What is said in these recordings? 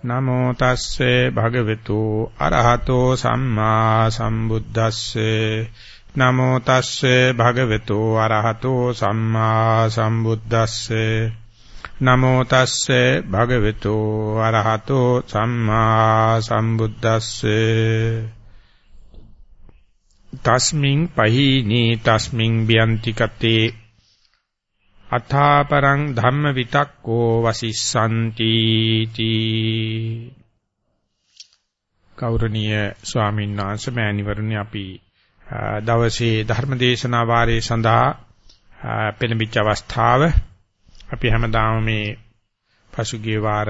නමෝ තස්සේ භගවතු අරහතෝ සම්මා සම්බුද්දස්සේ. නමෝ තස්සේ භගවතු අරහතෝ සම්මා සම්බුද්දස්සේ. නමෝ තස්සේ භගවතු අරහතෝ සම්මා සම්බුද්දස්සේ. තස්මින් පහීනී තස්මින් බියන්ති කතේ අථාපරං ධම්ම විතක්කෝ වසිස්සanti තී. කෞරණීය ස්වාමීන් වහන්සේ මෑණිවරුනි අපි දවසේ ධර්මදේශනා වාරයේ සඳහා පෙළඹිච්ච අවස්ථාව අපි හැමදාම මේ පසුගිය වාර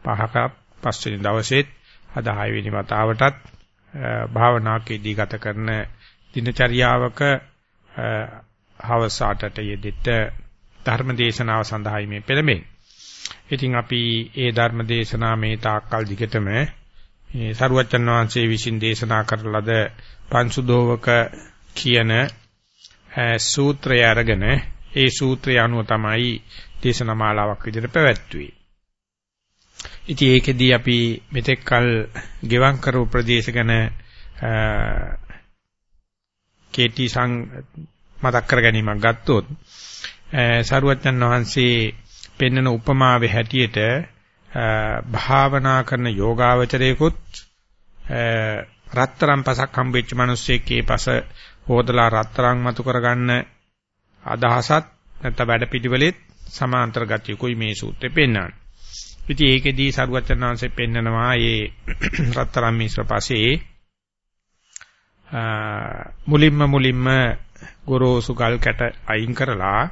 පහක පස්වෙනි දවසේත් අද 6 වෙනි වතාවටත් භාවනාකේදී ගත කරන දිනචරියාවක හවස 8ට යෙදෙට ධර්ම දේශනාව සඳහායි මේ පෙළඹෙන්නේ. ඉතින් අපි ඒ ධර්ම දේශනා මේ තාක්කල් දිගටම මේ සරුවච්චන් වහන්සේ විසින් දේශනා කරන ලද පංසුදෝවක කියන සූත්‍රය අරගෙන ඒ සූත්‍රය අනුව තමයි දේශනා මාලාවක් විදිහට පැවැත්වුවේ. ඉතින් ඒකෙදී අපි මෙතෙක් කල ගෙවම් කරපු ප්‍රදේශ ගැන කේටි සං මතක් කර ගැනීමක් ගත්තොත් සරුවච්චන් වහන්සේ පෙන්වන උපමාවේ හැටියට භාවනා කරන යෝගාවචරයේකුත් රත්තරන් පසක් හම්බෙච්ච මිනිස්සෙක්ගේ පස හොදලා රත්තරන් මතු කරගන්න අදහසත් නැත්නම් වැඩ පිළිවෙලෙත් සමාන්තර ගතියකුයි මේ සූත්‍රේ පෙන්වන්නේ. ඉතින් ඒකෙදී සරුවච්චන් වහන්සේ පෙන්නනවා මේ රත්තරන් මිශ්‍ර පසේ මුලින්ම මුලින්ම ගොරෝසු ගල් කැට අයින් කරලා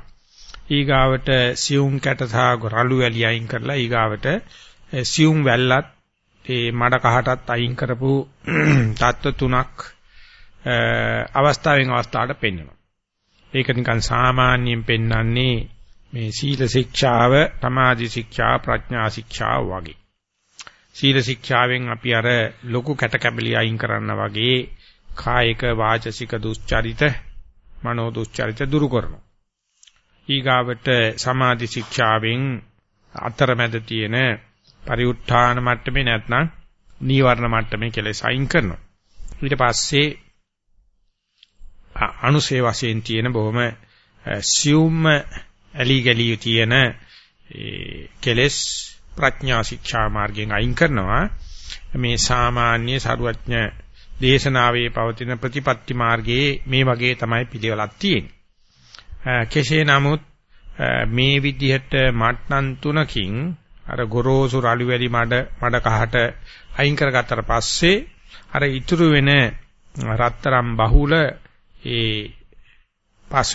ඊගාවට සියුම් කැට සහ රළු වැලි අයින් කරලා ඊගාවට සියුම් වැල්ලත් ඒ මඩ කහටත් අයින් කරපු தত্ত্ব තුනක් අවස්ථාවෙන් අවස්ථාවට පෙන්වනවා. ඒක නිකන් සාමාන්‍යයෙන් පෙන්වන්නේ මේ සීල ශික්ෂාව, සමාධි ශික්ෂා, ප්‍රඥා ශික්ෂා වගේ. සීල ශික්ෂාවෙන් අපි අර ලොකු කැට කැබලි අයින් කරන්න වගේ කායික වාචසික දුස්චරිත, මනෝ දුස්චරිත දුරු කරනවා. ඊගාවට සමාධි ශික්ෂාවෙන් අතරමැද තියෙන පරිඋත්ථාන මට්ටමේ නැත්නම් නීවරණ මට්ටමේ කෙලෙස් අයින් කරනවා. ඊට පස්සේ අනුසේ වශයෙන් තියෙන බොහොම සියුම් ඇලි ගලිය තියෙන කෙලෙස් ප්‍රඥා ශික්ෂා මාර්ගයෙන් අයින් කරනවා. මේ සාමාන්‍ය සරුවඥ දේශනාවේ පවතින ප්‍රතිපත්ති මාර්ගයේ මේ වගේ තමයි පිළිවෙලක් තියෙන්නේ. කෙසේ නමුත් මේ විදිහට මට්ටම් තුනකින් අර ගොරෝසු රළු වැලි මඩ මඩ කහට අයින් කරගත්තට පස්සේ අර ඉතුරු වෙන රත්තරම් බහුල ඒ පස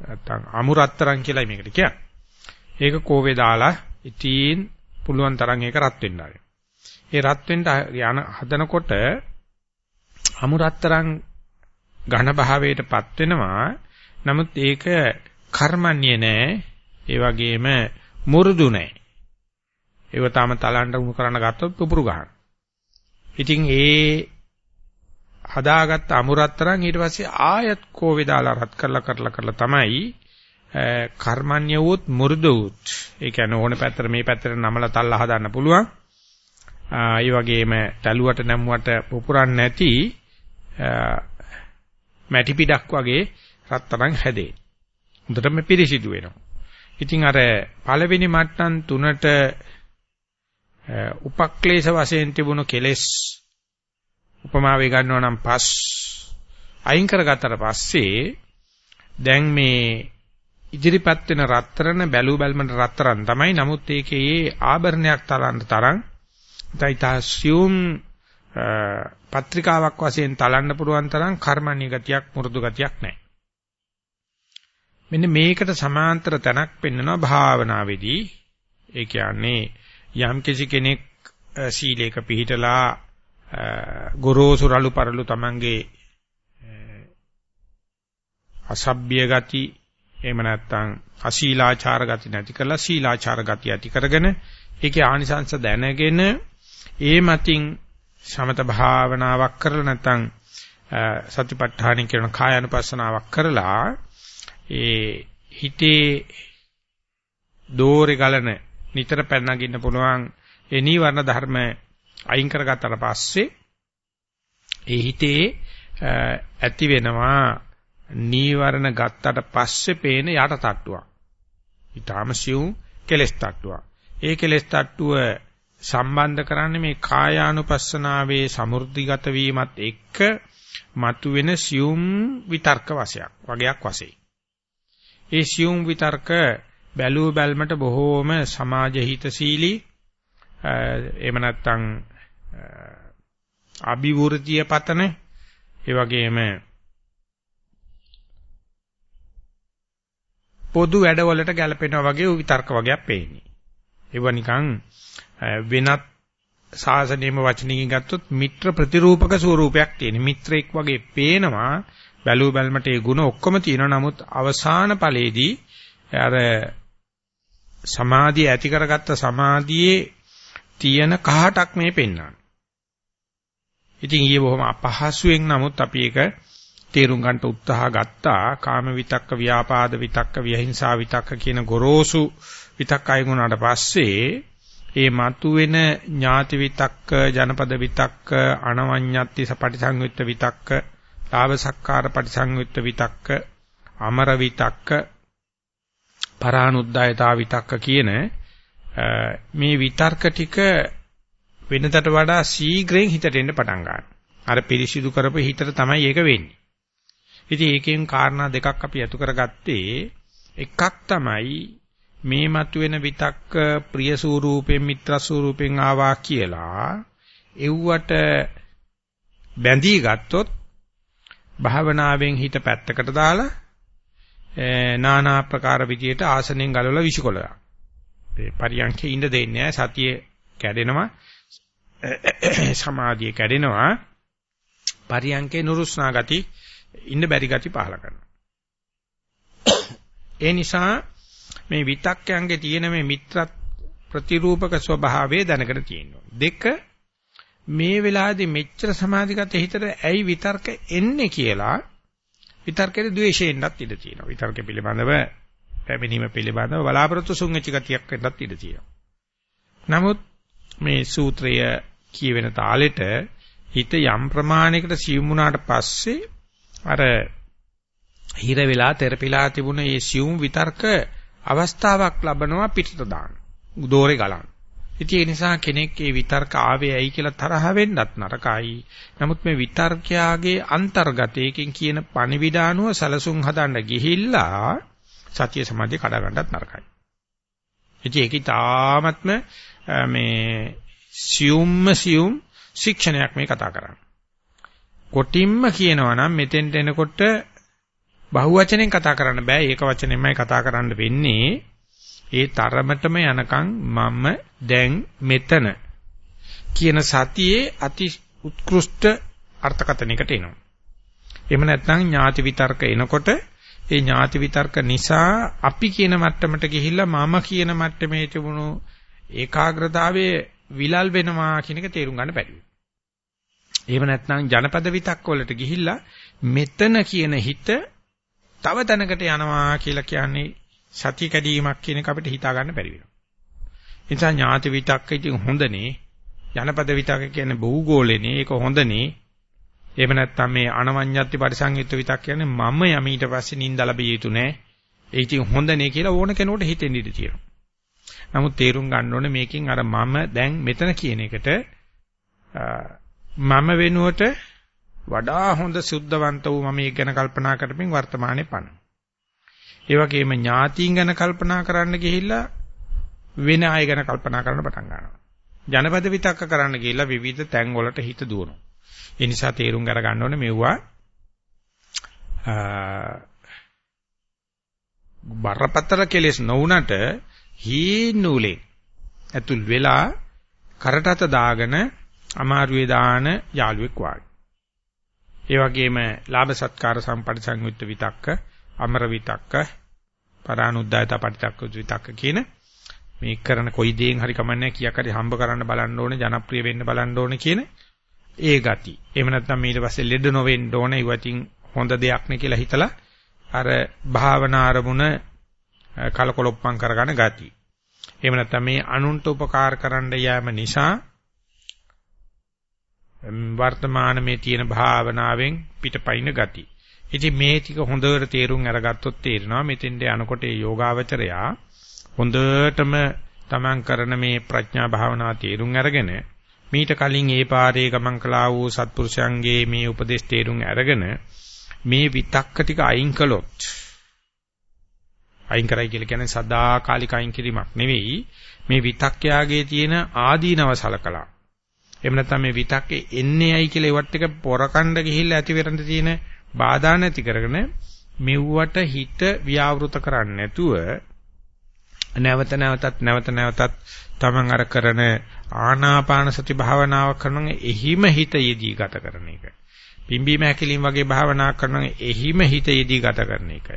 නැත්නම් අමු රත්තරන් කියලා මේකට කියන්නේ. ඒක කෝවේ දාලා ඉතින් පුළුවන් තරම් ඒක රත් වෙන්න ආරයි. ඒ රත් වෙන්න යන හදනකොට අමු රත්තරන් ඝන භාවයටපත් වෙනවා නමුත් ඒක කර්මන්නේ නැහැ. ඒ වගේම මුරුදු නැහැ. ඒව තාම තලන්න උණු කරන්න ගත්තොත් පුපුරු ගන්න. ඉතින් ඒ හදාගත්ත අමුරත්තරන් ඊට පස්සේ ආයත් කෝවේ දාලා රත් කරලා කරලා කරලා තමයි කර්මන්‍ය වූත් මුරුදු වූත් ඒ කියන්නේ ඕන පැත්තට මේ පැත්තට නමලා තල්ලා හදාන්න පුළුවන්. ඒ වගේම තලුවට නැමුවට පුපුරන්නේ නැති මැටි පිටක් වගේ රත්තරන් හැදේ. හොඳටම පිරිසිදු වෙනවා. ඉතින් අර පළවෙනි මට්ටම් තුනට උපක්ලේශ වශයෙන් තිබුණු කෙලෙස් උපමාවේ ගන්නවා නම් පස් අයින් කරගත්තට පස්සේ දැන් මේ ඉදිරිපත් වෙන රත්තරන බැලු බැලමට රත්තරන් තමයි නමුත් ඒකේ ආභරණයක් තරන්න තරම් තයිතාසියුම් පත්‍රිකාවක් වශයෙන් තලන්න පුළුවන් තරම් කර්මණීය ගතියක් මුරුදු ගතියක් නැහැ. මෙන්න මේකට සමාන්තර තැනක් පෙන්වනවා භාවනාවේදී. ඒ කියන්නේ යම් කිසි කෙනෙක් සීලයක පිළිහිටලා ගොරෝසු රළු පරළු තමන්ගේ අසභ්‍ය ගති එහෙම නැත්නම් අශීලාචාර ගති නැති කරලා සීලාචාර ගති ඇති කරගෙන ඒකේ ආනිසංශ දැනගෙන ඒ මතින් සමත භාවනාවක් කරලා නැත්නම් සතිපට්ඨානින් කියන කායानुපස්සනාවක් කරලා ඒ හිතේ දෝරේ ගලන නිතර පැනනගින්න පුළුවන් ඒ නීවරණ ධර්ම අයින් කරගත්තට පස්සේ ඒ හිතේ ඇති වෙනවා නීවරණ ගත්තට පස්සේ පේන යට තට්ටුවක්. ඊටාම සිව් කෙලස් තට්ටුවක්. ඒ කෙලස් තට්ටුව සම්බන්ධ කරන්නේ මේ කායානුපස්සනාවේ සමෘද්ධිගත වීමත් එක්ක මතුවෙන සියුම් විතර්ක වශයක් වගයක් වශයෙන්. ඒ සියුම් විතර්ක බැලූ බැල්මට බොහෝම සමාජ හිතශීලී එහෙම නැත්නම් අභිවෘද්ධිය පතන ඒ වගේම පොදු වැඩවලට ගැලපෙනා වගේ විතර්ක වගේක් පේන්නේ. ඒව නිකන් වෙනත් සාසනීයම වචනකින් ගත්තොත් මිත්‍ර ප්‍රතිරූපක ස්වරූපයක් තියෙන. මිත්‍රෙක් වගේ පේනවා බැලූ බැල්මට ඒ ಗುಣ ඔක්කොම තියෙනවා. නමුත් අවසාන ඵලයේදී අර සමාධිය ඇති කරගත්ත සමාධියේ තියෙන කහටක් මේ පෙන්වන්නේ. ඉතින් ඊයේ බොහොම අපහසුයෙන් නමුත් අපි ඒක තේරුම් ගන්නට උත්සාහ ගත්තා. කාම විතක්ක, ව්‍යාපාද විතක්ක, විහිංසා විතක්ක කියන ගොරෝසු විතක්ක අයගුණාට පස්සේ ඒ මතුවෙන ඥාති විතක්ක, ජනපද විතක්ක, අනවඤ්ඤත්ති සපටිසංයුත්ත විතක්ක, ලාභ සක්කාර පටිසංයුත්ත විතක්ක, අමර විතක්ක, පරානුද්යතා විතක්ක කියන මේ විතර්ක ටික වෙනතට වඩා ශීඝ්‍රයෙන් හිතට එන්න පටන් ගන්නවා. අර පිරිසිදු කරපු හිතට තමයි ඒක වෙන්නේ. ඉතින් ඒකෙන් කාරණා දෙකක් අපි අතු කරගත්තේ එකක් තමයි මේ මතුවෙන විතක්ක ප්‍රිය ස්වරූපෙන් මිත්‍ර ස්වරූපෙන් ආවා කියලා එව්වට බැඳී ගත්තොත් භාවනාවෙන් හිත පැත්තකට දාලා නානා ප්‍රකාර විදියට ආසනෙන් ගලවලා විසිකොලනවා. ඒ පරියන්කේ ඉඳ දෙන්නේ නැහැ සතිය කැඩෙනවා සමාධිය කැඩෙනවා පරියන්කේ නුරුස්නා ගති ඉන්න බැරි ගති පහල කරනවා. ඒ නිසා මේ විතක්යන්ගේ තියෙන මේ මිත්‍ර ප්‍රතිරූපක ස්වභාවය දැනගෙන තියෙනවා. දෙක මේ වෙලාවේදී මෙච්චර සමාධිගත හිතට ඇයි විතර්ක එන්නේ කියලා විතර්කයේ ද්වේෂයෙන්වත් ඉඩ තියෙනවා. විතර්ක පිළිබඳව පැමිණීම පිළිබඳව බලාපොරොත්තු සුන්විච්ච ගතියක් වෙන්නත් ඉඩ තියෙනවා. නමුත් මේ සූත්‍රය කියවෙන තාලෙට හිත යම් ප්‍රමාණයකට සියුම් වුණාට පස්සේ අර හිර වෙලා තෙරපිලා තිබුණ මේ සියුම් විතර්ක අවස්ථාවක් ලබනවා පිටත දාන්න. දෝරේ ගලන්න. ඉතින් ඒ නිසා කෙනෙක් ඒ විතර්ක ආවේ ඇයි කියලා තරහ වෙන්නත් නරකයි. නමුත් මේ විතර්කයාගේ අන්තර්ගතයකින් කියන පණිවිඩානුව සලසුන් හදන්න ගිහිල්ලා සතිය සමාධිය කඩා ගන්නත් නරකයි. ඉතින් ඒක තාමත්ම මේ සියුම්ම සියුම් ශික්ෂණයක් මේ කතා කරන්නේ. කොටින්ම කියනවා නම් මෙතෙන්ට එනකොට බහුවචනෙන් කතා කරන්න බෑ ඒක වචනෙන්මයි කතා කරන්න වෙන්නේ. ඒ තරමටම යනකම් මම දැන් මෙතන කියන සතියේ අති උත්කෘෂ්ඨ අර්ථකථනයකට එනවා. එහෙම නැත්නම් ඥාති විතර්ක එනකොට ඒ ඥාති විතර්ක නිසා අපි කියන මට්ටමට ගිහිල්ලා මම කියන මට්ටමේ තිබුණු ඒකාග්‍රතාවයේ විලල් වෙනවා කියන එක තේරුම් ගන්න බැරි වෙනවා. එහෙම නැත්නම් ජනපද විතක්ක වලට ගිහිල්ලා මෙතන කියන හිත තව තැනකට යනවා කියලා කියන්නේ සතිය කැඩීමක් කියන එක අපිට හිතා ගන්න බැරි වෙනවා. ඒ නිසා ඥාති විතක්ක ඉතින් හොඳනේ. ජනපද විතක්ක කියන්නේ භූගෝලෙනේ. ඒක හොඳනේ. එහෙම නැත්නම් මේ අනවඤ්ඤත්ති පරිසංයුක්ත විතක් කියන්නේ මම යම ඊට පස්සේ නින්ද ලැබිය යුතු නෑ. ඒ ඉතින් හොඳ නේ කියලා ඕන කෙනෙකුට හිතෙන්න ඉඩ තියෙනවා. නමුත් තේරුම් ගන්න ඕනේ මේකෙන් අර මම දැන් මෙතන කියන එකට මම වෙනුවට වඩා හොඳ සුද්ධවන්ත වූ මම ඒක ගැන කල්පනා කරමින් වර්තමානයේ පණ. ඒ වගේම ඥාතීන් ගැන කල්පනා කරන්න ගිහිල්ලා වෙන අය ගැන කල්පනා කරන්න පටන් ගන්නවා. ජනපද විතක්ක කරන්න ගිහිල්ලා විවිධ තැන් වලට හිත දුවනවා. ඒ නිසා තේරුම් අර ගන්න ඕනේ මෙවුවා බරපතල කෙලෙස් නොවුනට හීනූලේ ඇතුල් වෙලා කරටත දාගෙන අමාරුවේ දාන යාළුවෙක් වාගේ. ඒ වගේම ලාභ සත්කාර සම්පටි සංයුක්ත විතක්ක, අමර විතක්ක, පරානුද්යත පටිතක්ක විතක්ක කියන මේ කරන කොයි දේෙන් හරි කමන්නේ කීයක් හරි හම්බ කරන්න බලන්න ඕනේ, ජනප්‍රිය වෙන්න බලන්න ඕනේ කියන ඒ ගති. එහෙම නැත්නම් ඊට පස්සේ ලෙඩ නොවෙන්න ඕන ඉවතින් හොඳ දෙයක් නේ කියලා හිතලා අර භාවනා අරමුණ කලකොලොප්පම් කරගන්න ගති. එහෙම නැත්නම් මේ අනුන්ට උපකාර කරන්න යෑම නිසා වර්තමාන මේ තියෙන භාවනාවෙන් පිටපයින් ගති. ඉතින් මේ ටික හොඳට තේරුම් අරගත්තොත් තේරෙනවා මෙතෙන්ට යනකොට ඒ යෝගාවචරයා හොඳටම තමන් කරන මේ ප්‍රඥා භාවනා තේරුම් අරගෙන මීට කලින් ඒ පාරේ ගමන් කළා වූ සත්පුරුෂයන්ගේ මේ උපදේශ තේරුම් අරගෙන මේ විතක්ක ටික අයින් කළොත් අයින් කරයි කියලා කියන්නේ සදාකාලික අයින් කිරීමක් නෙවෙයි මේ විතක්කයාගේ තියෙන ආදීනව සලකලා. එහෙම නැත්නම් මේ විතක්කේ එන්නේ ඇයි කියලා ඒවත් එක පොරකණ්ඩ ගිහිල්ලා ඇති වෙරඳ තියෙන බාධා නැති කරගෙන මෙව්වට හිත ව්‍යවෘත කරන්නේ නැතුව නැවත නැවතත් නැවත නැවතත් තමන් අර කරන ආනාපාන සති භාවනාව කරන එහිම හිත යෙදී ගත කරන එක. පිම්බීම හැකිලිම වගේ භාවනා කරන එහිම හිත යෙදී ගත කරන එක.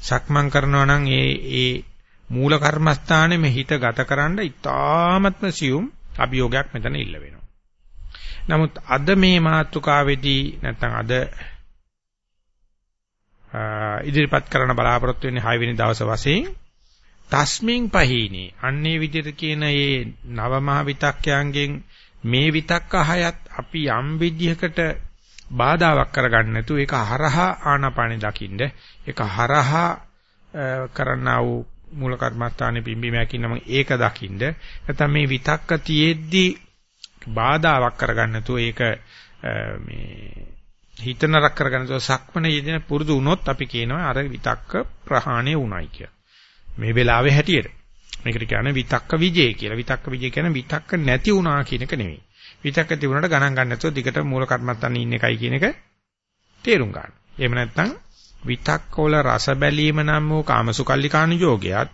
සක්මන් කරනවා නම් ඒ ඒ මූල කර්මස්ථානයේ මේ හිත ගතකරන ඉතාමත්ම සියුම් අභියෝගයක් මෙතන ඉල්ල වෙනවා. නමුත් අද මේ මාතෘකාවේදී නැත්නම් අද ඉදිරිපත් කරන බලාපොරොත්තු වෙන්නේ 6 වෙනි දවස් වශයෙන්. තස්මින් පහීනි. අන්නේ විදිහට කියන මේ නවමහ විතක්යන්ගෙන් මේ විතක්ක හයත් අපි යම් විදිහකට බාධාවක් කරගන්න නැතු ඒක හරහා ආනාපානෙ දකින්න ඒක හරහා කරන්නා වූ මූල කර්මස්ථානේ පිම්බීම හැකින්නම ඒක දකින්න. නැත්නම් මේ විතක්ක තියෙද්දි බාධාවක් කරගන්න නැතු ඒක මේ හිත නරක කරගන්න තෝ සක්මන යෙදෙන පුරුදු වුණොත් අපි කියනවා අර විතක්ක ප්‍රහාණය වුණයි කියලා. මේ වෙලාවේ හැටියට. මේකට කියන්නේ විතක්ක විජේ කියලා. විතක්ක විජේ කියන්නේ විතක්ක නැති වුණා කියන එක නෙවෙයි. විතක්ක තිබුණාට ගණන් ගන්න නැතුව දිගට මූල කර්මත්තන් ඉන්න එකයි කියන එක තේරුම් ගන්න. එහෙම නැත්නම් විතක්ක වල රස බැලීම නම් වූ කාමසුකල්ලිකාණු යෝගයත්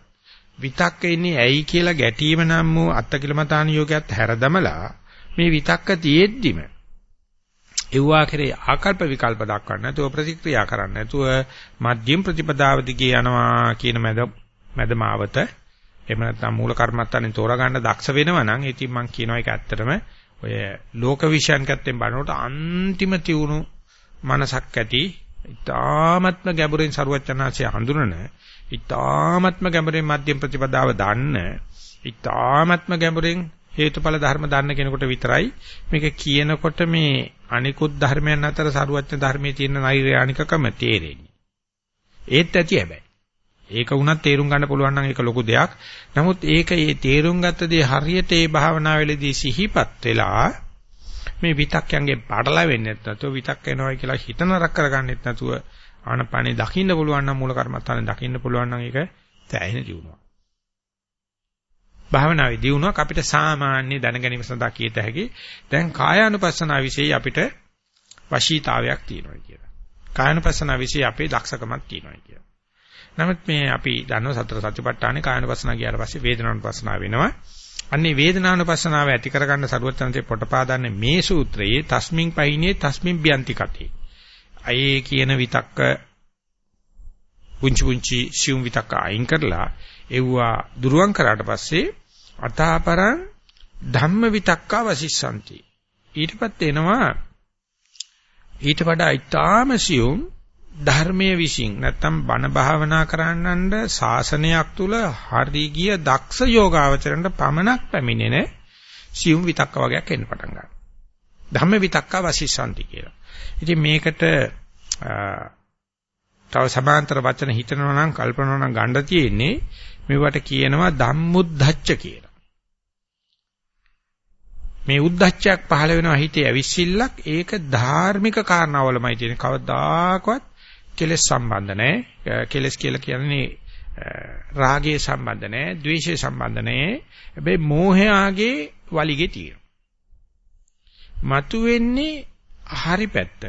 විතක්ක ඉන්නේ ඇයි කියලා ගැටීම නම් වූ අත්තකිලමතාණු යෝගයත් හැරදමලා මේ විතක්ක තියෙද්දිම එව්වා කෙරේ ආකල්ප විකල්ප දක්වන්නේ නැතුව ප්‍රතික්‍රියා කරන්නේ නැතුව මධ්‍යම ප්‍රතිපදාව දිගේ යනවා කියන මැද මැදමාවත එහෙම නැත්නම් මූල කර්මත්තානේ තෝරා දක්ෂ වෙනවා නම් ඉතින් මම කියනවා ඒක ඇත්තටම ඔය ලෝක විශ්යන් කැත්තෙන් බලනකොට අන්තිම තියුණු මනසක් ඇති ඊ타ත්ම ගැඹුරෙන් සරුවචනාංශය හඳුනන ඊ타ත්ම ගැඹුරෙන් මධ්‍යම ප්‍රතිපදාව දන්න ඊ타ත්ම ගැඹුරෙන් හේතුඵල ධර්ම දන්න කෙනෙකුට විතරයි මේක කියනකොට මේ අනිකුත් ධර්මයන් අතර සරුවච්ච ධර්මයේ තියෙන නෛර්යානිකකම තේරෙන්නේ. ඒත් ඇති හැබැයි. ඒක වුණත් තේරුම් ගන්න පුළුවන් නම් ඒක ලොකු දෙයක්. නමුත් ඒක ඒ තේරුම් ගත්ත දේ හරියට ඒ භාවනාවේදී සිහිපත් වෙලා මේ විතක්යන්ගේ පටලවෙන්නේ නැත්නම් විතක් වෙනවයි කියලා හිත නරක කරගන්නෙත් නැතුව ආනපනේ දකින්න පුළුවන් නම් මූල කර්මත්තානේ දකින්න පුළුවන් නම් ඒක තැහෙන දිනුවා. භාවනාවේ දිනුවක් අපිට සාමාන්‍ය දැනගැනීම සඳහා කියත හැකි දැන් කායානුපස්සනාව વિશે අපිට වශීතාවයක් තියෙනවා කියලා. කායානුපස්සනාව વિશે අපේ දක්ෂකමක් තියෙනවා කියලා. නමුත් මේ අපි දන්නවා සතර සතිපට්ඨානේ කායානුපස්සනාව ගියාට පස්සේ වේදනානුපස්සනාව වෙනවා. අන්නේ වේදනානුපස්සනාව ඇති කරගන්න සරුවචනන්තේ පොටපාදන්නේ මේ සූත්‍රයේ තස්මින් පයින්නේ තස්මින් බ්‍යන්ති කතේ. අයේ කියන විතක්ක පුංචි පුංචි සියුම් විතක්ක අයින් කරලා එව්වා දුරුවන් කරාට පස්සේ අතාපරං ධම්ම විතක්කා වසිස්සanti ඊටපත් එනවා ඊට වඩා ඊටාම සියුම් ධර්මයේ විශ්ින් නැත්තම් බණ භාවනා කරන්නන්ද ශාසනයක් තුල හරි ගිය දක්ෂ යෝගාවචරණට පමණක් පැමිණෙන සියුම් විතක්ක වගේක් එන්න පටන් ගන්නවා. ධම්ම විතක්කා වසිස්සanti කියලා. ඉතින් මේකට තව සමාන්තර වචන හිතනවා නම් කල්පනා නම් ගන්න තියෙන්නේ මේවට කියනවා ධම්මුද්ධච්ච කියලා. මේ උද්දච්චයක් පහළ වෙනවා හිතේ ඇවිස්සිල්ලක් ඒක ධාර්මික කාරණාවලමයි තියෙන්නේ. කවදාකවත් කෙලෙස් සම්බන්ධ නැහැ. කෙලෙස් කියලා කියන්නේ රාගයේ සම්බන්ධ නැහැ, ද්වේෂයේ සම්බන්ධ නැහැ. හැබැයි මෝහයාගේ වලිගේ තියෙනවා. මතුවෙන්නේ හරි පැත්ත.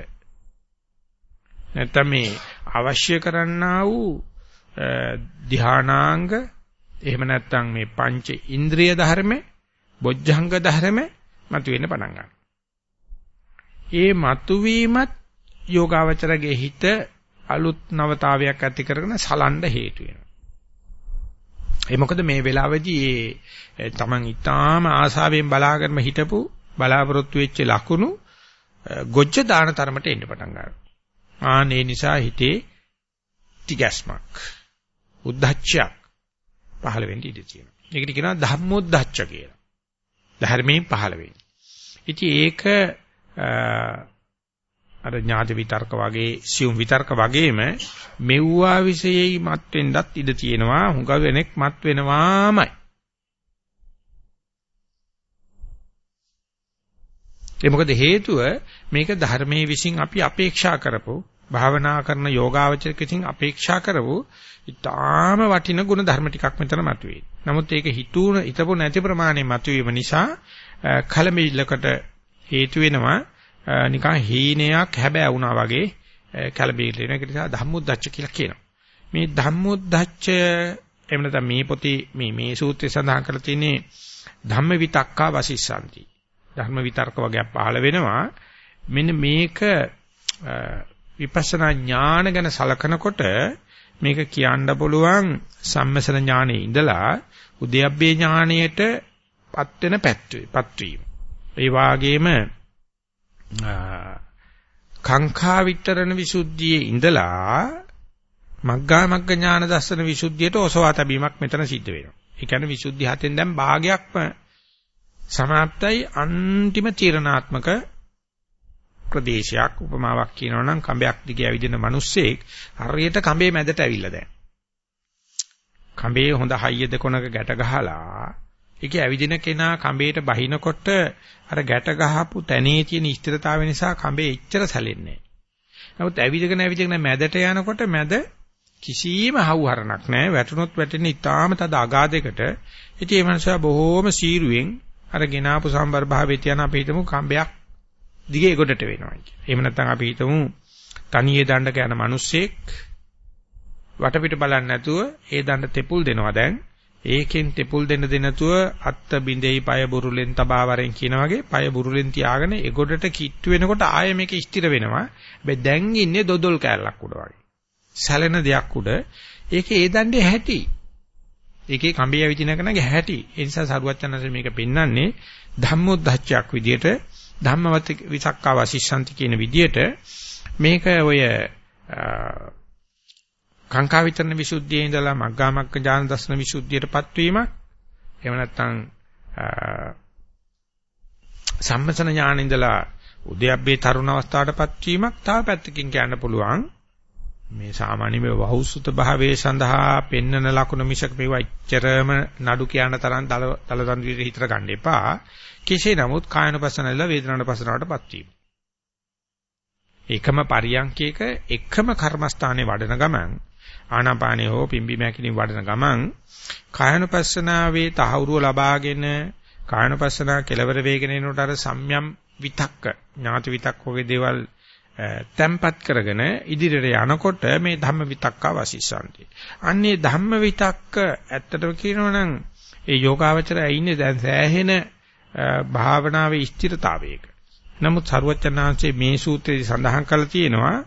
නැත්නම් මේ අවශ්‍ය කරන්නා වූ ධානාංග එහෙම නැත්නම් මේ පංච ඉන්ද්‍රිය ධර්ම, බොජ්ජංග ධර්ම මතුවෙන්න පටන් ගන්නවා. ඒ මතුවීමත් යෝගාවචරගේ හිත අලුත් නවතාවයක් ඇති කරගෙන සලන්න හේතු වෙනවා. ඒ මොකද මේ වෙලාවේදී ඒ තමන් ඊටාම ආසාවෙන් බලාගෙන හිටපු බලාපොරොත්තු වෙච්ච ලකුණු ගොජ්ජ දාන තරමට එන්න පටන් ගන්නවා. ආනේ නිසා හිතේ තිගැස්මක් උද්ධච්චයක් පහළ වෙන්න ඉඩ තියෙනවා. ඒකට කියනවා ධම්මොද්දච්ච කියලා. ධර්මයෙන් පහළ වෙන්නේ. ඉතින් ඒක අර ඥාති විතර්ක වගේ සියුම් විතර්ක වගේම මෙව්වා විශේෂයි මත් වෙන්නත් ඉඩ තියෙනවා හුඟ වෙනෙක් මත් වෙනවාමයි ඒ මොකද හේතුව මේක ධර්මයේ විසින් අපි අපේක්ෂා කරපො භාවනා කරන යෝගාවචරක විසින් අපේක්ෂා කරවු ඊටාම වටින ගුණ ධර්ම ටිකක් මෙතන මතුවේ. නමුත් ඒක හිතුන හිතපො නැති ප්‍රමාණය මතුවීම නිසා කලමිල්ලකට හේතු වෙනවා නිකන් හීනයක් හැබෑ වුණා වගේ කලබිරි වෙන එක නිසා ධම්මොද්දච්ච කියලා කියනවා. මේ ධම්මොද්දච්ච එහෙම නැත්නම් මේ පොතේ මේ මේ සූත්‍රය සඳහන් කරලා තියෙන්නේ ධම්ම විතක්කා වසිස්සanti. ධර්ම විතර්ක වගේ පහළ වෙනවා. මෙන්න මේක විපස්සනා ඥාන ගැන සලකනකොට මේක කියන්න පුළුවන් සම්මසන ඥානයේ ඉඳලා උද්‍යප්පේ ඥානයට පත් වෙන පැත්වීම. ඒ වාගේම කාංකා විතරණ විසුද්ධියේ ඉඳලා මග්ගා මග්ග ඥාන දර්ශන විසුද්ධියට ඔසවා තැබීමක් මෙතන සිද්ධ වෙනවා. ඒ කියන්නේ විසුද්ධි හතෙන් දැන් භාගයක්ම සමාප්තයි අන්තිම තීරණාත්මක ප්‍රදේශයක් උපමාවක් කියනවා නම් කඹයක් දිගේ ඇවිදින මිනිස්සෙක් හරියට කඹේ මැදට ඇවිල්ලා දැන්. කඹේ හොඳ හයිය දෙකොනක ගැට ගහලා ඒකේ ඇවිදින කෙනා කඹේට බහිනකොට අර ගැට ගහපු තැනේ තියෙන ස්ථිරතාවය නිසා කඹේ එච්චර සැලෙන්නේ නැහැ. නමුත් ඇවිදගෙන ඇවිදගෙන මැදට යනකොට මැද කිසිම හවුහරණක් නැහැ. වැටුනොත් වැටෙන ඉතාම තද අගාධයකට. ඉතින් මේ මනුස්සයා බොහෝම සීරුවෙන් අර ගෙනාපු සම්බර භාවයේ තියන අපි හිතමු කඹයක් දිගේ ගොඩට වෙනවා කියලා. එහෙම නැත්නම් අපි හිතමු තනියේ දණ්ඩක යන මිනිස්සෙක් වටපිට බලන්නේ නැතුව ඒ දණ්ඩ තෙපුල් දෙනවා දැන්. ඒකෙන් තෙපුල් දෙන්න දෙනතුව අත්ත බින්දෙයි পায় බුරුලෙන් තබා වරෙන් කියන වගේ পায় බුරුලෙන් තියාගෙන එගොඩට කිට්ටු වෙනකොට ආයෙ මේක ස්ථිර වෙනවා. හැබැයි දැන් ඉන්නේ දොදොල් කෑල්ලක් උඩ වගේ. සැලෙන දෙයක් උඩ. ඒකේ ඒ දණ්ඩේ හැටි. ඒකේ කම්බිය විදින කෙනගේ හැටි. ඒ නිසා සරුවච්චන්සේ මේක පෙන්වන්නේ ධම්මොද්දච්චයක් විදියට ධම්මවත විසක්කා වසිෂ්ඨන්ති කියන විදියට මේක ඔය කාංකා විතරන විසුද්ධියේ ඉඳලා මග්ගා මග්ග ඥාන දර්ශන විසුද්ධියටපත් වීමක් එහෙම නැත්නම් සම්මසන ඥාන ඉඳලා උද්‍යප්පේ තරුණ අවස්ථාවටපත් වීමක් තව පැත්තකින් කියන්න පුළුවන්. මේ සාමාන්‍ය මේ වහුසුත භාවයේ සඳහා පෙන්නන ලකුණ මිසක මේවා ඉච්චරම නඩු කියන තරම් දල දල විදිහට හිතර ගන්න එපා. කෙසේ නමුත් කායනපසනල වේදනානපසනාවටපත් වීම එකම පරියන්කයක එකම කර්මස්ථානයේ වඩන ගමන් ආනාපානය හෝ පිම්බි මැකිලින් වඩන ගමන් කායනුපස්සනාවේ තහවුරුව ලබාගෙන කායනුපස්සනා කෙලවර වේගෙන එනකොට අර සම්යම් විතක්ක ඥාති විතක්ක වගේ දේවල් තැම්පත් කරගෙන ඉදිරියට යනකොට මේ ධම්ම විතක්කා වසිස්සන්ති. අන්නේ ධම්ම විතක්ක ඇත්තටම කියනවනම් ඒ යෝගාවචරය ඉන්නේ දැන් සෑහෙන භාවනාවේ ස්ථිරතාවයක. නමුත් සරුවචනාංශයේ මේ සූත්‍රයේ සඳහන් කරලා තියෙනවා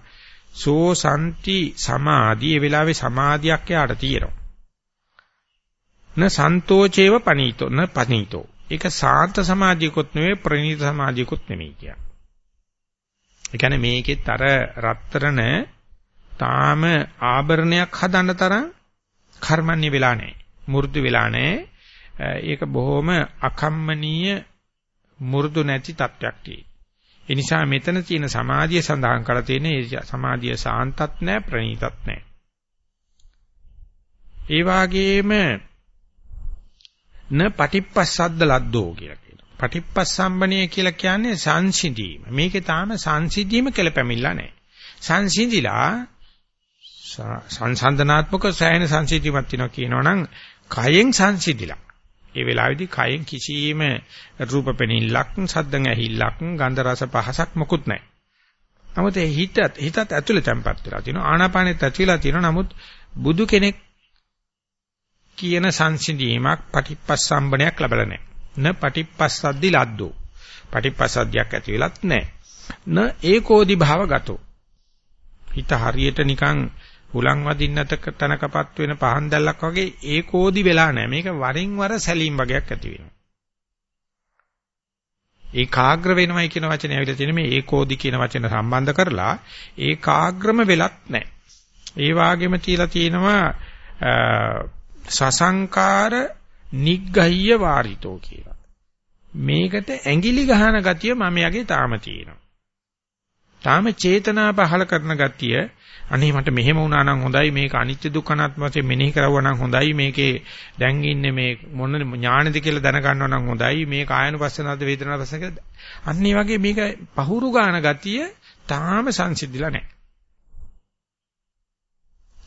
සෝ සම්ති සමාධි ඒ වෙලාවේ සමාධියක් යාට තියෙනවා. න සන්තෝචේව පනීතෝ න පනීතෝ. ඒක සාන්ත සමාධියකුත් නෙවෙයි ප්‍රණීත සමාධියකුත් නෙවෙයි කියන්නේ. ඒ කියන්නේ මේකෙත් අර රත්තරන තාම ආභරණයක් හදන්න තරම් කර්මන්නේ වෙලා නැහැ. මු르දු වෙලා නැහැ. ඒක බොහොම අකම්මනීය මු르දු නැති තත්වයක් තියෙනවා. ඒ නිසා මෙතන තියෙන සමාධිය සඳහන් කරලා තියෙන ඒ සමාධිය සාන්තත් නැහැ ප්‍රණීතත් නැහැ. ඒ වාගේම න පටිප්පස්සද්ද ලද්දෝ කියලා කියනවා. පටිප්පස්සම්බණිය කියලා කියන්නේ සංසිඳීම. මේකේ තාම සංසිඳීම කියලා පැමිණලා නැහැ. සංසිඳිලා සංසන්දනාත්මක සෑහෙන සංසිඳීමක් තියෙනවා කියනවනම් කයෙන් සංසිඳිලා. ඒ වෙලාවේදී කයෙන් කිසියම් රූප පෙනිල්ලක්, සද්දන් ඇහිල්ලක්, ගන්ධ රස පහසක් මොකුත් නැහැ. නමුත් ඒ හිතත් හිතත් ඇතුළේ තැම්පත් වෙලා තියෙනවා. ආනාපානෙත් ඇතුළේ තියෙනවා. නමුත් බුදු කෙනෙක් කියන සංසිඳීමක් පටිපස්සම්බණයක් ලැබලා නැහැ. න පටිපස්සද්දි ලද්දෝ. පටිපස්සද්දියක් ඇති වෙලත් නැහැ. න ඒකෝදි භාවගතෝ. හිත හරියට නිකන් හුලං වදින්නට තනකපත් වෙන පහන් දැල්ලක් වගේ ඒකෝදි වෙලා නැහැ. මේක වරින් වර සැලීම් වගේක් ඇති වෙනවා. ඒකාග්‍ර වෙනවයි කියන වචනේ ඇවිල්ලා තියෙන මේ ඒකෝදි කියන වචන සම්බන්ධ කරලා ඒකාග්‍රම වෙලත් නැහැ. ඒ වාගේම තියලා තියෙනවා සසංකාර නිග්ගහ්‍ය වාරිතෝ කියලා. මේකට ඇඟිලි ගහන ගතිය මම යගේ තාම තියෙනවා. තාම චේතනා පහල කරන ගතිය අනේ මට මෙහෙම වුණා නම් හොඳයි මේක අනිත්‍ය දුක්ඛ අනාත්ම වශයෙන් මෙනෙහි කරවුවා නම් හොඳයි මේකේ දැන් ඉන්නේ මේ මොන ඥානද කියලා දැනගන්නවා නම් හොඳයි මේ කායනුපස්සනාද වේදනාපස්සන කියලා. අන්න ඒ වගේ මේක පහුරු ගාන ගතිය තාම සංසිද්ධිලා නැහැ.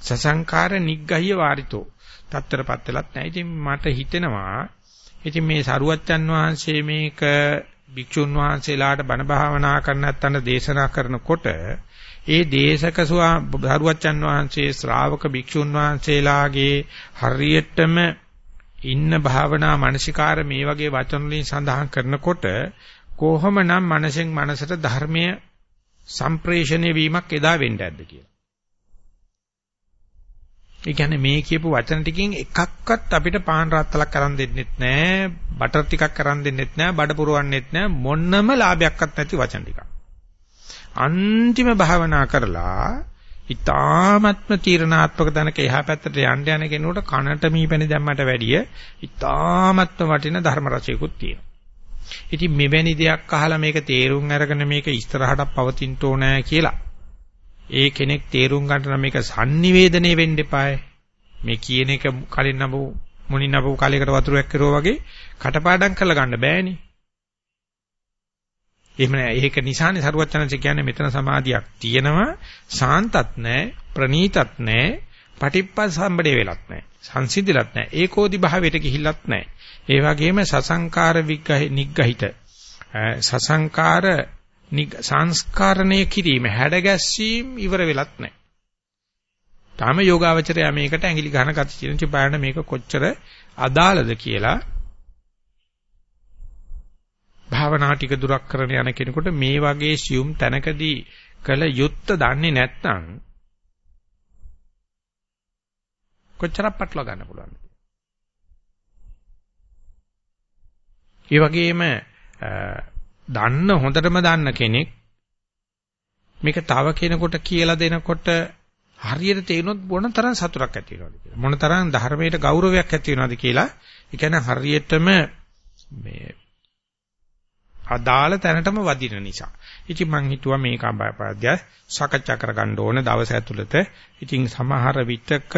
සසංකාර නිග්ගහ්‍ය වාරිතෝ. තත්තරපත් වෙලත් නැහැ. ඉතින් මට හිතෙනවා ඉතින් මේ සරුවච්චන් වහන්සේ මේක භික්ෂුන් වහන්සේලාට බණ භාවනා කරන නැත්තන දේශනා කරනකොට ඒ දේශක සරුවච්චන් වහන්සේ ශ්‍රාවක භික්ෂුන් වහන්සේලාගේ හරියටම ඉන්න භාවනා මානසිකාර මේ වගේ වචන වලින් සඳහන් කරනකොට කොහොමනම් මනසෙන් මනසට ධර්මයේ සම්ප්‍රේෂණය වීමක් එදා වෙන්න ඇද්ද කියලා. ඒ කියන්නේ මේ කියපු වචන ටිකෙන් එකක්වත් අපිට පාන් රාත්තලක් කරන් දෙන්නෙත් නෑ, බටර් ටිකක් කරන් දෙන්නෙත් නෑ, බඩ පුරවන්නෙත් නෑ මොන්නම ලාභයක්වත් නැති වචන ටිකක්. අන්තිම භාවනා කරලා ඊ타ත්ම තීරණාත්මක දනක එහා පැත්තට යන්න යන කෙනෙකුට කනට මීපැණි දැම්මට වැඩිය ඊ타ත්ම වටින ධර්ම රසයකුත් තියෙනවා. ඉතින් මෙවැනි දෙයක් අහලා මේක තේරුම් අරගෙන මේක ඉස්සරහට පවතින්න ඕනෑ කියලා ඒ කෙනෙක් තේරුම් ගන්න නම් මේක sannivedanaya වෙන්න එපායි. මේ කියන එක කලින් නබු මුණින් නබු කාලයකට වතුරක් කරුවා වගේ කටපාඩම් කරලා ගන්න බෑනේ. එහෙම නෑ. ඒක නිසානේ සරුවචනන්සේ කියන්නේ මෙතන සමාධියක් තියෙනවා. සාන්තත් නෑ, ප්‍රනීතත් නෑ, පටිප්පසම්බඩේ වෙලත් නෑ. සංසිද්ධිලත් නෑ. ඒකෝදි භාවයට ගිහිල්ලත් නෑ. ඒ වගේම සසංකාර විග්‍රහ නිග්ගහිත සසංකාර සංස්කරණය කිරීම හැඩගැස්සීම් ඉවර වෙලත් නැහැ. තාම යෝගාවචරය මේකට ඇඟිලි ගහන ගති කියන බලන්න මේක කොච්චර අදාළද කියලා භාවනා ටික දුරක් කරන යන කෙනෙකුට මේ වගේ සියුම් තැනකදී කළ යුත්ත දන්නේ නැත්නම් කොච්චරක් පටලවා ගන්න පුළුවන්ද? ඒ වගේම දන්න හොඳටම දන්න කෙනෙක් මේක තව කෙනෙකුට කියලා දෙනකොට හරියට තේරුනොත් මොන තරම් සතුටක් ඇති වෙනවද කියලා මොන තරම් ධර්මයට ගෞරවයක් ඇති වෙනවද කියලා ඒ කියන්නේ හරියටම මේ අදාළ තැනටම වදින නිසා. ඉතින් මං හිතුවා මේක අභයපාද්‍ය සාකච්ඡා කරගන්න ඕන දවස් ඇතුළත. ඉතින් සමහර විටක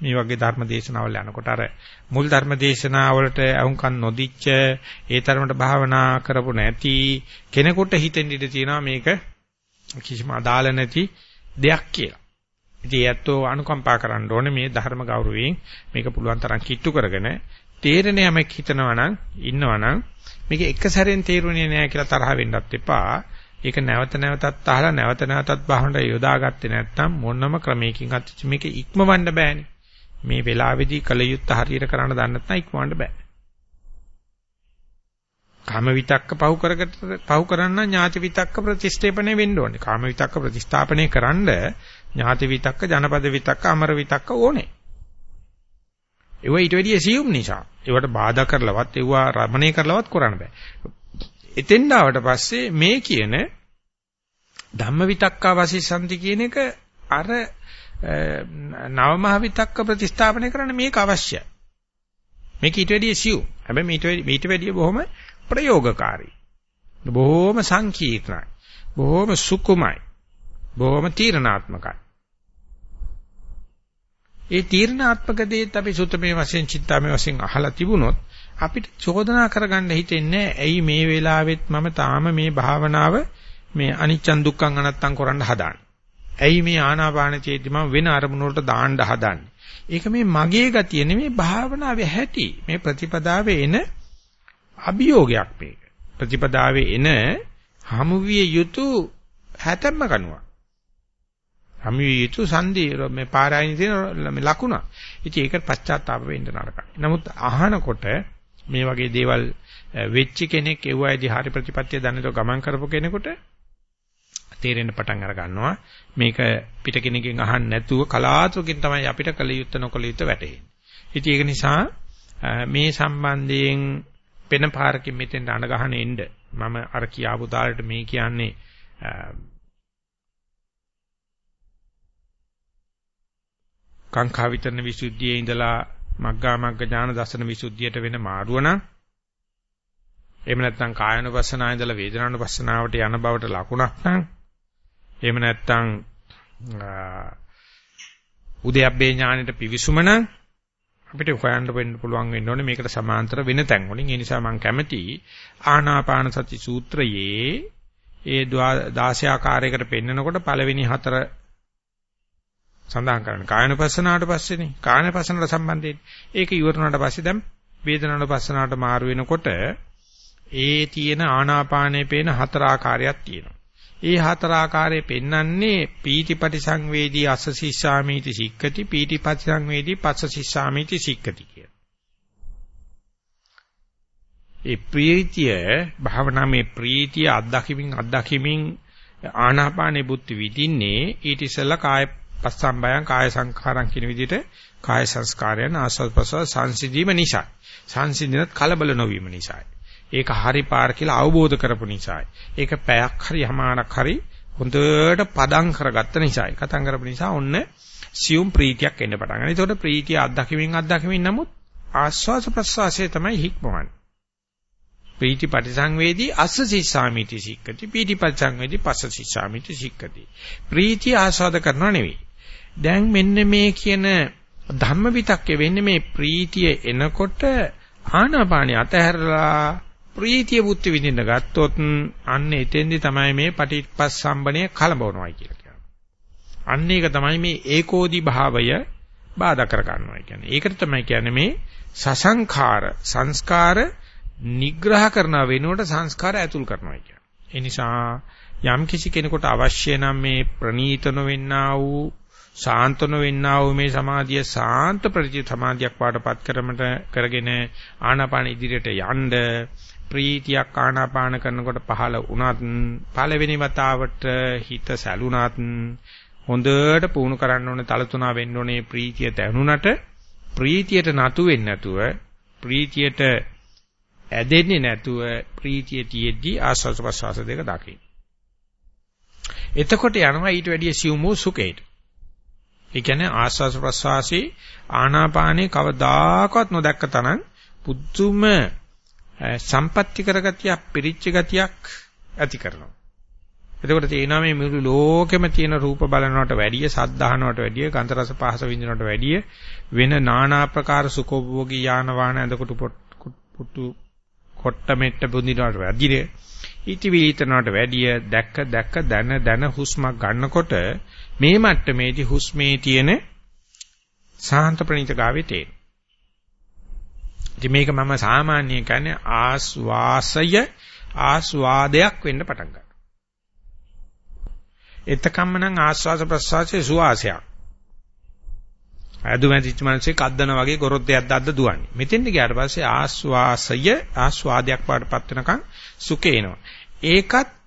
මේ වගේ ධර්ම දේශනාවල යනකොට අර මුල් ධර්ම දේශනාවලට අහුම්කන් නොදිච්ච ඒ තරමට භාවනා කරපො නැති කෙනෙකුට හිතෙන් ඉඳී තියෙනවා මේක කිසිම අදාළ නැති දෙයක් කියලා. ඉතින් ඒත්තෝ අනුකම්පා කරන්න ඕනේ මේ ධර්ම ගෞරවයෙන් මේක පුළුවන් තරම් කිට්ටු කරගෙන තේරෙන යමක් හිතනවා නම් ඉන්නවා නම් මේක එක සැරෙන් තේරුණේ නෑ කියලා තරහ වෙන්නත් එපා. ඒක නැවත නැවතත් අහලා නැවත නැවතත් බහන්න යොදාගත්තේ නැත්නම් මොනම ක්‍රමයකින් අත් මේක ඉක්මවන්න බෑනේ. මේ වෙලාවේදී කල යුත්ත හරියට කරන්න දන්නේ නැත්නම් ඉක්මවන්න බෑ. කාම විතක්ක පහු කරකට පහු කරන්න ඥාති විතක්ක ප්‍රතිස්ථාපනය වෙන්න ඕනේ. කාම විතක්ක ප්‍රතිස්ථාපනය කරන්න ඥාති විතක්ක, ජනපද විතක්ක, අමර විතක්ක ඕනේ. ඒව ඊට වැඩිය සියුම් නිසා. ඒවට බාධා කරලවත්, ඒව රමණය කරලවත් කරන්න බෑ. එතෙන් ආවට පස්සේ මේ කියන ධම්ම විතක්කා වසිසන්ති කියන එක අර නවමහ විතක්ක ප්‍රතිස්ථාපනය කරන්න මේක අවශ්‍යයි. මේක ඊට වැඩිය සියුම්. හැබැයි ඊට වැඩිය බොහොම ප්‍රයෝගකාරී. බොහොම සංකීර්ණයි. බොහොම සුකුමයි. බොහොම තීරණාත්මකයි. ඒ තීරණාත්මක දේත් අපි සුතමේ වශයෙන් චින්තාමේ වශයෙන් අහලා තිබුණොත් අපිට චෝදනා කරගන්න හිතෙන්නේ ඇයි මේ වෙලාවෙත් මම තාම මේ භාවනාව මේ අනිච්චන් දුක්ඛං අනත්තං කරන්න හදාන්නේ. ඇයි මේ ආනාපාන චේති මම වෙන අරමුණු වලට දාන්න හදන්නේ? ඒක මේ මගේ ගතිය නෙමෙයි භාවනාවේ හැටි. මේ ප්‍රතිපදාවේ එන අභියෝගයක් මේක. ප්‍රතිපදාවේ එන හමුවිය යුතු හැතැම්ම කනුවක්. හමුවිය යුතු සංදී මේ පාරායින් තියෙන මේ ලකුණ. ඉතින් ඒක පශ්චාත්තාප වෙන්න නරකයි. නමුත් අහනකොට මේ වගේ දේවල් වෙච්ච කෙනෙක් එව්වයිදී හරි ප්‍රතිපත්තිය දැනට ගමන් කරපු කෙනෙකුට තේරෙන්න පටන් අර ගන්නවා මේක පිට කෙනකින් අහන්න නැතුව කලාතුරකින් තමයි අපිට කල යුත්තේ නොකල යුත්තේ වැටෙන්නේ. ඉතින් ඒක නිසා මේ සම්බන්ධයෙන් පෙන පාරකින් මෙතෙන් අඬ ගහන එන්න මම අර කියාපු තාලෙට මේ කියන්නේ කාංකා විතරන විසුද්ධියේ ඉඳලා මග්ගා මග්ග ඥාන දර්ශන විසුද්ධියට වෙන මාරුව නම් එහෙම නැත්නම් කායනුපස්සනාව ඉඳලා වේදනානුපස්සනාවට යන බවට ලකුණක් නම් එහෙම නැත්නම් උද්‍යප්පේ ඥානෙට පිවිසුම නම් අපිට හොයන්න වෙන්න පුළුවන් වෙන්න ඕනේ. මේකට සමාන්තර වෙන තැන් වලින්. ඒ නිසා මම කැමති ආනාපාන සති සූත්‍රයේ ඒ 16 ආකාරයකට පෙන්නකොට පළවෙනි හතර සඳහන් කරන්නේ. කායනුපස්සනාවට පස්සේනේ. කායනුපස්සනට සම්බන්ධයෙන්. ඒක ඉවරනාට පස්සේ දැන් වේදනානුපස්සනාවට මාරු වෙනකොට ඒ තියෙන ආනාපානයේ පේන හතර ආකාරයක් තියෙනවා. ඒ හතර ආකාරයේ පෙන්වන්නේ පීතිපටි සංවේදී අස්ස සිස්සාමීති සික්කති පීතිපටි සංවේදී පස්ස සිස්සාමීති සික්කති කිය. ඒ ප්‍රීතිය භාවනාමේ ප්‍රීතිය අත්දැකීමින් අත්දැකීමින් ආනාපානේ බුද්ධ විදින්නේ ඊට ඉස්සෙල්ලා කාය පස්සම්බයං කාය සංඛාරං කියන විදිහට කාය සංස්කාරයන් ආස්වාද ප්‍රසවාස සංසිඳීම නිසා සංසිඳනත් කලබල නොවීම නිසායි. ඒක හරි පාර කියලා අවබෝධ කරපු නිසායි. ඒක පැයක් හරි හමාරක් හරි හොඳට පදම් කරගත්ත නිසායි. කතම් කරපු නිසා ඔන්න සියුම් ප්‍රීතියක් එන්න පටන් ගන්නවා. ඒතකොට ප්‍රීතිය අත්දැකීමින් අත්දැකීමින් නමුත් ආස්වාස ප්‍රස්වාසයේ තමයි හික්මවන්නේ. ප්‍රීති පටිසංවේදී අස්ස සිස්සාමිති සික්කති. පීති පටිසංවේදී පස්ස සිස්සාමිති සික්කති. ප්‍රීතිය ආස්වාද කරනව නෙවෙයි. දැන් මෙන්න මේ කියන ධම්ම විතක්කේ වෙන්නේ මේ ප්‍රීතිය එනකොට ආනාපානිය අතහැරලා ප්‍රීතිය බුද්ධ විඳින්න ගත්තොත් අන්න එතෙන්දි තමයි මේ පටිච්චසම්බණය කලබවනවායි කියලා කියන්නේ. අන්න ඒක තමයි මේ ඒකෝදි භාවය බාධා කර ගන්නවා කියන්නේ. ඒකට තමයි කියන්නේ මේ සසංඛාර සංස්කාර නිග්‍රහ කරන වෙනුවට සංස්කාර ඇතුල් කරනවා කියන්නේ. ඒ නිසා යම් කිසි කෙනෙකුට අවශ්‍ය නම් මේ ප්‍රනීතන වෙන්නා වූ සාන්තන වෙන්නා වූ මේ සමාධිය සාන්ත ප්‍රති සමාධියක් වාටපත් කරමට කරගෙන ආනාපාන ඉදිරියට යන්න ප්‍රීතියක් ආනාපාන කරනකොට පහළ වුණත් පළවෙනි වතාවට හිත සැලුණත් හොඳට පුහුණු කරන්න ඕනේ තල තුනා වෙන්න ඕනේ ප්‍රීතිය දැනුණට ප්‍රීතියට නතු වෙන්නේ නැතුව ප්‍රීතියට ඇදෙන්නේ නැතුව ප්‍රීතිය තියෙද්දි ආස්වාද ප්‍රසවාස දෙක දකින්න. එතකොට යනවා ඊට වැඩිය සියුමු සුඛේට. ඒ කියන්නේ ආස්වාද ප්‍රසවාසී ආනාපානේ කවදාකවත් නොදැක්ක තරම් පුදුම සම්පත්‍ති කරගතියක් පිරිච්ච ගතියක් ඇති කරනවා. එතකොට තේනවා මේ මුළු ලෝකෙම තියෙන රූප බලනවට වැඩිය සද්ධාහනවට වැඩිය ගන්ධ රස පහස විඳිනවට වැඩිය වෙන নানা ආකාර සුඛෝභෝගී යාන වාහන ඇඳකොට පුටු කොට්ට මෙට්ට බුඳිනවට වැඩිය ඉතිවිලිතනවට වැඩිය දැක්ක දැක්ක දන දන හුස්මක් ගන්නකොට මේ මට්ටමේදී හුස්මේ තියෙන සාන්ත ප්‍රණීත ගාවේ තේරෙනවා. ඉතින් මේක මම සාමාන්‍යයෙන් කියන්නේ ආස්වාසය ආස්වාදයක් වෙන්න පටන් ගන්නවා. එතකම්ම නම් ආස්වාස ප්‍රසවාසයේ සුවාසයක්. අදුමැතිච්ච මිනිස්සේ කද්දන වගේ ගොරොද්දයක් දැද්ද දුවන්නේ. මෙතෙන්ට ගියාට පස්සේ ආස්වාසය ආස්වාදයක් වඩපත් වෙනකන් සුඛේනවා. ඒකත්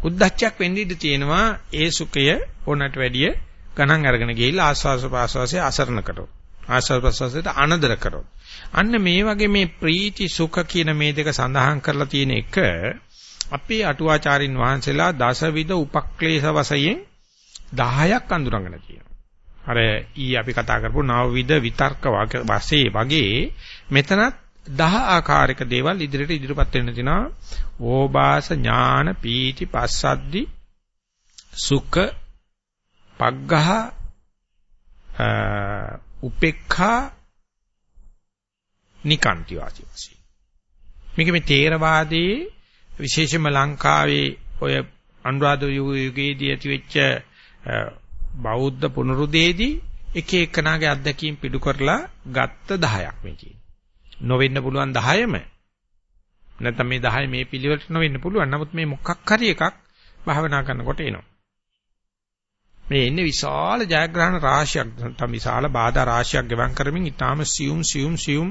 උද්දච්චයක් වෙන්න ඉඩ තියෙනවා ඒ සුඛය ඕනට වැඩිය ගණන් අරගෙන ගිහිල්ලා ආස්වාස ප්‍රාස්වාසයේ අසරණ කරනවා. ආස්වාද ප්‍රසවාසයට අනදර කරොත්. අන්න මේ වගේ මේ ප්‍රීති සුඛ කියන මේ දෙක සඳහන් කරලා තියෙන එක අපේ අටුවාචාරින් වහන්සේලා දසවිධ උපක්ලේශ වශයෙන් 10ක් අඳුරගෙන තියෙනවා. අර ඊ අපි කතා කරපු නවවිධ විතර්ක වශයෙන් වගේ මෙතනත් 10 ආකාරයක දේවල් ඉදිරියට ඉදිරිපත් වෙන්න තිනවා. ඕබාස ඥාන පීති පස්සද්දි සුඛ පග්ගහ උපේක්ඛා නිකාන්ති වාසී වශයෙන්. මේක මේ තේරවාදී විශේෂම ලංකාවේ ඔය අනුරාධ යුගයේදී ඇතිවෙච්ච බෞද්ධ පුනරුදේදී එක එකනාගේ අත්දැකීම් පිටු කරලා ගත්ත 10ක් මේ කියන්නේ. නොවෙන්න පුළුවන් 10ම. නැත්නම් මේ 10 මේ පිළිවෙලට නොවෙන්න පුළුවන්. නමුත් මේ මොකක් හරි එකක් භාවනා කරනකොට එනවා. මේ එන්නේ විශාල ජයග්‍රහණ රාශියක් නැත්නම් විශාල බාධා රාශියක් ගෙවම් කරමින් ඊටාම සියුම් සියුම් සියුම්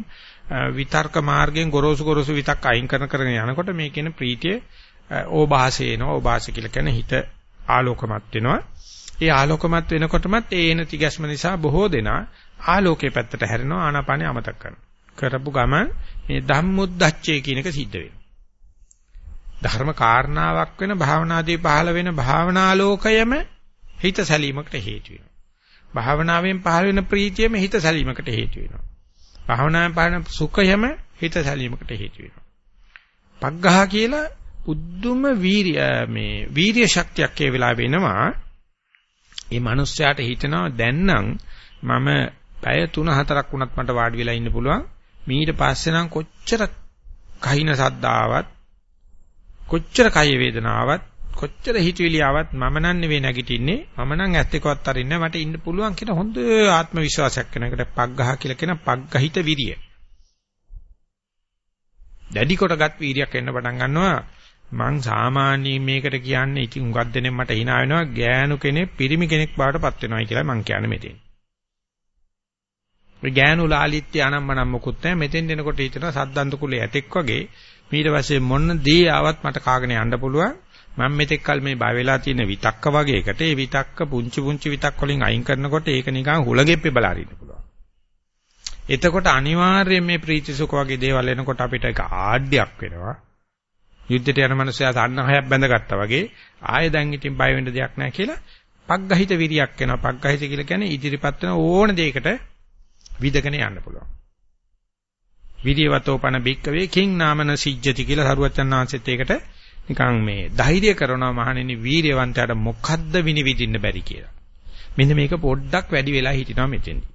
විතර්ක මාර්ගයෙන් ගොරෝසු ගොරෝසු විතක් අයින් කරන කරගෙන යනකොට මේ කියන ප්‍රීතිය ඕභාසේනවා ඕභාස කියලා කියන හිත ආලෝකමත් වෙනවා ඒ ආලෝකමත් වෙනකොටමත් ඒ එන තිගැස්ම නිසා බොහෝ දෙනා ආලෝකයේ පැත්තට හැරෙනවා ආනාපානිය අමතක කරනවා කරපු ගමන් මේ ධම්මොද්දච්චය කියන එක සිද්ධ වෙනවා ධර්ම කාරණාවක් වෙන භාවනාදී පහළ වෙන භාවනාලෝකයම හිත සැලීමකට හේතු වෙනවා. භාවනාවෙන් පහළ වෙන ප්‍රීතියම හිත සැලීමකට හේතු වෙනවා. භාවනාවෙන් පහළ වෙන සුඛයම හිත සැලීමකට හේතු වෙනවා. පග්ඝහ කියලා උද්දුම වීර්ය මේ වීර්ය ශක්තියක් ඒ වෙලාව වෙනවා. මේ මිනිස්යාට හිතනවා දැන් නම් මම පැය 3-4ක් වුණත් මට වාඩි වෙලා ඉන්න පුළුවන්. මීට පස්සේ නම් කොච්චර කහින සද්දාවත් කොච්චර කය වේදනාවක් කොච්චර හිතවිලි ආවත් මම නම් නෙවෙයි නැගිටින්නේ මම නම් ඇත්ත එකවත් අරින්නේ මට ඉන්න පුළුවන් කියන හොඳ ආත්ම විශ්වාසයක් වෙන එකට පග්ගහ කියලා කියන පග්ගහිත විරිය. දැඩි කොටගත් වීරියක් එන්න පටන් ගන්නවා මං සාමාන්‍යයෙන් මේකට කියන්නේ ඉතින් උඟක් දෙනෙක් මට hina වෙනවා ගෑනු කෙනෙක් පිරිමි කෙනෙක් බවට පත් වෙනවායි කියලා මං කියන්නේ මෙතෙන්. මේ ගෑනු ලාලිත්‍ය අනම්මනම් මොකුත් නැහැ මෙතෙන් දෙනකොට හිතනවා සද්දන්ත කුලේ ඇතෙක් වගේ ඊට පස්සේ මොන දේ ආවත් මට කාගෙන යන්න පුළුවන් මම මෙතෙක් කල මේ බය වෙලා තියෙන විතක්ක වගේ එකට ඒ විතක්ක පුංචි පුංචි විතක් වලින් අයින් කරනකොට ඒක නිකන් හුලගෙප්පේ බලා ඉන්න පුළුවන්. එතකොට අනිවාර්යයෙන් මේ ප්‍රීති සුඛ වගේ දේවල් එනකොට අපිට ඒක ආඩ්‍යයක් වෙනවා. යුද්ධයට යන මනුස්සයා සන්නහයක් බැඳගත්තා වගේ ආයෙ දැන් ඉතින් බය වෙන්න දෙයක් නැහැ කියලා පග්ගහිත විරියක් වෙනවා. පග්ගහිත කියලා කියන්නේ ඉදිරිපත් වෙන ඕන දෙයකට විදගෙන යන්න පුළුවන්. විරියවතෝපන බික්කවේ කිං නාමන සිජ්ජති කියලා සරුවචන් ආංශෙත් ඒකට නිකන් මේ ධෛර්ය කරනවා මහණෙනි වීරියවන්තයාට මොකද්ද විනිවිදින්න බැරි කියලා. මෙන්න මේක පොඩ්ඩක් වැඩි වෙලා හිටිනවා මෙතෙන්දි.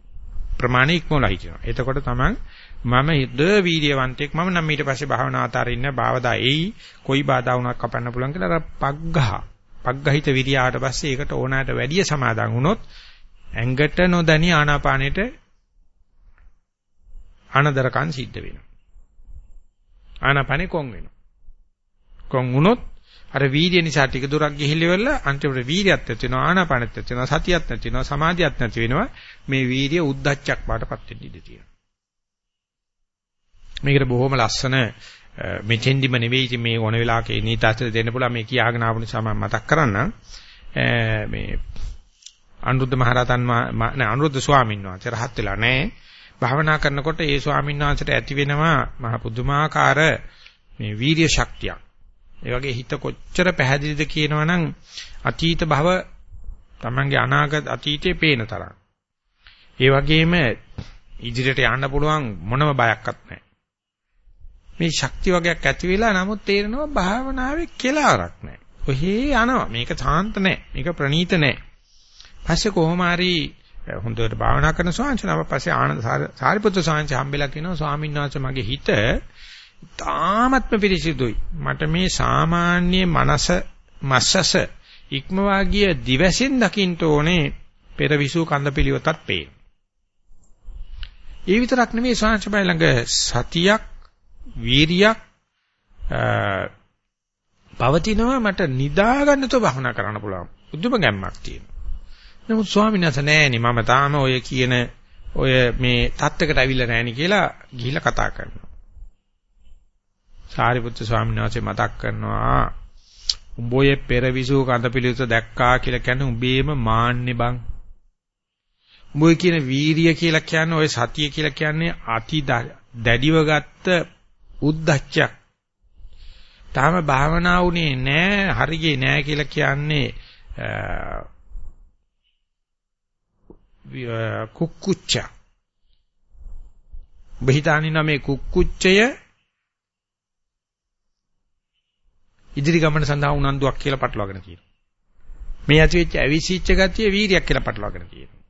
ප්‍රමාණික ඉක්මවලා හිටිනවා. එතකොට තමයි මම හිත වීරියවන්තෙක් මම නම් ඊට පස්සේ භාවනා අතරින්න භාවදා එයි කොයි බාධා වුණත් කපන්න පුළුවන් කියලා අර පග්ඝහ පග්ගහිත විරියාට පස්සේ ඒකට ඕනෑමට වැඩිය සමාදන් වුණොත් ඇඟට නොදැනි ආනාපානෙට අනදරකම් සිද්ධ වෙනවා. ආනාපානෙ කොන් වෙනවා. කොන් වුණොත් අර වීර්ය නිසා ටික දුරක් ගිහිල්ලා අන්තිමට වීර්යයත් නැති වෙනවා ආනාපානෙත් නැති වෙනවා සතියත් නැති වෙනවා සමාධියත් නැති වෙනවා මේ වීර්ය උද්දච්චක් බාටපත් වෙන්න ඉඩ තියෙනවා. මේකට බොහොම ලස්සන මෙතෙන්දිම නෙවෙයි ඉතින් මේ ඕන වෙලාවක නීතාස්තර දෙන්න පුළුවන් මේ කියාගෙන ආපු නිසා මම මතක් කරන්නම් මේ අනුරුද්ධ මහරහතන් නෑ අනුරුද්ධ ස්වාමීන් වහන්සේ රහත් වෙලා නෑ භාවනා කරනකොට ඒ ස්වාමීන් වහන්සේට ඇති වෙනවා මහ පුදුමාකාර මේ වීර්ය ශක්තියක්. ඒ වගේ හිත කොච්චර පැහැදිලිද කියනවනම් අතීත භව තමන්ගේ අනාගත අතීතේ පේන තරම්. ඒ වගේම ඉදිරියට යන්න පුළුවන් මොනම බයක්වත් නැහැ. මේ ශක්ති වගේක් ඇති වෙලා නමුත් තේරෙනවා භාවනාවේ කෙලවරක් නැහැ. ඔහේ යනවා. මේක සාන්ත නැහැ. මේක ප්‍රණීත නැහැ. පස්සේ කොහොම හරි හොඳට භාවනා කරන ස්වාමීන් පස්සේ ආනන්ද සාරිපුත්‍ර ස්වාමීන් හම්බෙලා කියනවා ස්වාමීන් වහන්සේ මගේ හිත තාමත්ම පිරිසිදුයි. මට මේ සාමාන්‍ය මනස මස්සස ඉක්මවා ගිය දිවසින් දකින්න ඕනේ පෙරවිසු කන්දපිලියොතත් පේන. ඒ විතරක් නෙමෙයි ස්වාමීන් ළඟ සතියක් වීරියක් පවතිනවා මට නිදා ගන්නතෝ භවනා කරන්න පුළුවන්. බුදුම ගැම්මක් තියෙනවා. නමුත් ස්වාමීන් වහන්සේ නෑනේ මම තාම ඔය කියන ඔය මේ தත්වයකට අවිල්ල නෑනේ කියලා ගිහිල්ලා කතා කරනවා. සාරිපුත්‍ර ස්වාමීන් වහන්සේ මතක් කරනවා උඹ ඔය පෙරවිසු කඳපිලියුත දැක්කා කියලා කියන්නේ උඹේම මාන්නේ බං. උඹ කියන වීරිය කියලා කියන්නේ ඔය සතිය කියලා කියන්නේ අති දැඩිව ගත්ත උද්දච්චයක්. තාම භාවනා වුණේ නෑ හරියේ නෑ කියලා කියන්නේ කුක්කුච්ච. බහිතානින මේ කුක්කුච්චය ඉදිරි ගමන සඳහා උනන්දුවක් කියලා පටලවාගෙන තියෙනවා. මේ ඇතිවෙච්ච අවිසිච්ච ගතිය වීරියක් කියලා පටලවාගෙන තියෙනවා.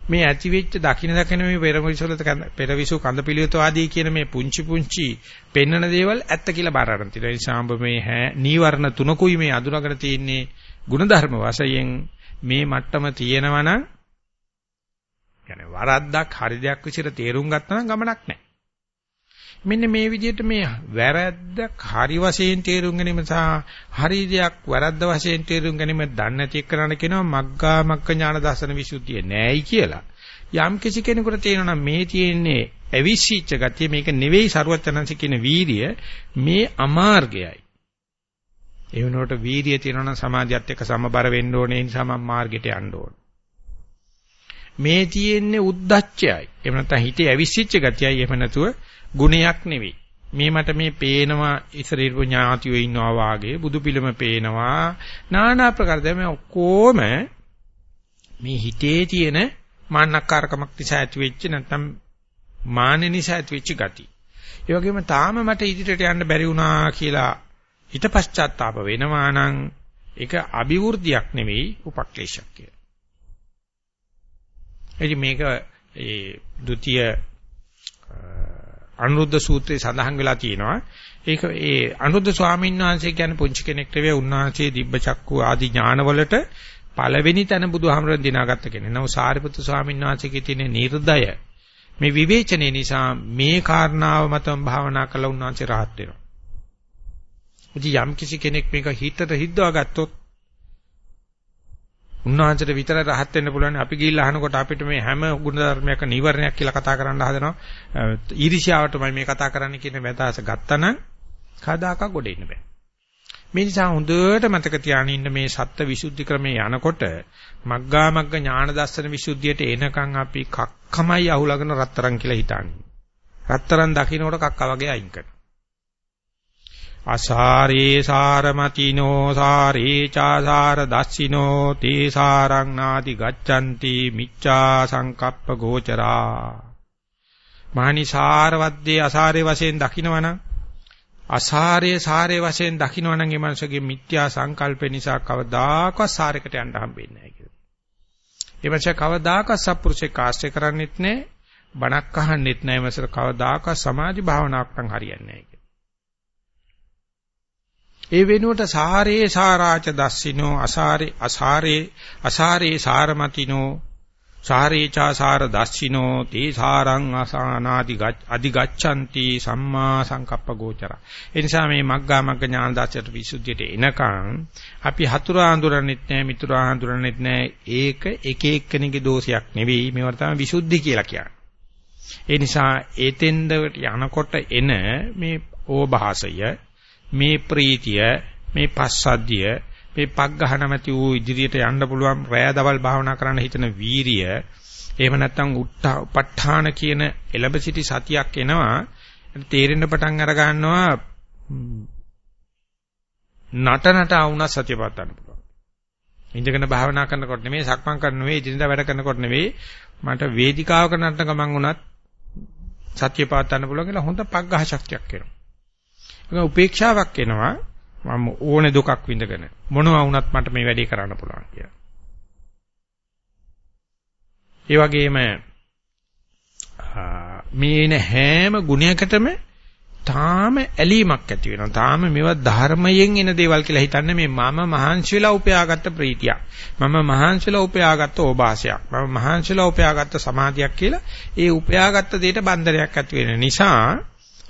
මේ ඇතිවෙච්ච දකින්න දකින්න මේ පෙරවිසුලත පෙරවිසු කඳ පිළිවෙත ආදී කියන මේ පුංචි පුංචි පෙන්නන දේවල් ඇත්ත කියලා බාර ගන්න තියෙනවා. ඒ නිසා මේ හැ නීවරණ තුනකුයි මේ අඳුනගෙන තියෙන්නේ ಗುಣධර්ම වශයෙන් මේ මට්ටම තියෙනවා නම් කියන්නේ වරද්දක් හරි දෙයක් විදිහට තේරුම් ගත්තා නම් ගමනක් නැහැ. මෙන්න මේ විදිහට මේ වැරද්දක් හරි වශයෙන් තේරුම් ගැනීම සහ හරි දෙයක් වැරද්ද වශයෙන් තේරුම් ගැනීම දන්නේ නැති එක්කනට කියනවා මග්ගා මග්ග ඥාන දර්ශන විසුද්ධිය නෑයි කියලා. යම් කිසි කෙනෙකුට තේරෙනවා මේ තියෙන්නේ ඇවිසිච්ච ගතිය මේක නෙවෙයි සරුවචනන්ස කියන වීරිය මේ අමාර්ගයයි. ඒ වෙනකොට වීරිය තියෙනවා නම් සමාධියත් එක්ක සමබර වෙන්න ඕනේ නිසා මම මාර්ගයට යන්න ඕනේ. මේ තියෙන්නේ උද්දච්චයයි. එහෙම නැත්නම් හිතේ ඇවිස්සිච්ච ගතියයි. එහෙම නැතුව ගුණයක් නෙවෙයි. මේ මට මේ පේනවා ඉසරීරු ඥාතියෝ ඉන්නවා වාගේ බුදු පිළිම පේනවා নানা ආකාර දැන් මේ ඔක්කොම මේ හිතේ තියෙන මාන්නක්කාරකමක් නිසා ඇති වෙච්ච නැත්නම් මාන නිසා ඇති වෙච්ච ගති. ඒ වගේම තාම මට ඉදිරියට යන්න බැරි වුණා කියලා හිත පශ්චාත්තාප වෙනවා නම් ඒක අභිවෘද්ධියක් නෙවෙයි උපක්ලේශයක් කියලා. එදි මේක ඒ ဒုတိ ය අනුරුද්ධ සූත්‍රයේ සඳහන් වෙලා තියෙනවා. ඒක ඒ අනුරුද්ධ ස්වාමීන් වහන්සේ කියන්නේ පුංචි කෙනෙක් නෙවෙයි උන්වහන්සේ දිබ්බ චක්කු ආදී ඥානවලට පළවෙනි තැන බුදුහාමරෙන් දිනාගත්ත කෙනෙක්. නමුත් සාරිපුත්තු ස්වාමීන් වහන්සේගේ තියෙන නිර්දය මේ විවේචනයේ නිසා මේ කාරණාව මතම භාවනා කළ උන්වහන්සේ rahat වෙනවා. ඉතින් යම් කිසි කෙනෙක් මේක හිතට හිද්දවා ගත්තොත් උන්වහන්සේට විතර රහත් වෙන්න පුළුවන්. අපි ගිහිල්ලා අහනකොට අපිට මේ හැම ගුණ ධර්මයක නිවර්ණයක් කියලා කතා කරන්න හදනවා. ඊර්ෂ්‍යාවටමයි මේ කතා කරන්න කියන වැදහස ගත්තනම් කදාක ගොඩ එන්න බෑ. මේ නිසා හොඳට මතක තියාගෙන ඉන්න මේ සත්ත්ව විසුද්ධි ක්‍රමයේ යනකොට මග්ගා මග්ග ඥාන දර්ශන විසුද්ධියට එනකන් අපි කක්කමයි අහුලගෙන රත්තරන් කියලා හිතන්නේ රත්තරන් දකින්නකොට කක්ක වගේ අයින් කරනවා. අසාරේ සාරමතිනෝ සාරේ චාසාර දස්සිනෝ තේ සාරං නාති ගච්ඡanti මිච්ඡා සංකප්ප ගෝචරා මහනි සාරවද්දේ අසාරේ වශයෙන් දකින්නවනම් අසාරේ සාරේ වශයෙන් දකින්නවනම් ඒ මනුස්සගේ මිත්‍යා සංකල්ප නිසා කවදාකවත් සාරයකට යන්න හම්බෙන්නේ නැහැ කියලා. ඒ මනුස්සයා කවදාකවත් සත්පුරුෂේ කාශ්‍රය කරන්නෙත් නැහැ, බණක් අහන්නෙත් නැහැ. මනුස්සර කවදාකවත් සමාධි භාවනාවක් නම් හරියන්නේ නැහැ. ඒ වෙනුවට සාරේ සාරාච දස්සිනෝ අසාරේ අසාරේ අසාරේ සාරමතිනෝ සාරේචා සාර දස්සිනෝ තේ සාරං අසානාදි අධිගච්ඡanti සම්මා සංකප්ප ගෝචර. ඒ නිසා මේ මග්ගා මග්ග ඥාන දාසයට විසුද්ධියට එනකන් අපි හතුරා හඳුරන්නෙත් නැහැ මිතුරා හඳුරන්නෙත් නැහැ ඒක එක එක්කෙනෙකුගේ දෝෂයක් නෙවෙයි. මේවට තමයි විසුද්ධි කියලා කියන්නේ. ඒ නිසා ඒතෙන්ද යනකොට එන මේ ඕභාසය මේ ප්‍රීතිය මේ පස්සද්ධිය මේ පග්ගහ නැමැති වූ ඉදිරියට යන්න පුළුවන් රෑ දවල් භාවනා කරන්න හිතන වීරිය එහෙම නැත්නම් උප ဋ ාණ කියන එලඹ සිටි සතියක් එනවා. තේරෙන්න පටන් අර ගන්නවා නට නට ආවුණා සතිය පවත්වන්න පුළුවන්. ඉඳගෙන භාවනා කරනකොට නෙමෙයි සක්මන් කරන නෙමෙයි ඉදින්දා වැඩ කරනකොට නෙමෙයි මට වේදිකාවක නටන ගමන් වුණත් සතිය පවත්වන්න පුළුවන් කියලා හොඳ පග්ගහ ශක්තියක් එනවා. ඒක උපේක්ෂාවක් එනවා මම ඕනේ දුකක් විඳගෙන මොනවා වුණත් මට මේ වැඩේ කරන්න පුළුවන් කියලා. ඒ වගේම මේන හැම ගුණයකටම තාම ඇලීමක් ඇති වෙනවා. තාම මේවා ධර්මයෙන් එන දේවල් කියලා හිතන්නේ මේ මම මහන්සි වෙලා උපයාගත්ත ප්‍රීතියක්. මම මහන්සි වෙලා උපයාගත්ත ඕභාසයක්. මම මහන්සි වෙලා උපයාගත්ත සමාධියක් කියලා ඒ උපයාගත්ත දෙයට බන්ධනයක් ඇති වෙන නිසා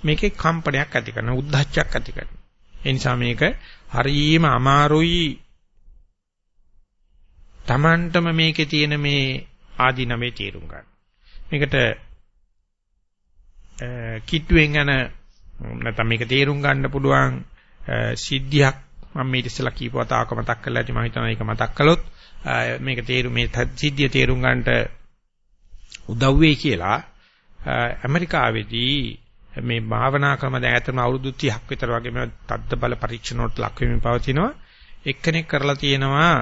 මේකේ කම්පනයක් ඇති කරන උද්දච්චයක් ඇති කරන. ඒ නිසා මේක හරීම අමාරුයි. Tamanටම මේකේ තියෙන මේ ආදීනමේ තේරුම් ගන්න. මේකට කිට්ටුවෙන් යන නැත්නම් මේක තේරුම් ගන්න පුළුවන් සිද්ධියක් මම මේ ඉස්සෙල්ලා කීප වතාවක මතක් කරලා ඇති මම හිතනවා ඒක මතක් කළොත් මේක තේරු මේ සිද්ධිය තේරුම් ගන්නට උදව් වෙයි කියලා ඇමරිකාවේදී මේ භාවනා ක්‍රම දැන් ඇත්තම අවුරුදු 30ක් විතර වගේ මේ තද්ද බල පරීක්ෂණ වලට ලක් වෙමින් පවතිනවා. එක්කෙනෙක් කරලා තියෙනවා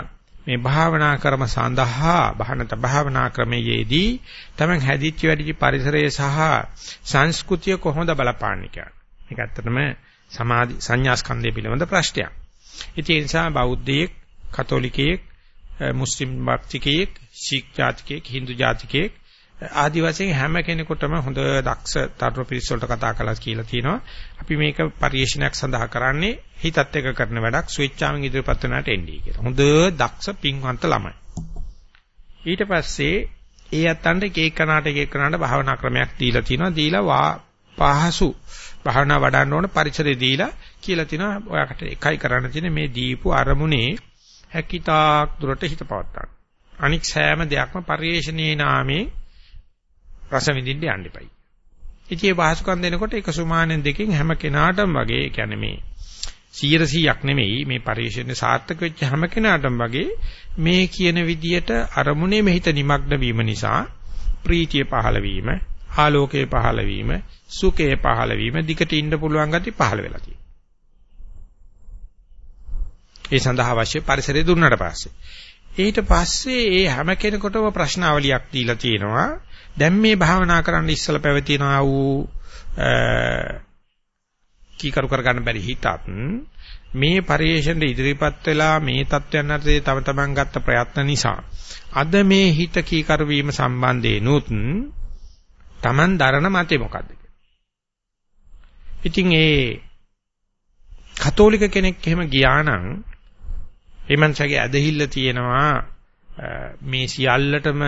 මේ භාවනා ක්‍රම සඳහා භානත භාවනා ක්‍රමයේදී තමයි හැදිච්ච වැඩිච පරිසරය සහ සංස්කෘතිය කොහොමද බලපාන්නේ කියන්නේ. මේක ඇත්තටම සමාධි සංඥා ස්කන්ධය පිළිබඳ ප්‍රශ්නයක්. ඉතින් ඒ නිසා බෞද්ධයෙක්, කතෝලිකයෙක්, මුස්ලිම් භක්තිකයෙක්, ශීක් ජාතිකයෙක්, හින්දු ජාතිකයෙක් ආදි වශයෙන් හැම කෙනෙකුටම හොඳ දක්ෂ තරුණ පිරිස වලට කතා කළා කියලා තියෙනවා. අපි මේක පරිශීලනයක් සඳහා කරන්නේ හිතත් එක කරන වැඩක් ස්විච්චාවෙන් ඉදිරියපත් වෙනාට එන්නේ කියලා. හොඳ දක්ෂ පින්වන්ත ළමයි. ඊට පස්සේ ඒ අතන්ට එක එකනාට එක එකනාට භාවනා ක්‍රමයක් දීලා තියෙනවා. දීලා පහසු භාවනා වඩන්න ඕන පරිසරය දීලා කියලා තිනවා. ඔයාකට එකයි කරන්න තියෙන්නේ මේ දීපු අරමුණේ හැකිතාක් දුරට හිත පවත්වා අනික් සෑම දෙයක්ම පරිේශණයේ නාමේ රස විඳින්න යන්න එපයි. ඉතින් මේ පහසුකම් දෙනකොට එක සුමානෙන් දෙකෙන් හැම කෙනාටම වගේ ඒ කියන්නේ මේ 100%ක් නෙමෙයි මේ පරිශ්‍රණය සාර්ථක වෙච්ච හැම කෙනාටම වගේ මේ කියන විදියට අරමුණේ මෙහිත නිමග්න වීම නිසා ප්‍රීතිය පහළ වීම, ආලෝකයේ පහළ වීම, සුඛයේ පහළ වීම දිකට ඉන්න පුළුවන් ගති පහළ වෙලා තියෙනවා. ඒ සඳහා අවශ්‍ය පරිසරය දුන්නාට පස්සේ ඊට පස්සේ ඒ හැම කෙනෙකුටම ප්‍රශ්නාවලියක් දීලා තියෙනවා. දැන් මේ භාවනා කරන්න ඉස්සලා පැවතිනා වූ කීකරු කරගන්න බැරි හිතත් මේ පරිේශණය ඉදිරිපත් වෙලා මේ தත්වයන් අතරේ තව තමන් ගත්ත ප්‍රයත්න නිසා. අද මේ හිත කීකරු වීම සම්බන්ධේනොත් තමන් දරන මතේ මොකද්ද? ඉතින් ඒ කතෝලික කෙනෙක් එහෙම ගියා නම් ඒ මනසගේ ඇදහිල්ල තියෙනවා මේ සියල්ලටම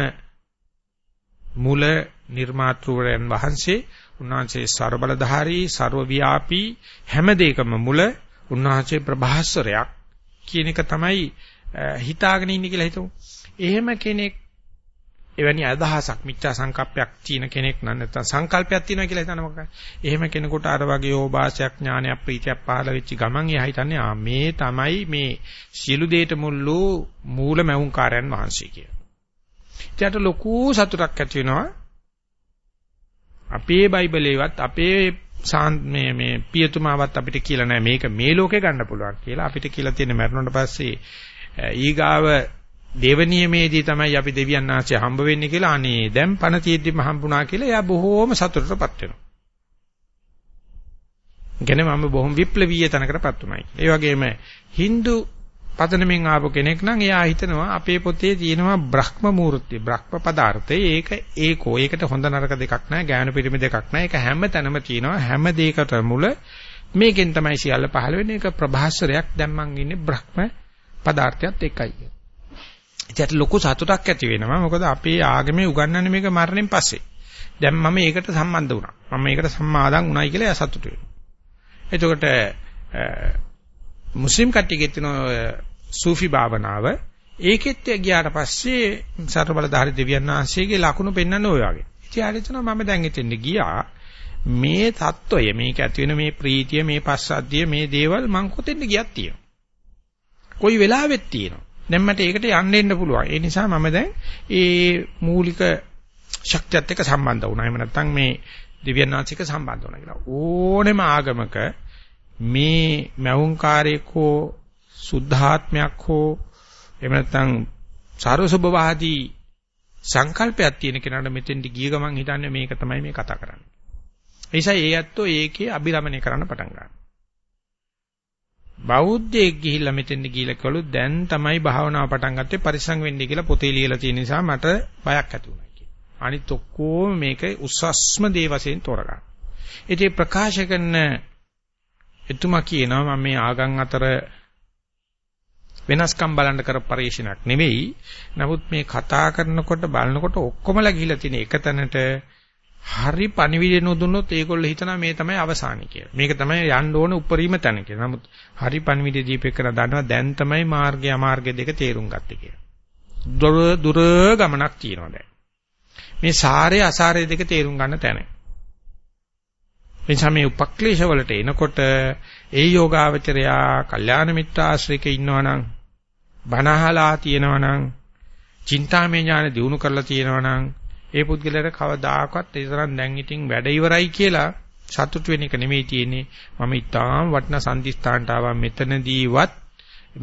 මුල නිර්මාතෘවරයන් වහන්සේ උන්වහන්සේ ਸਰබලධාරී ਸਰවව්‍යාපී හැම දෙයකම මුල උන්වහන්සේ ප්‍රභාස්වරයක් කියන එක තමයි හිතාගෙන ඉන්නේ කියලා හිතමු. එහෙම කෙනෙක් එවැනි අදහසක් මිත්‍යා සංකල්පයක් තියෙන කෙනෙක් නම් නැත්නම් සංකල්පයක් තියෙනවා කියලා හිතන මොකක්ද? එහෙම කෙනෙකුට අර වගේ ඕපාසයක් ඥානයක් ප්‍රීතියක් පහළ වෙච්ච ගමන් එයා හිතන්නේ ආ මේ තමයි මේ සියලු දේට මුල්ලෝ මූල මැවුම්කාරයන් වහන්සේ කියලා. ඊට ලොකු සතුටක් ඇති වෙනවා. අපේ බයිබලේවත් අපේ මේ මේ පියතුමාවත් අපිට කියලා නෑ මේක මේ ලෝකේ ගන්න පුළුවන් කියලා අපිට කියලා තියෙන මරණයට පස්සේ ඊගාව දේවනියමේදී තමයි අපි දෙවියන් ආශ්‍රය හම්බ වෙන්නේ කියලා අනේ දැන් පණ තියෙද්දිම හම්බුණා කියලා එයා බොහෝම සතුටටපත් වෙනවා. ගැන මම බොහොම විප්ලවීය තැනකටපත් උනායි. ඒ වගේම Hindu පදනමින් ආපු කෙනෙක් නම් එයා හිතනවා අපේ පොතේ තියෙනවා බ්‍රහ්ම මූර්ති බ්‍රහ්ම පදාර්ථය ඒක ඒකෝ ඒකට හොඳ නරක දෙකක් නැහැ ඥාන පිරිමි දෙකක් නැහැ ඒක හැම තැනම තියෙනවා හැම දෙයකට මුල මේකෙන් තමයි සියල්ල පහළ වෙන්නේ ඒක ප්‍රභාස්වරයක් දැන් මං ඉන්නේ බ්‍රහ්ම පදාර්ථයත් එකයි ඒකට ලොකු සතුටක් ඇති වෙනවා. මොකද අපේ ආගමේ උගන්වන්නේ මේක මරණයෙන් පස්සේ. දැන් මම ඒකට සම්බන්ධ වුණා. මම ඒකට සම්මාදන් වුණයි කියලා එයා සතුටු වෙනවා. එතකොට මුස්ලිම් කට්ටියගේ තියෙන සූෆි භාවනාව ඒකෙත් ගියාට පස්සේ සතර බලධාරි දෙවියන් වහන්සේගේ ලකුණු පෙන්වන්න ඔය වගේ. ඉතින් මම දැන් එතෙන්ද ගියා මේ தত্ত্বය මේක ඇති වෙන මේ ප්‍රීතිය මේ පස්සද්ධිය මේ දේවල් මං කොතෙන්ද ගියක් තියෙනවා. කොයි වෙලාවෙත් තියෙනවා. දැන් මට ඒකට යන්න එන්න පුළුවන්. ඒ නිසා මම දැන් ඒ මූලික ශක්තියත් එක්ක සම්බන්ධ වුණා. එහෙම නැත්නම් මේ දිව්‍යන් වාචික සම්බන්ධ වුණා කියලා. ඕනෙම ආගමක මේ මෞංකාරයකෝ සුද්ධාත්මයක් හෝ එහෙම නැත්නම් සාරසබවාදී සංකල්පයක් තියෙන කෙනාට මෙතෙන්ට ගිය ගමන් හිතන්නේ මේක තමයි මේ කතා කරන්නේ. ඒ නිසා ඒ ඇත්තෝ ඒකේ අභිරමණය කරන්න පටන් ගන්නවා. බෞද්ධයෙක් ගිහිල්ලා මෙතෙන්ද ගිහිල්ලා කළොත් දැන් තමයි භාවනාව පටන් ගත්තේ පරිසං වෙන්නේ කියලා පොතේ ලියලා තියෙන නිසා මට බයක් ඇති වුණා කියලා. අනිත් ඔක්කොම මේක උස්සස්ම දේ වශයෙන් තෝරගන්න. ඉතින් ප්‍රකාශ කරන එතුමා කියනවා මම මේ ආගම් අතර වෙනස්කම් බලන්න කර පරිශීනක් නෙවෙයි. නමුත් මේ කතා කරනකොට බලනකොට ඔක්කොමලා ගිහිලා තියෙන එක තැනට හරි පණිවිඩය නොදුන්නොත් ඒගොල්ලෝ හිතනවා මේ තමයි අවසානය කියලා. මේක තමයි යන්න ඕන උපරිම තැන කියලා. නමුත් හරි පණිවිඩය දීපේකන දන්නවා දැන් තමයි මාර්ගය අමාර්ගය දෙක තේරුම් ගත්තේ කියලා. දුර දුර ගමනක් තියෙනවා දැන්. මේ සාරය අසාරය දෙක තේරුම් ගන්න තැන. එනිසා මේ උපක්ලේශ වලට එනකොට ඒ යෝගාවචරයා කල්යාණ මිත්‍ර ආශ්‍රයක ඉන්නවනම් බනහලා තියෙනවනම් චින්තාමය ඥාන දිනු කරලා තියෙනවනම් ඒ පුද්ගලයාට කවදාකවත් ඒ තරම් දැන් ඉතින් වැඩ ඉවරයි කියලා සතුටු වෙන එක නෙමෙයි තියෙන්නේ. මම ඊටාම් වටිනා සම්දිස්ථානට ආවා මෙතනදීවත්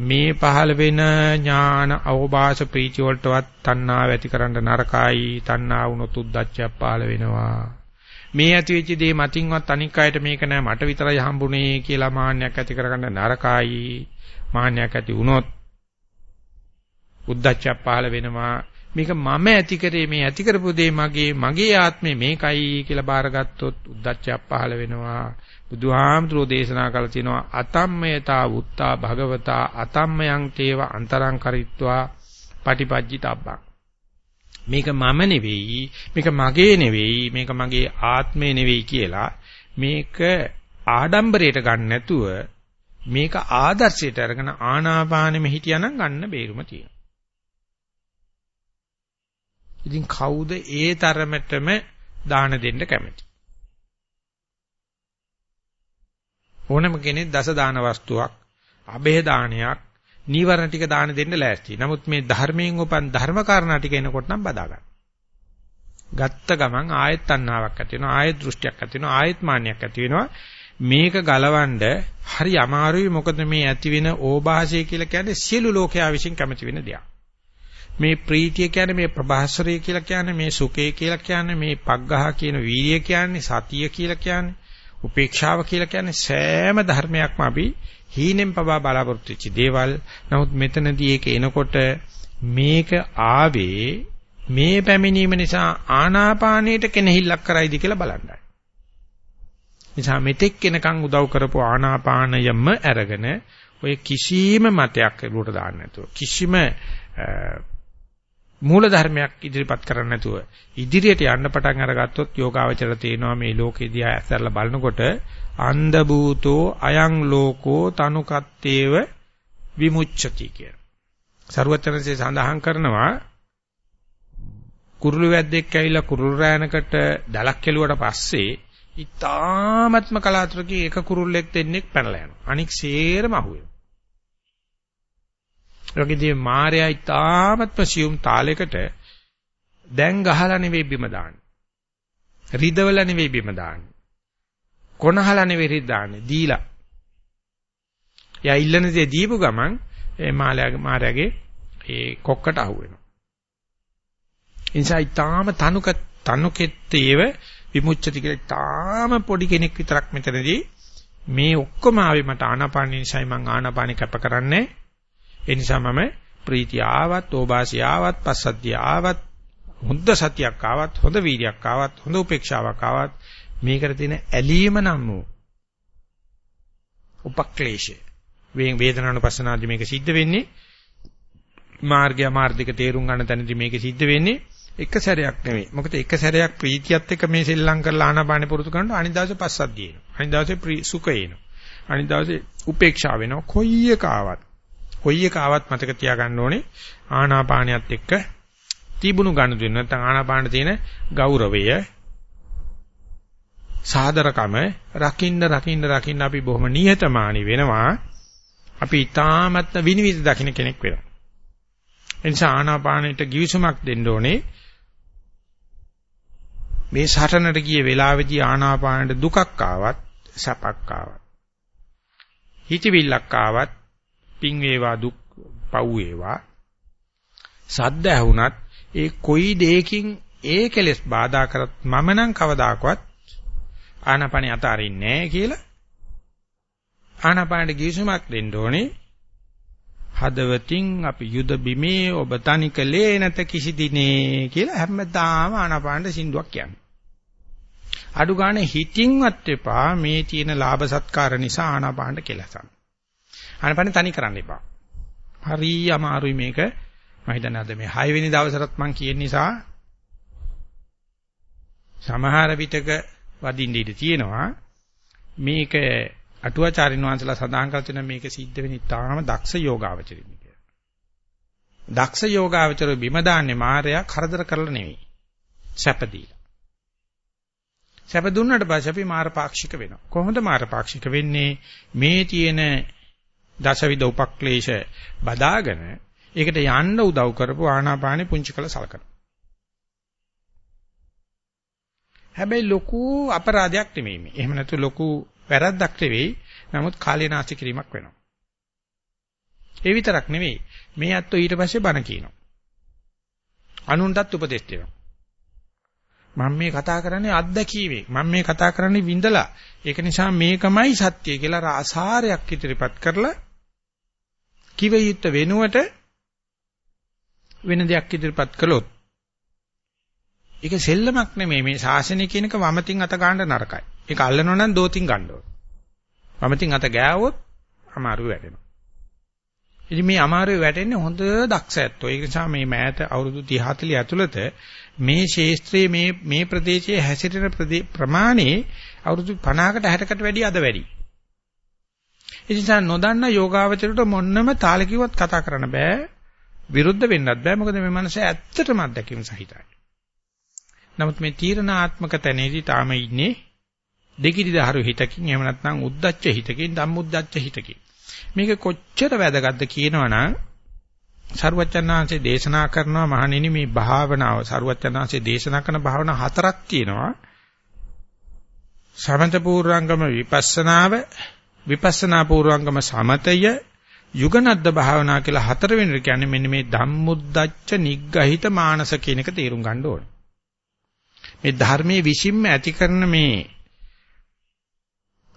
මේ පහළ වෙන ඥාන අවබෝධ ප්‍රීති වලටවත් තණ්හාව ඇති කරන්න නරකයි. තණ්හා වුණොත් උද්දච්චයක් පහළ වෙනවා. මේ ඇති වෙච්ච දේ මතින්වත් අනික් අයට මේක නෑ මට විතරයි හම්බුනේ කියලා මාන්නයක් ඇති කරගන්න නරකයි. මාන්නයක් ඇති වුණොත් උද්දච්චයක් පහළ වෙනවා. මේක මම ඇති කරේ මේ ඇති කරපු දේ මගේ මගේ ආත්මේ මේකයි කියලා බාරගත්තොත් උද්දච්චයක් පහළ වෙනවා. බුදුහාමුදුරෝ දේශනා කළ තියෙනවා අතම්මයතා වුත්තා භගවතා අතම්මයන් තේව අන්තරං කරිත්වා පටිපජ්ජිතබ්බං. මේක මම නෙවෙයි මේක මගේ නෙවෙයි මේක මගේ ආත්මේ නෙවෙයි කියලා මේක ආඩම්බරයට ගන්න නැතුව මේක ආදර්ශයට අරගෙන ආනාපානෙම හිටියානම් ගන්න බේරුම තියෙනවා. ඉතින් කවුද ඒ තරමටම දාන දෙන්න කැමති? ඕනම කෙනෙක් දස දාන වස්තුවක්, අබේ දානයක්, නීවරණ ටික දාන දෙන්න ලෑස්ති. නමුත් මේ ධර්මයෙන් උපන් ධර්ම කාරණා ටික එනකොට නම් බදා ගන්න. ගත්ත ගමන් ආයෙත් තණ්හාවක් ඇති වෙනවා, ආයෙත් දෘෂ්ටියක් ඇති වෙනවා, ආයෙත් මාන්නයක් ඇති වෙනවා. මේක ගලවන්න හරි අමාරුයි මොකද මේ ඇති වෙන ඕභාසය කියලා කියන්නේ සියලු ලෝකයා විසින් කැමති වෙන දෙයක්. මේ ප්‍රීතිය කියන්නේ මේ ප්‍රභාස්වරය කියලා කියන්නේ මේ සුඛය කියලා කියන්නේ මේ පග්ගහ කියන වීර්ය කියන්නේ සතිය කියලා කියන්නේ උපේක්ෂාව කියලා කියන්නේ සෑම ධර්මයක්ම අපි හීනෙන් පවා බලාපොරොත්තු වෙච්ච දේවල්. නමුත් මෙතනදී ඒක එනකොට මේක ආවේ මේ පැමිණීම නිසා ආනාපානයට කෙනෙහිල්ලක් කරයිද කියලා බලන්නයි. නිසා මෙතෙක් කෙනකන් උදව් කරපු ආනාපානයම අරගෙන ඔය කිසිම මතයක් එළුවට දාන්න නැතුව කිසිම මූල ධර්මයක් ඉදිරිපත් කරන්න නැතුව ඉදිරියට යන්න පටන් අරගත්තොත් යෝගාවචර තේනවා මේ ලෝකෙදී ඇස්සරලා බලනකොට අන්ධ භූතෝ අයං ලෝකෝ තනුකත්තේව විමුච්ඡති කිය. ਸਰුවචනසේ සඳහන් කරනවා කුරුළු වැද්දෙක් ඇවිල්ලා කුරුළු රෑනකට දලක් කෙලුවට පස්සේ ඉතාමත්ම කලාතුරකින් එක කුරුල්ලෙක් දෙන්නෙක් පැනලා යනවා. අනික සේරම අහුවෙනවා. ඒකෙදී මායя ඉතාමත්ම සියුම් තාලයකට දැන් ගහලා නෙවෙයි බිම දාන්නේ. රිදවල නෙවෙයි බිම දාන්නේ. කොනහලා නෙවෙයි රිද දාන්නේ. දීලා. එයා ඉල්ලන දේ දීපු ගමන් ඒ මායාගේ මායාගේ ඒ කොක්කට අහු වෙනවා. ඉන්සයි තාම තනුක තනුකෙත්තේව විමුච්ඡති කියලා තාම පොඩි කෙනෙක් විතරක් මෙතනදී මේ ඔක්කොම ආවේ මට ආනාපාන නිසායි මං ආනාපාන කැප කරන්නේ ඒ නිසා මම ප්‍රීතිය ආවත් ඕබාසිය ආවත් පස්සද්ධිය ආවත් හොඳ සතියක් ආවත් හොඳ වීර්යයක් ආවත් හොඳ උපේක්ෂාවක් ආවත් මේකට තියෙන ඇලීම නම් වූ උපක්ලේශය වේදනානුපස්සනාදී මේක සිද්ධ වෙන්නේ මාර්ගය මාර්ධික තේරුම් ගන්න තැනදී මේක සිද්ධ වෙන්නේ එක සැරයක් නෙවෙයි. මොකද එක සැරයක් ප්‍රීතියත් එක්ක මේ සෙල්ලම් කරලා ආනාපානෙ පුරුදු කරනකොට අනිත් දවසේ පස්සද්ධිය එනවා. අනිත් දවසේ සුඛය එනවා. අනිත් දවසේ උපේක්ෂාව වෙනවා. කොයි එක ආවත් කොයි එක ආවත් මතක තියාගන්න ඕනේ. ආනාපානියත් එක්ක තිබුණු ගනුදෙනු නැත්නම් ආනාපාන තියෙන ගෞරවය සාදරකම රකින්න රකින්න රකින්න අපි බොහොම නිහතමානී වෙනවා. අපි ඊ타මත්ම විනිවිද දකින්න කෙනෙක් වෙනවා. එනිසා ආනාපානෙට givisුමක් දෙන්න ඕනේ. මේ සටනට ගිය වෙලාවේදී ආනාපානෙට දුකක් ආවත් සැපක් ආවත් හිතවිල්ලක් ආවත් පිං වේවා දුක් පව් වේවා සද්ද ඇහුණත් ඒ කොයි දෙයකින් ඒ කෙලෙස් බාධා කරත් මම නම් කවදාකවත් ආනාපානිය අතාරින්නේ නැහැ කියලා ආනාපානට ගිවිසුමක් දෙන්න ඕනේ හදවතින් අපි යුද බිමේ ඔබ තනිකලේ නැත කිසි දිනේ කියලා හැමදාම ආනාපානට සින්දුවක් කියන්නේ. අඩු ගන්න හිතින්වත් එපා මේ තියෙන ලාභ සත්කාර නිසා ආනාපානට කෙලසන්න. ආනාපාන තනි කරන්න එපා. හරි අමාරුයි මේක. මම හිතන්නේ අද මේ 6 වෙනි දවසටත් මම කියන නිසා සමහර විටක වදින්න ඉඩ තියෙනවා. මේක අටුවාචාරින් වහන්සලා සඳහන් කර තියෙන මේක සිද්ධ වෙන ඉතාලම දක්ෂ යෝගාවචරින් කියලා. දක්ෂ යෝගාවචර බිම දාන්නේ මායя කරදර කරලා නෙවෙයි. සැප දීලා. සැප දුන්නට පස්සේ අපි මාර පාක්ෂික වෙනවා. කොහොමද මාර පාක්ෂික වෙන්නේ? මේ තියෙන දසවිද උපක්ලේශ බදාගෙන ඒකට යන්න උදව් කරපු ආනාපානෙ පුංචි කළ සලකන. හැබැයි ලොකු අපරාධයක් නෙමෙයි මේ. එහෙම නැතු ලොකු වැරද්දක් නෙවෙයි. නමුත් කාලේ නාස්ති කිරීමක් වෙනවා. ඒ විතරක් නෙවෙයි. මේ අත්ෝ ඊට පස්සේ බණ කියනවා. අනුන්ටත් උපදෙස් දෙනවා. මම මේ කතා කරන්නේ අත්දැකීමේ. මම මේ කතා කරන්නේ විඳලා. ඒක නිසා මේකමයි සත්‍ය කියලා රාසාරයක් ඉදිරිපත් කරලා කිව යුත්ත වෙනුවට වෙන දෙයක් ඉදිරිපත් කළොත් ඒක සෙල්ලමක් නෙමෙයි මේ ශාසනය කියන එක වමතින් අත ගන්න නරකයි. ඒක අල්ලනවා නම් දෝතින් ගන්න ඕන. වමතින් අත ගෑවොත් අමාරු වැටෙනවා. ඉතින් මේ අමාරුවේ වැටෙන්නේ හොඳ දක්ෂයත්ෝ. ඒ නිසා මේ මෑත අවුරුදු 30 40 ඇතුළත මේ ශේස්ත්‍රයේ මේ මේ ප්‍රදේශයේ හැසිරෙන ප්‍රමාණය අවුරුදු 50කට 60කට වැඩිය අද වැඩි. ඒ නිසා නොදන්න යෝගාවචරයට මොන්නම තාලකියවත් කතා කරන්න බෑ. විරුද්ධ වෙන්නත් බෑ. මොකද මේ මනස ඇත්තටම අත්දැකීම් සහිතයි. නමුත් මේ තීරණාත්මක තැනේදී තාම ඉන්නේ දෙකිඩි දහරු හිතකින් එහෙම නැත්නම් උද්දච්ච හිතකින් ධම්මුද්දච්ච හිතකින්. මේක කොච්චර වැදගත්ද කියනවනම් සරුවචනාංශේ දේශනා කරනවා මහණෙනි මේ භාවනාව සරුවචනාංශේ දේශනා කරන භාවනා හතරක් තියෙනවා. සමත පූර්වංගම විපස්සනාව විපස්සනා පූර්වංගම සමතය යුගනද්ද භාවනා කියලා හතරවෙනි කියන්නේ මෙන්න මේ ධම්මුද්දච්ච නිග්ගහිත මානස කියන එක තේරුම් ගන්න ඕනේ. මේ ධර්මයේ විසින්ම ඇති කරන මේ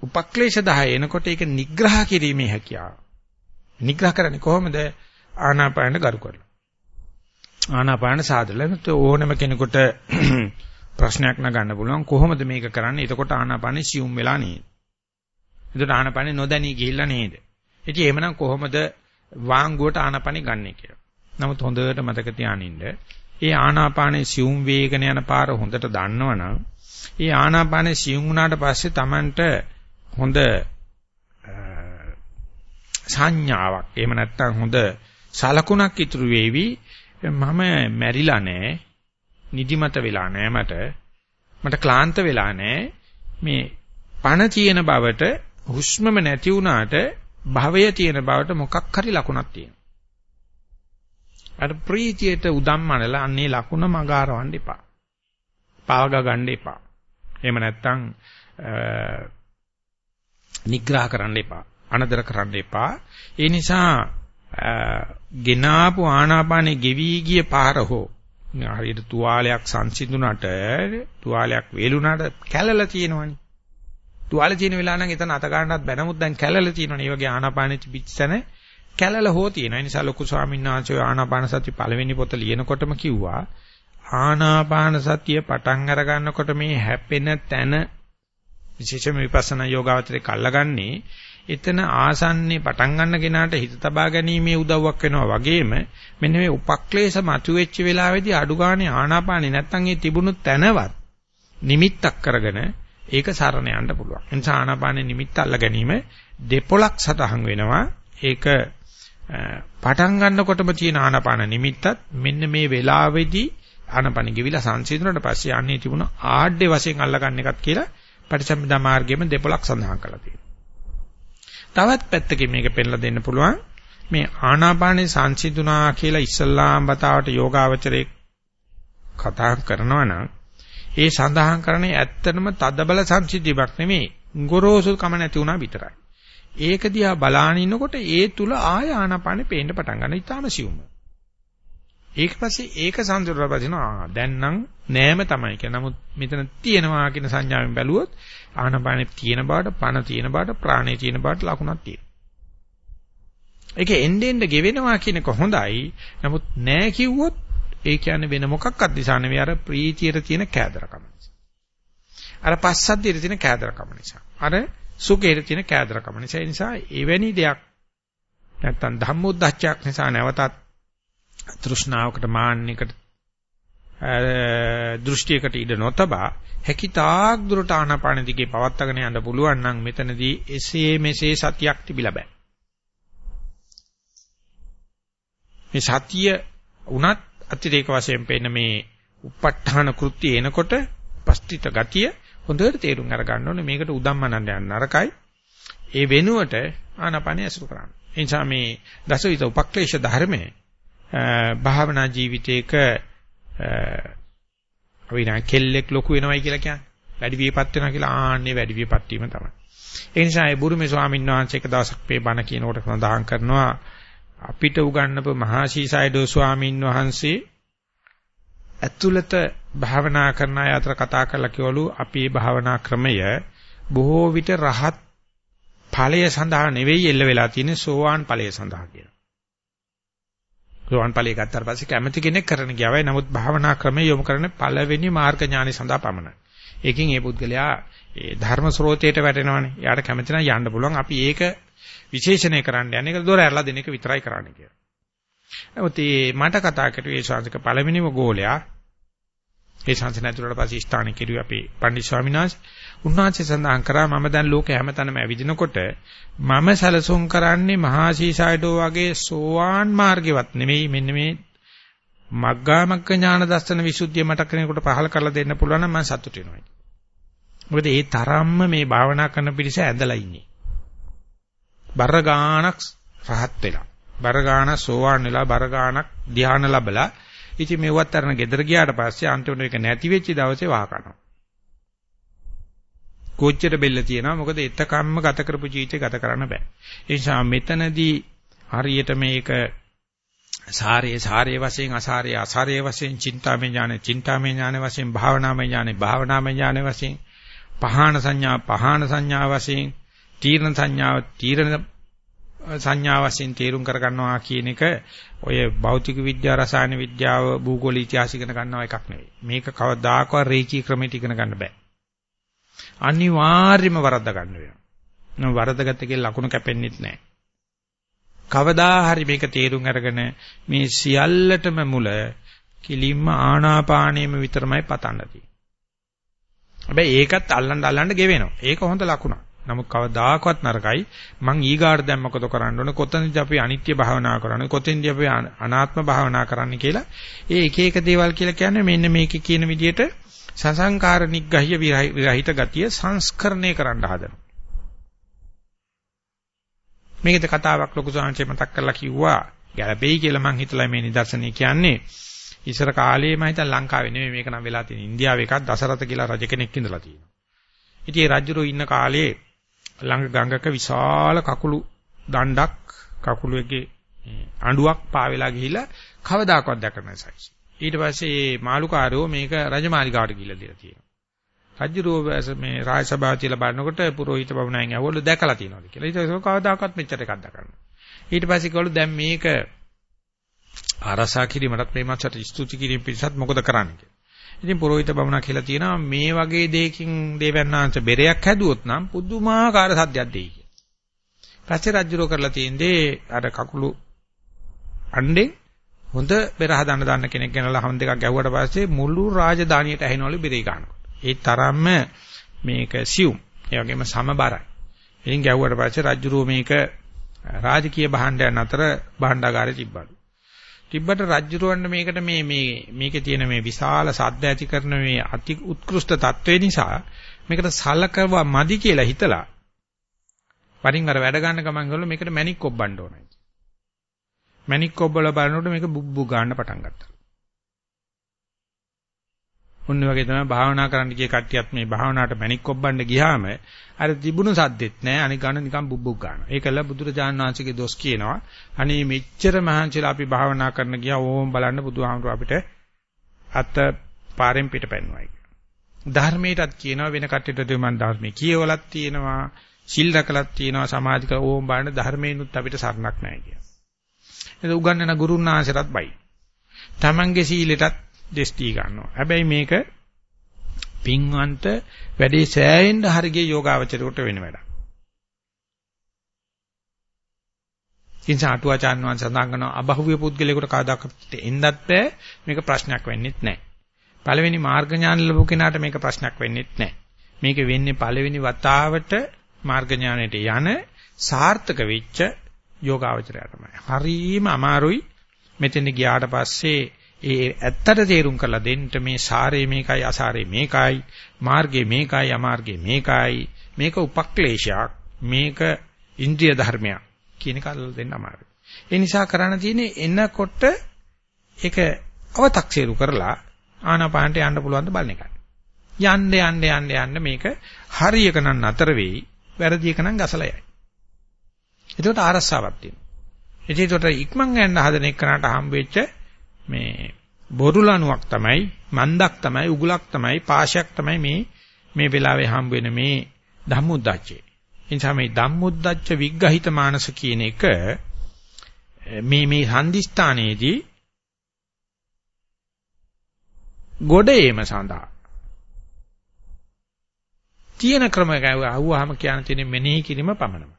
උපක්ලේශ 10 එනකොට ඒක නිග්‍රහ කිරීමේ හැකියාව. නිග්‍රහ කරන්නේ කොහොමද? ආනාපාන ගරු කරලා. ආනාපාන සාදලා ඕනම කෙනෙකුට ප්‍රශ්නයක් නගන්න පුළුවන් කොහොමද මේක කරන්නේ? එතකොට ආනාපානෙ සියුම් වෙලා නේද? එතකොට ආනාපානෙ නොදැනී ගිහිල්ලා නේද? ඉතින් එහෙමනම් කොහොමද වාංගුවට ආනාපානෙ ගන්නෙ කියලා. නමුත් හොඳට මතක තියානින්න ඒ ආනාපානෙ සියුම් වේගන යන පාර හොඳට දන්නවනම් ඒ ආනාපානෙ සියුම් වුණාට පස්සේ Tamanට හොඳ සංඥාවක් එහෙම නැත්නම් හොඳ සලකුණක් ඉතුරු වෙවි මම මැරිලා නැහැ නිදිමත වෙලා නැහැ මට මට ක්ලාන්ත වෙලා නැහැ මේ පණ තියෙන බවට හුස්මම නැති වුණාට භවය තියෙන බවට මොකක් හරි ලකුණක් තියෙනවා අර ප්‍රීතියට උදම්මනලා අන්නේ ලකුණ මගාරවන්න එපා පාවග ගන්න එපා එහෙම නැත්නම් නිග්‍රහ කරන්න එපා. අනදර කරන්න එපා. ඒ නිසා ගෙනාපු ආනාපානෙ ගෙවි ගිය පාර හෝ හරියට තුවාලයක් සංසිඳුණාට තුවාලයක් වේලුණාට කැළල තියෙනවනේ. තුවාලේ තියෙන වෙලාව නම් එතන අත ගන්නවත් බෑ. නමුත් දැන් කැළල තියෙනවනේ. ඒ වගේ ආනාපානෙ පිච්චන කැළල හෝ තියෙනවා. ඒ නිසා ලොකු ස්වාමීන් වහන්සේ ආනාපාන සති පළවෙනි පොත ලියනකොටම කිව්වා ආනාපාන සතිය පටන් අර ගන්නකොට මේ හැපෙන තැන විශේෂම විපස්සනා යෝගාවචරේ කල්ලාගන්නේ එතන ආසන්නේ පටන් ගන්න කෙනාට හිත තබා ගැනීමේ උදව්වක් වෙනවා වගේම මෙන්න මේ උපක්ලේශ මතුවෙච්ච වෙලාවේදී අඩු ගානේ ආනාපානේ නැත්තම් ඒ තිබුණු තැනවත් නිමිත්තක් කරගෙන ඒක සරණ යන්න පුළුවන්. ඒ නිසා ආනාපානේ නිමිත්ත අල්ල ගැනීම දෙපොලක් සතහන් වෙනවා. ඒක පටන් ගන්නකොටම තියෙන ආනාපාන නිමිත්තත් මෙන්න මේ වෙලාවේදී ආනාපානෙ ගිවිලා සංසිඳුණාට පස්සේ අන්නේ තිබුණ ආඩ්‍ය වශයෙන් අල්ලගන්න එකත් කියලා පටිච්චසමුප්පාද මාර්ගයේම දෙපොලක් සඳහන් කරලා තියෙනවා. තවත් පැත්තකින් මේක පෙන්නලා දෙන්න පුළුවන්. මේ ආනාපානේ සංසිඳුණා කියලා ඉස්සල්ලාම් බතාවට යෝගාවචරයේ කතා කරනවා නම් ඒ සඳහන් කරන්නේ ඇත්තටම තදබල සංසිද්ධියක් නෙමෙයි. ගොරෝසු කම නැති වුණා විතරයි. ඒක දිහා බලාගෙන ඉන්නකොට ඒ තුල ආය ආනාපානේ පේන්න පටන් ගන්නවා. ඊටාම සිවුම. ඒක පස්සේ ඒක සංසිඳුණා පස්සේ දැන් නම් නෑම තමයි කියන. නමුත් මෙතන තියෙනවා කියන සංඥාවෙන් බැලුවොත් ආනපානෙ තියෙන බවට, පණ තියෙන බවට, ප්‍රාණේ තියෙන බවට ලකුණක් තියෙනවා. ඒක එන්නේ එන්නේ ගෙවෙනවා කියනක හොඳයි. නමුත් නෑ කිව්වොත් ඒ කියන්නේ වෙන මොකක්වත් නිසා නෙවෙයි අර ප්‍රීතියට තියෙන කෑදරකම නිසා. අර පස්සද්ධියට තියෙන කෑදරකම නිසා. අර සුඛයට තියෙන කෑදරකම නිසා. ඒ නිසා එවැනි දෙයක් නැත්තම් ධම්මොද්දච්චයක් නිසා නැවතත් තෘෂ්ණාවකට මාන්නයකට දෘෂ්ටියකට ඉඩ නොතබා හැකිතාක් දුරට ආනාපාන දිගේ පවත්වාගෙන යන්න පුළුවන් නම් මෙතනදී එසේ මෙසේ සතියක් තිබිලා බෑ. මේ සතිය උනත් අතිරේක වශයෙන් පෙන්න මේ උපට්ඨාන කෘත්‍ය එනකොට පස්තිත ගතිය හොඳට තේරුම් අරගන්න ඕනේ මේකට උදම්මනන්න යන්න නරකයි. ඒ වෙනුවට ආනාපානය අසුර කරන්න. ඒ නිසා මේ දසවිත උපක්ලේශ ධර්මයේ භාවනා ජීවිතයක අපි නා කෙල්ලෙක් ලොකු වෙනවයි කියලා කියන්නේ. වැඩි වියපත් වෙනවා කියලා ආන්නේ වැඩි වියපත් වීම තමයි. ඒ නිසා ඒ බුරුමේ ස්වාමීන් වහන්සේ එක දවසක් මේ බණ කියනකොට සඳහන් කරනවා අපිට උගන්වපු මහා ශීසයිඩෝ ස්වාමීන් වහන්සේ ඇතුළත භාවනා කරන අය අතර කතා කරලා කිවලු අපේ භාවනා ක්‍රමය බොහෝ විට රහත් ඵලය සඳහා නෙවෙයි එල්ල වෙලා තියෙන්නේ සෝවාන් ඵලය සඳහා කියලා. සෝවන් ඵලයේ ගත්තාට පස්සේ කැමැති කෙනෙක් කරන්න ගියාවයි. නමුත් භාවනා ක්‍රමය යොමු කරන්නේ පළවෙනි මාර්ග ඥානෙ සඳහා පමණයි. ඒකෙන් ඒ පුද්ගලයා ඒ ධර්ම ස්රෝතයට වැටෙනවානේ. යාට කැමැති නම් යන්න පුළුවන්. අපි ඒක විශේෂණය කරන්න යන්නේ. ඒක දොර ඇරලා දෙන එක විතරයි කරන්න කියලා. නමුත් මට කතා කරුවේ ශාන්තික පළවෙනිම ගෝලයා ඒ ශාන්ති නැතුළට පස්සේ ස්ථානෙ කිරුවේ අපේ පණ්ඩිත ස්වාමීන් වහන්සේ. උන්වහන්සේ සඳහන් කරා මම දැන් ලෝකේ හැමතැනම ඇවිදිනකොට මම සැලසුම් කරන්නේ මහා සීසයිඩෝ වගේ සෝවාන් මාර්ගෙවත් නෙමෙයි මෙන්න මේ මග්ගා මග්ග ඥාන දර්ශන විසුද්ධිය මට කෙනෙකුට පහල කරලා දෙන්න පුළුවන් නම් මම සතුටු වෙනවා. මොකද ඒ තරම්ම මේ භාවනා කරන පිරිස ඇදලා ඉන්නේ. බර ගානක් රහත් වෙලා. බර ගාන සෝවාන් වෙලා බර ගානක් ධ්‍යාන ලැබලා ඉතින් මෙව්වත් අරන ගෙදර ගියාට පස්සේ අන්තිමට ඒක නැති වෙච්ච දවසේ වහ කරනවා. කොච්චර බෙල්ල තියෙනවා මොකද එතකම්ම ගත කරපු ජීවිතය ගත කරන්න බෑ. ඒ නිසා මෙතනදී හරියට මේක සාරයේ සාරයේ වශයෙන් අසාරයේ අසාරයේ වශයෙන් චින්තාමය ඥාන චින්තාමය ඥාන වශයෙන් භාවනාමය ඥාන භාවනාමය ඥාන වශයෙන් පහාන සංඥා පහාන සංඥා වශයෙන් තීරණ සංඥාව තීරණ සංඥා වශයෙන් තේරුම් කර ගන්නවා කියන එක ඔය භෞතික විද්‍යාව රසායන විද්‍යාව භූගෝල ඉතිහාස ඉගෙන ගන්නව එකක් නෙවෙයි. මේක කවදාකවත් රේකී ක්‍රමයට ඉගෙන ගන්න බෑ. අනිවාර්යයෙන්ම වරද්දා ගන්න වෙනවා. වරද්දාගත්ත එකේ ලකුණු කැපෙන්නෙත් නැහැ කවදා හරි මේක තේරුම් අරගෙන මේ සියල්ලටම මුල කිලින්ම ආනාපානෙම විතරමයි පතන්න තියෙන්නේ. හැබැයි ඒකත් අල්ලන්න අල්ලන්න ගෙවෙනවා. ඒක හොඳ ලකුණක්. නමුත් කවදාකවත් නරකයි. මං ඊගාට දැන් මොකද කරන්න ඕනේ? කොතනද අපි අනිත්‍ය භාවනා කරන්නේ? කොතෙන්ද අපි අනාත්ම භාවනා කරන්නේ කියලා. ඒ එක එක දේවල් කියලා කියන්නේ මෙන්න මේකේ කියන විදිහට සසංකාර නිග්ගහ්‍ය විරහිත ගතිය සංස්කරණය කරන්න හදනවා. මේකද කතාවක් ලොකු සාංශය මතක් කරලා කිව්වා ගැළපෙයි කියලා මං හිතලා මේ නිදර්ශනය කියන්නේ ඉස්සර කාලේ මම හිතන ලංකාවේ නෙමෙයි මේක නම් වෙලා තියෙන ඉන්දියාවේ එකක් දසරත කියලා රජ කෙනෙක් ඉඳලා තියෙනවා. ඉතින් ඒ රජුරෝ ඉන්න කාලේ ළඟ ගඟක විශාල කකුළු දණ්ඩක් කකුළුවේගේ අඬුවක් පාවෙලා ගිහිලා කවදාකවත් දැක නැසයි. ඊට පස්සේ මේ මාළුකාරයෝ මේක රජමාලිගාවට ගිහිල්ලා දීලා තියෙනවා. රජුරෝ මේ රාජ සභාව කියලා බලනකොට පුරোহিত බමුණයන් ඇහුවලු දැකලා තියෙනවද කියලා. ඊට පස්සේ කවදාකවත් මෙච්චර එකක් දකන්න. ඊට පස්සේ කවලු දැන් මේක ආරසා කිරීමටත් මේ මාසට ස්තුති කිරීම පිණිසත් මොකද කරන්නේ කියලා. ඉතින් පුරোহিত බමුණා කියලා තියෙනවා මේ වගේ දෙයකින් දේවයන්ාංශ බෙරයක් හැදුවොත් නම් පුදුමාකාර සද්දයක් දෙයි කියලා. පස්සේ රජුරෝ කරලා තියෙන්නේ අර කකුළු අණ්ඩෙන් හොඳ බෙර හදන්න දන්න කෙනෙක් ගෙනලා හම් දෙකක් ගැව්වට පස්සේ මුළු රාජධානියට ඇහෙනවලු බෙරේ ගන්නවා. ඒ තරම්ම මේක සියුම්. ඒ වගේම සමබරයි. එයින් ගැව්වට පස්සේ රජුරෝ මේක රාජකීය භාණ්ඩයන් අතර භාණ්ඩාගාරේ තිබ්බලු. තිබ්බට රජුරවන්න මේකට මේ මේ මේකේ තියෙන මේ විශාල සද්ද ඇති කරන මේ අති උත්කෘෂ්ඨ තත්ත්වේ නිසා මේකට සලකවා මදි කියලා හිතලා වරින් වර වැඩ ගන්න ගමන් ගලු මේකට මැණික් කොබ්බන්න ඕනයි. මැණික් කොබ්බල බලනකොට මේක බුබ්බු ගන්න පටන් ගත්තා. උන් වගේ තමයි භාවනා කරන්න ගිය කට්ටියත් මේ භාවනාවට මැණික් කොබ්බන්න ගියාම අර තිබුණු සද්දෙත් නෑ අනික ගන්න නිකන් බුබ්බුක් ගන්නවා. ඒකල බුදුරජාණන් වහන්සේගේ දොස් කියනවා. අනේ මෙච්චර මහන්සිලා අපි භාවනා කරන්න ගියා ඕම් බලන්න බුදුහාමුදුර අපිට අත පාරෙන් පිටපැන්නුවයි. ධර්මයටත් කියනවා වෙන කට්ටියටද මම ධර්මයේ කියවලක් තියෙනවා. සිල් රැකලක් තියෙනවා සමාධික ඕම් බලන්න ධර්මේනුත් අපිට සරණක් නැහැ කියලා. ඒක උගන්වන ගුරුන් ආශ්‍රයත් බයි. Tamange සීලෙටත් දෙස්ටි ගන්නවා. හැබැයි මේක පින්වන්ත වැඩේ සෑයෙන්න හරියේ යෝගාවචරයට වෙන වැඩක්. ඉන්සා අටුවාචාන් වහන්සේ සඳහන් කරන අබහුවිය පුද්ගලයෙකුට කවදාකවත් එන්නත් බෑ මේක ප්‍රශ්නයක් වෙන්නෙත් නැහැ. පළවෙනි මාර්ග ඥාන ලැබු කෙනාට මේක ප්‍රශ්නයක් වෙන්නෙත් නැහැ. මේක වෙන්නේ පළවෙනි වතාවට මාර්ග ඥානයට යන සාර්ථක වෙච්ච යෝගාවචරය තමයි. හරීම අමාරුයි මෙතෙන් ගියාට පස්සේ ඒ ඇත්තට තේරුම් කරලා දෙන්න මේ සාරේ මේකයි අසාරේ මේකයි මාර්ගේ මේකයි අමාර්ගේ මේකයි මේක උපක්ලේශයක් මේක ඉන්ද්‍රිය ධර්මයක් කියන එක අල්ලලා දෙන්න අමාරුයි. ඒ නිසා කරන්න තියෙන්නේ එනකොට ඒක අව탁සේරු කරලා ආනාපානට යන්න පුළුවන් ද බලන එකයි. යන්න යන්න යන්න යන්න මේක හරියක නම් නතර වෙයි වැරදි එක නම් ගසලා යයි. එතකොට ආරස්සාවක් තියෙනවා. එතකොට ඉක්මන් යන්න හදන එකනට හම්බෙච්ච මේ බොරු ලණුවක් තමයි මන්දක් තමයි උගුලක් තමයි පාශයක් තමයි මේ මේ වෙලාවේ හම්බ වෙන මේ ධම්මුද්දච්චේ. එනිසා මේ ධම්මුද්දච්ච විග්‍රහිත මානස කියන එක මේ මේ හන්දිස්ථානයේදී ගොඩේම සඳහා තියෙන ක්‍රමයක අහුවාම කියන තියෙන මෙනෙහි කිරීම පමණයි.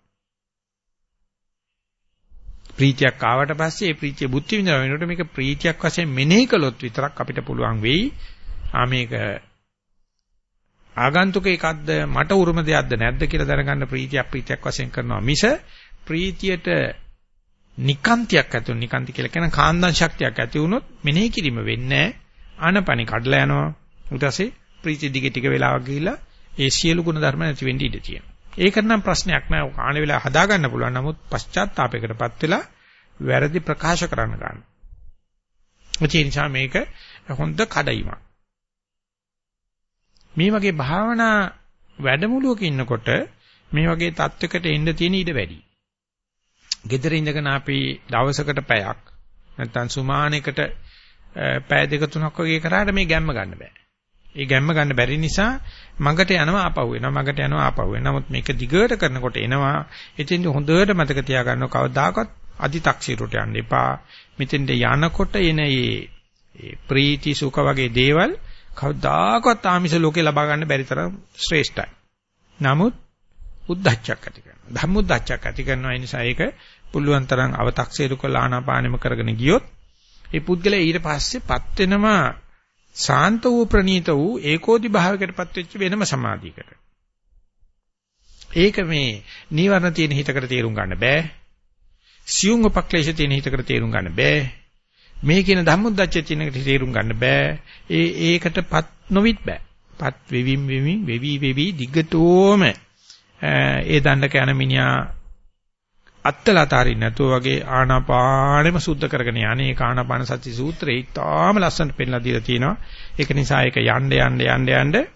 ප්‍රීතියක් ආවට පස්සේ ඒ ප්‍රීතිය බුද්ධි විඳලා වෙනකොට මේක ප්‍රීතියක් වශයෙන් මෙනෙහි කළොත් විතරක් අපිට පුළුවන් වෙයි. ආ මේක ආගන්තුක එකක්ද මට උරුම දෙයක්ද නැද්ද කියලා දැනගන්න ප්‍රීතියක් ප්‍රීතියක් වශයෙන් කරනවා මිස ප්‍රීතියට නිකාන්තියක් ඇති වුන නිකාන්ති කියලා කියන කාන්දන් ශක්තියක් ඇති වුනොත් මෙනෙහි කිරීම වෙන්නේ ආනපනි කඩලා යනවා. ඊට පස්සේ ප්‍රීතිය දිගේ ටික වෙලාවක් ගිහිලා ඒ සියලු ගුණ ධර්ම නැති වෙන්න ඉඩ තියෙනවා. ඒකට නම් ප්‍රශ්නයක් නෑ. කාණ වෙලාව හදා ගන්න පුළුවන්. නමුත් පශ්චාත්තාපයකටපත් වෙලා වැරදි ප්‍රකාශ කරන්න ගන්න. ඒ නිසා මේක හොඳ කඩයිමක්. මේ වගේ භාවනා වැඩමුළුවක ඉන්නකොට මේ වගේ தත්වයකට එන්න තියෙන ඉඩ වැඩි. gedare ඉඳගෙන අපි දවසකට පැයක් නැත්නම් සුමානෙකට පැය දෙක තුනක් වගේ කරාට මේ ගැම්ම ගන්න බෑ. ඒ ගැම්ම ගන්න බැරි නිසා මගට යනවා ආපහු වෙනවා මගට යනවා ආපහු වෙනවා. නමුත් මේක දිගට කරනකොට එනවා. එතෙන් හොඳට මතක තියාගන්න කවදාකවත් අදි탁සිරුට යන්න එපා. මෙතෙන්ට යනකොට එන මේ ප්‍රීති සුඛ වගේ දේවල් කවදාකවත් ආමිෂ ලෝකේ ලබා ගන්න බැරි තරම් ශ්‍රේෂ්ඨයි. නමුත් උද්දච්චයක් ඇති කරනවා. ධම්මුද්දච්චයක් ඇති කරනවා. ඒ නිසා ඒක පුළුවන් තරම් අව탁සීරු කළ ආනාපානෙම කරගෙන ගියොත් ඒ පුද්ගලයා ඊට පස්සේපත් වෙනවා සාන්ත වූ ප්‍රණීත වූ ඒකෝදි භාවයකටපත් වෙච්ච වෙනම සමාධියකට. ඒක මේ නීවරණ තියෙන හිතකට තේරුම් ගන්න බෑ. සියුම් උපක්ලේශ තියෙන හිතකට තේරුම් ගන්න බෑ. මේ කියන ධම්මොද්දච්ච තියෙන එකට තේරුම් ගන්න බෑ. ඒ ඒකටපත් නොවිත් බෑ. පත් වෙවිම් වෙමින් වෙවි වෙවි දිගටෝම ඒ දණ්ඩක යන මිනිහා අත්තලතරින් නැතුව වගේ ආනාපානෙම සුද්ධ කරගෙන යන්නේ ඒ ආනාපාන සති සූත්‍රේ ඉතාම ලස්සනට පෙන්නලා දීලා තියෙනවා. ඒක නිසා ඒක යන්න යන්න යන්න යන්න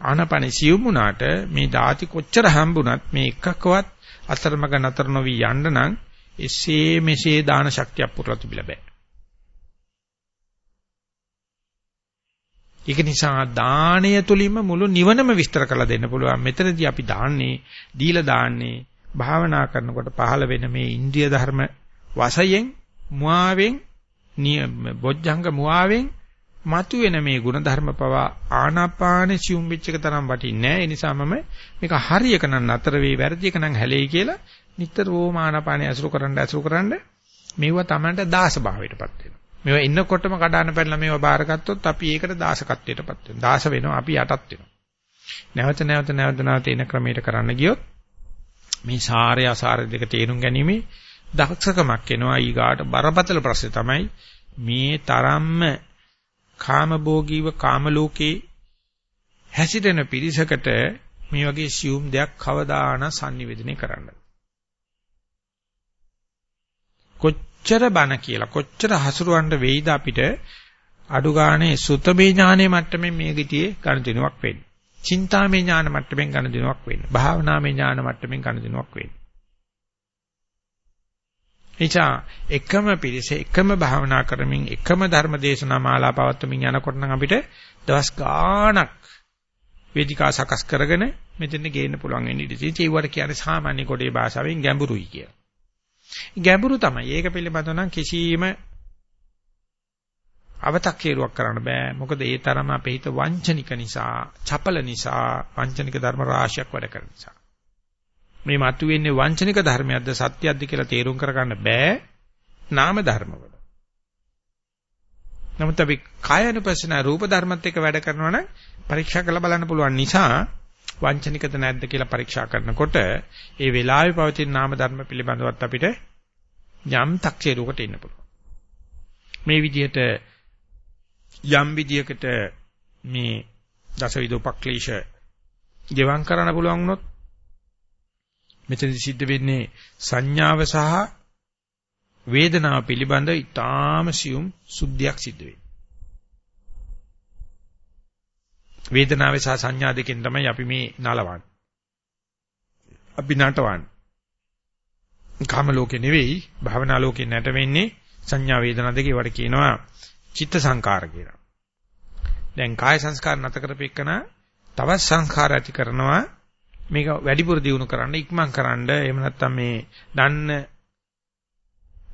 ආනාපානෙ සියුම් වුණාට මේ ධාති කොච්චර හම්බුණත් මේ එකකවත් අතරමඟ නතර නොවි යන්න නම් එසේ මෙසේ දාන ශක්තියක් පුරලා තිබිලා බෑ. ඒක නිසා දාණය තුලින්ම මුළු නිවනම විස්තර කරලා දෙන්න පුළුවන්. මෙතනදී අපි දාන්නේ, දීලා දාන්නේ භාවනා කරනකොට පහළ වෙන මේ ඉන්ද්‍රිය ධර්ම වශයෙන් මුවාවෙන් බොජ්ජංග මුවාවෙන් මතුවෙන මේ ගුණ ධර්ම පවා ආනාපාන සියුම් වෙච්ච එක තරම් වටින්නේ නැහැ. ඒ නිසා මම මේක හරියක නම් නතර වෙයි, වැරදි එක නම් හැලෙයි කියලා නිතරම ආනාපානය අසුරු කරන්න අසුරු කරන්න මේව තමන්ට දාස භාවයටපත් වෙනවා. මේවා ඉන්නකොටම කඩාන පැනලා මේවා බාරගත්තොත් අපි ඒකට දාසකත්වයටපත් වෙනවා. දාස වෙනවා අපි යටත් වෙනවා. නැවත නැවත නැවත නැවත එන ක්‍රමයට කරන්න ගියොත් මේ සාරය අසාරය දෙක තේරුම් ගැනීම දක්ෂකමක් එනවා ඊගාට බරපතල ප්‍රශ්නේ තමයි මේ තරම්ම කාමභෝගීව කාමලෝකේ හැසිරෙන පිරිසකට මේ වගේ සියුම් දෙයක් කවදාන sannivedana කරන්න. කොච්චර බන කියලා කොච්චර හසුරවන්න වෙයිද අපිට අඩු ගානේ සුතමේ ඥානයේ මට්ටමේ මේ ගිටියේ ගණිතනුවක් වෙන්නේ. චින්තාමේ ඥාන මට්ටමින් ගන්න දිනුවක් වෙන්නේ. භාවනාමේ ඥාන මට්ටමින් ගන්න දිනුවක් වෙන්නේ. එචා එකම පිරිස එකම භාවනා කරමින් එකම ධර්ම දේශනා මාලා පවත්වමින් යනකොට නම් අපිට දවස් ගාණක් වේදිකා සකස් කරගෙන මෙතන ගේන්න පුළුවන් වෙන්නේ ඉතින් ඒවට කියන්නේ සාමාන්‍ය කොටේ භාෂාවෙන් ගැඹුරුයි කියලා. ගැඹුරු තමයි. ඒක පිළිබඳව නම් කිසිම අව탁ේරුවක් කරන්න බෑ. මොකද ඒ තරම අපේ හිත වංචනික නිසා, චපල නිසා, වංචනික ධර්ම රාශියක් වැඩ කරන නිසා. මේ මතුවෙන්නේ වංචනික ධර්මයක්ද සත්‍යයක්ද කියලා තේරුම් කරගන්න බෑ. නාම ධර්මවල. නමුත් අපි කායනුපස්සන රූප ධර්මත් එක්ක වැඩ කරනවා නම් පරීක්ෂා කරලා බලන්න පුළුවන් නිසා වංචනිකද නැද්ද කියලා පරීක්ෂා කරනකොට ඒ වෙලාවේ පවතින නාම ධර්ම පිළිබඳවත් අපිට යම් තක්සේරුවකට එන්න පුළුවන්. මේ විදිහට යම් විදියකට මේ දසවිධ උපක්ලේශ ගෙවම් කරන්න පුළුවන් වුණොත් මෙතනදි සිද්ධ වෙන්නේ සංඥාව සහ වේදනාව පිළිබඳ ඊටාම සියුම් සුද්ධියක් සිද්ධ වෙන්නේ. වේදනාවේ සහ සංඥා දෙකෙන් තමයි අපි මේ නලවන්නේ. අපි නටවන්නේ. කාම ලෝකේ නෙවෙයි භවනා ලෝකේ නැට වෙන්නේ සංඥා වේදනා දෙකේ වට කියනවා චිත්ත සංකාර කියලා. දැන් කාය සංස්කාර නැත කරපෙකන තවත් සංඛාර ඇති කරනවා මේක වැඩිපුර දියුණු කරන්න ඉක්මන් කරන්න එහෙම නැත්නම් මේ දන්න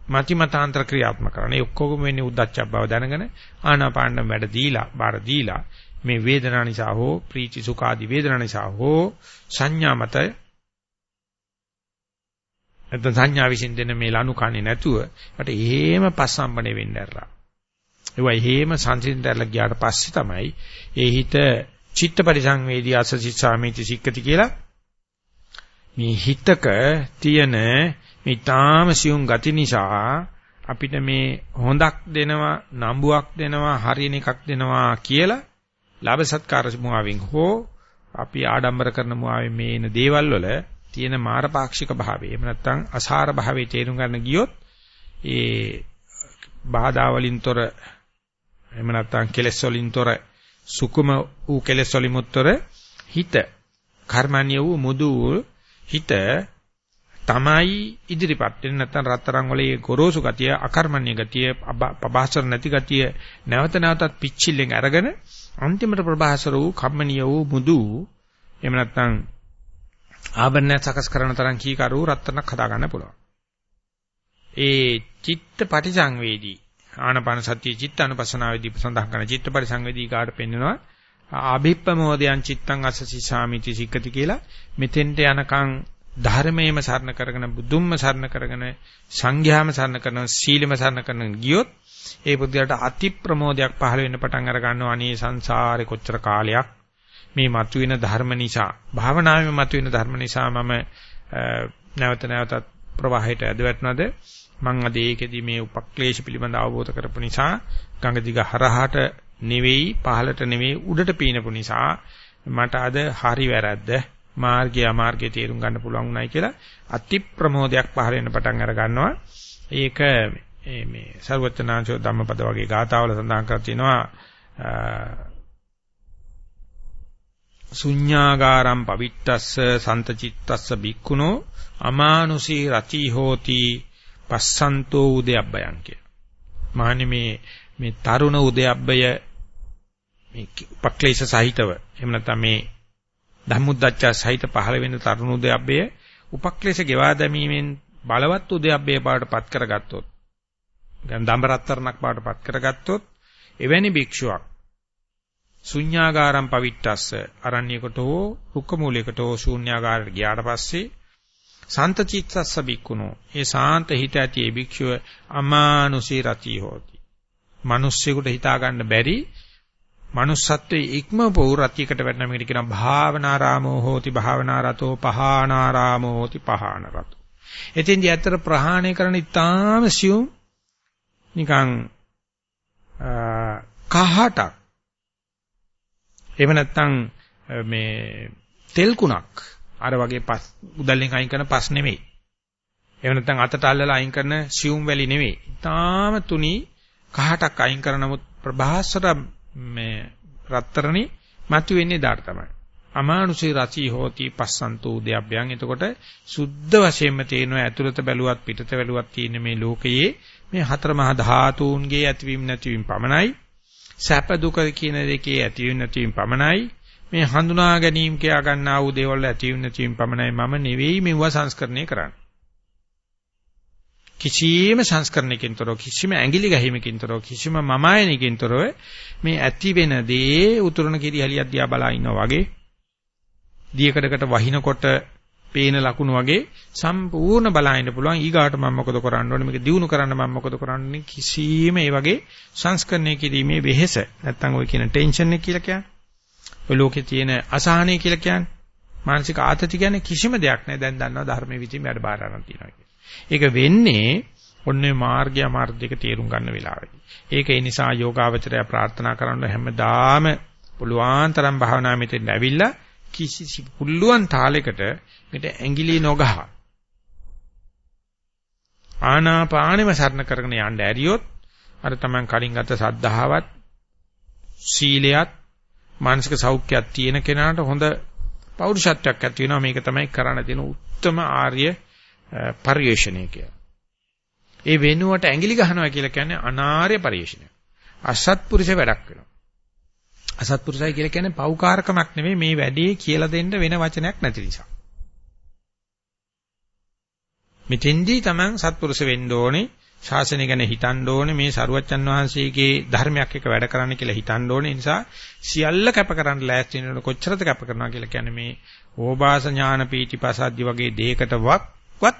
මතිමතාන්තර ක්‍රියාත්මක කරන. ඒ ඔක්කොගම වෙන්නේ උද්දච්ච බව දැනගෙන ආනාපානම් වැඩ දීලා, බාර දීලා මේ වේදනා නිසා හෝ ප්‍රීති සුඛ ආදී වේදනා නිසා හෝ සංඥා මත නැත්නම් සංඥා විසින් දෙන මේ ලනු කන්නේ නැතුව මට එහෙම පස්සම්බනේ වෙන්න ඇරලා. ඒවා හේම සංසිඳලා ගියාට පස්සේ තමයි ඒ හිත චිත්ත පරිසංවේදී අසසි සාමීති සික්කති කියලා මේ හිතක තියෙන මේ තාම සියුම් ගති නිසා අපිට මේ හොඳක් දෙනවා නම්බුවක් දෙනවා හරියන එකක් දෙනවා කියලා ලාභ සත්කාර මුවාවෙන් හෝ අපි ආඩම්බර කරන මුවාවෙන් මේ එන දේවල් වල තියෙන මාරපාක්ෂික භාවය එහෙම නැත්නම් අසාර භාවයේ තේරුම් ගන්න ගියොත් ඒ බාධා වලින්තර එහෙම නැත්නම් කෙලෙස් වලින්තර සුකුම වූ කෙලෙස් වලිමුත්තර හිත කර්මණ්‍ය වූ මුදු හිත තමයි ඉදිරිපත් වෙන්නේ නැත්නම් රත්තරන් වලේ ගොරෝසු ගතිය අකර්මණ්‍ය ගතිය ප්‍රභාසර නැති ගතිය නැවත නැවතත් පිච්චිල්ලෙන් අරගෙන අන්තිමට ප්‍රභාසර වූ කම්මනීය වූ මුදු එහෙම නැත්නම් ආභරණය සකස් කරන තරම් කීකරු රත්තරණක් හදා ගන්න පුළුවන්. ඒ චිත්ත පටිසංවේදී ආනපාන සතිය චිත්ත අනුපස්සනාවේදී සඳහන් කරන චිත්ත පරිසංවේදී කාට පෙන්වනවා? ආභිප්පමෝදයන් චිත්තං අසසි සාමිති සික්කති කියලා මෙතෙන්ට යනකම් ධර්මයේම සරණ කරගෙන බුදුන්ම සරණ කරගෙන සංඝයාම සරණ කරන සීලෙම සරණ කරන ගියොත් ඒ බුද්ධයාට අති ප්‍රමෝදයක් පහළ වෙන්න පටන් අර ගන්නවා. අනේ සංසාරේ කොච්චර කාලයක්? මේ මතුවෙන ධර්ම නිසා භාවනාවේ මතුවෙන ධර්ම නිසා මම නැවත නැවතත් ප්‍රවාහයට ඇදවැටනද මම අද ඒකෙදි මේ උපක්ලේශ පිළිබඳ අවබෝධ කරපු නිසා ගඟ දිග හරහාට නෙවෙයි පහලට නෙවෙයි උඩට පීනපු නිසා මට අද හරි වැරද්ද මාර්ගය අමාර්ගය තේරුම් ගන්න පුළුවන් උනායි කියලා අති ප්‍රමෝදයක් පහළ වෙන පටන් අර ගන්නවා. ඒක මේ ਸਰවඥාංශෝ ධම්මපද වගේ ගාථාවල සඳහන් කර තිනවා ශුඤ්ඤාගාරම් පවිට්ටස්ස සන්තචිත්තස්ස බික්කුණෝ අමානුසී රති හෝති පස්සන්තෝ උදයබ්බයන් කිය. මාන්නේ මේ මේ තරුණ උදයබ්බය මේ උපක්ලේශ සහිතව එහෙම නැත්නම් මේ ධම්මුද්දච්ච සහිත පහළ වෙන තරුණ උදයබ්බය උපක්ලේශ ගෙවා දැමීමෙන් බලවත් උදයබ්බේ පාටපත් කරගත්තොත් දැන් දඹරත්තරණක් පාටපත් කරගත්තොත් එවැනි භික්ෂුවක් ශුන්‍යාගාරම් පවිට්ටස්ස අරණ්‍යයකට හෝ රුක්ක මූලයකට හෝ ශූන්‍යාගාරයට ගියාට පස්සේ සන්තචිත්තස්ස බික්කුණෝ ඒ සාන්ත හිත ඇති ඒ භික්ෂුව අමානුෂී රති හෝති. මිනිස්සෙකුට හිතා ගන්න බැරි manussත්වයේ ඉක්ම පොහු රතියකට වැටෙන මේකට කියනවා භාවනාරාමෝ හෝති භාවනාරතෝ පහානාරාමෝ හෝති පහානරතෝ. එතින්දී ඇත්තට ප්‍රහාණය කරන ඉතාම සියුම් නිකන් කහටක් එහෙම නැත්නම් මේ තෙල් කුණක් අර වගේ පස් උදල්ලෙන් අයින් කරන පස් නෙමෙයි. එහෙම නැත්නම් අතට අල්ලලා අයින් කරන සියුම් වැලි නෙමෙයි. ඊටාම තුනි කහටක් අයින් කරන නමුත් ප්‍රභාස්වර මේ රත්තරණි මතු වෙන්නේ ඩාට තමයි. අමානුෂී රචී හෝති පස්සන්තෝ උද්‍යබ්බයන්. එතකොට සුද්ධ වශයෙන්ම තේනවා ඇතුළත බැලුවත් පිටත බැලුවත් තියෙන මේ ලෝකයේ මේ හතර මහා ධාතුන්ගේ ඇතිවීම නැතිවීම පමණයි. සැප දුක කියන දෙකේ ඇතිවීම නැතිවීම පමණයි. මේ හඳුනා ගැනීම කියා ගන්නා වූ දේවල් ඇතිවීම නැතිවීම පමණයි මම නෙවෙයි මෙවුවා සංස්කරණය කරන්නේ. කිසියම් සංස්කරණයකින් තොරව කිසිම ඇඟිලි ගැහිමකින් තොරව කිසිම මමායනකින් තොරව මේ ඇති වෙන දේ උතුරන කිරිහලියක් දිහා බලා ඉන්නා වගේ දියකඩකට වහිනකොට පේන ලකුණු වගේ සම්පූර්ණ බලන්න පුළුවන්. ඊගාට මම මොකද කරන්න ඕනේ? මේක දිනු කරන්න මම මොකද කරන්නේ? කිසියම් ඒ වගේ සංස්කරණය කිරීමේ වෙහෙස. නැත්තම් ඔය කියන ටෙන්ෂන් එක කියලා කියන්නේ ඔය ලෝකේ තියෙන අසහනය කියලා කියන්නේ මානසික ආතති කියන්නේ කිසිම දෙයක් නැහැ. දැන් දන්නවා ධර්මයේ විදිහින් වැඩ බාර ගන්න තියෙනවා ඒක වෙන්නේ ඔන්නේ මාර්ගය අමාර්ග දෙක තේරුම් ගන්න වෙලාවෙදී. ඒක ඒ නිසා යෝගාවචරය ප්‍රාර්ථනා කරන්න හැමදාම පුළුවන් තරම් භාවනා මෙතෙන් ඇවිල්ලා කිසි පුළුවන් තාලයකට මෙට ඇඟිලි නොගහ ආනාපානෙම සරණ කරගෙන යන්න ඇරියොත් අර තමන් කලින් ගත සද්ධාවත් සීලයක් මානසික සෞඛ්‍යයක් තියෙන කෙනාට හොඳ පෞරුෂත්වයක් ඇති වෙනවා මේක තමයි කරන්න තියෙන උත්තරම ආර්ය පරිශ්‍රණය කියලා. ඒ වෙනුවට ඇඟිලි ගහනවා කියලා කියන්නේ අනාර්ය පරිශ්‍රණය. අසත්පුරුෂ වැඩක් වෙනවා. අසත්පුරුෂයි කියලා කියන්නේ පෞකාරකමක් නෙමෙයි මේ වැඩේ කියලා දෙන්න වෙන වචනයක් නැති නිසා. මෙතෙන්දී Taman සත්පුරුෂ වෙන්න ඕනේ ශාසනය ගැන හිතන්න ඕනේ මේ සරුවච්චන් වහන්සේගේ ධර්මයක් එක වැඩ කරන්න කියලා හිතන්න ඕනේ. නිසා සියල්ල කැප කරන්න ලෑස්ති වෙනකොට කොච්චරද කැප කරනවා කියලා කියන්නේ මේ ඕබාස ඥාන පීතිපසද්දි වගේ දෙයකටවත් වත්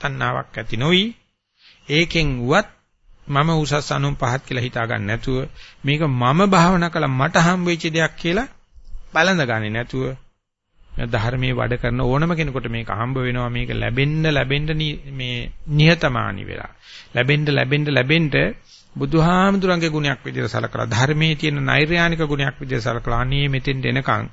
තණ්හාවක් ඇති නොවි. ඒකෙන් වත් මම උසස් අනුන් පහත් කියලා හිතා ගන්න නැතුව මේක මම භාවනා කළා මට හම් වෙච්ච දෙයක් කියලා බලඳ ගන්නේ නැතුව ධර්මයේ වැඩ කරන ඕනම කෙනෙකුට මේක හම්බ වෙනවා මේක ලැබෙන්න ලැබෙන්න මේ නිහතමානී වෙලා. ලැබෙන්න ලැබෙන්න ලැබෙන්න බුදුහාමුදුරන්ගේ ගුණයක් විදිහට සලකලා ධර්මයේ තියෙන නෛර්යානික ගුණයක් විදිහට සලකලා අනේ මෙතෙන් එනකන්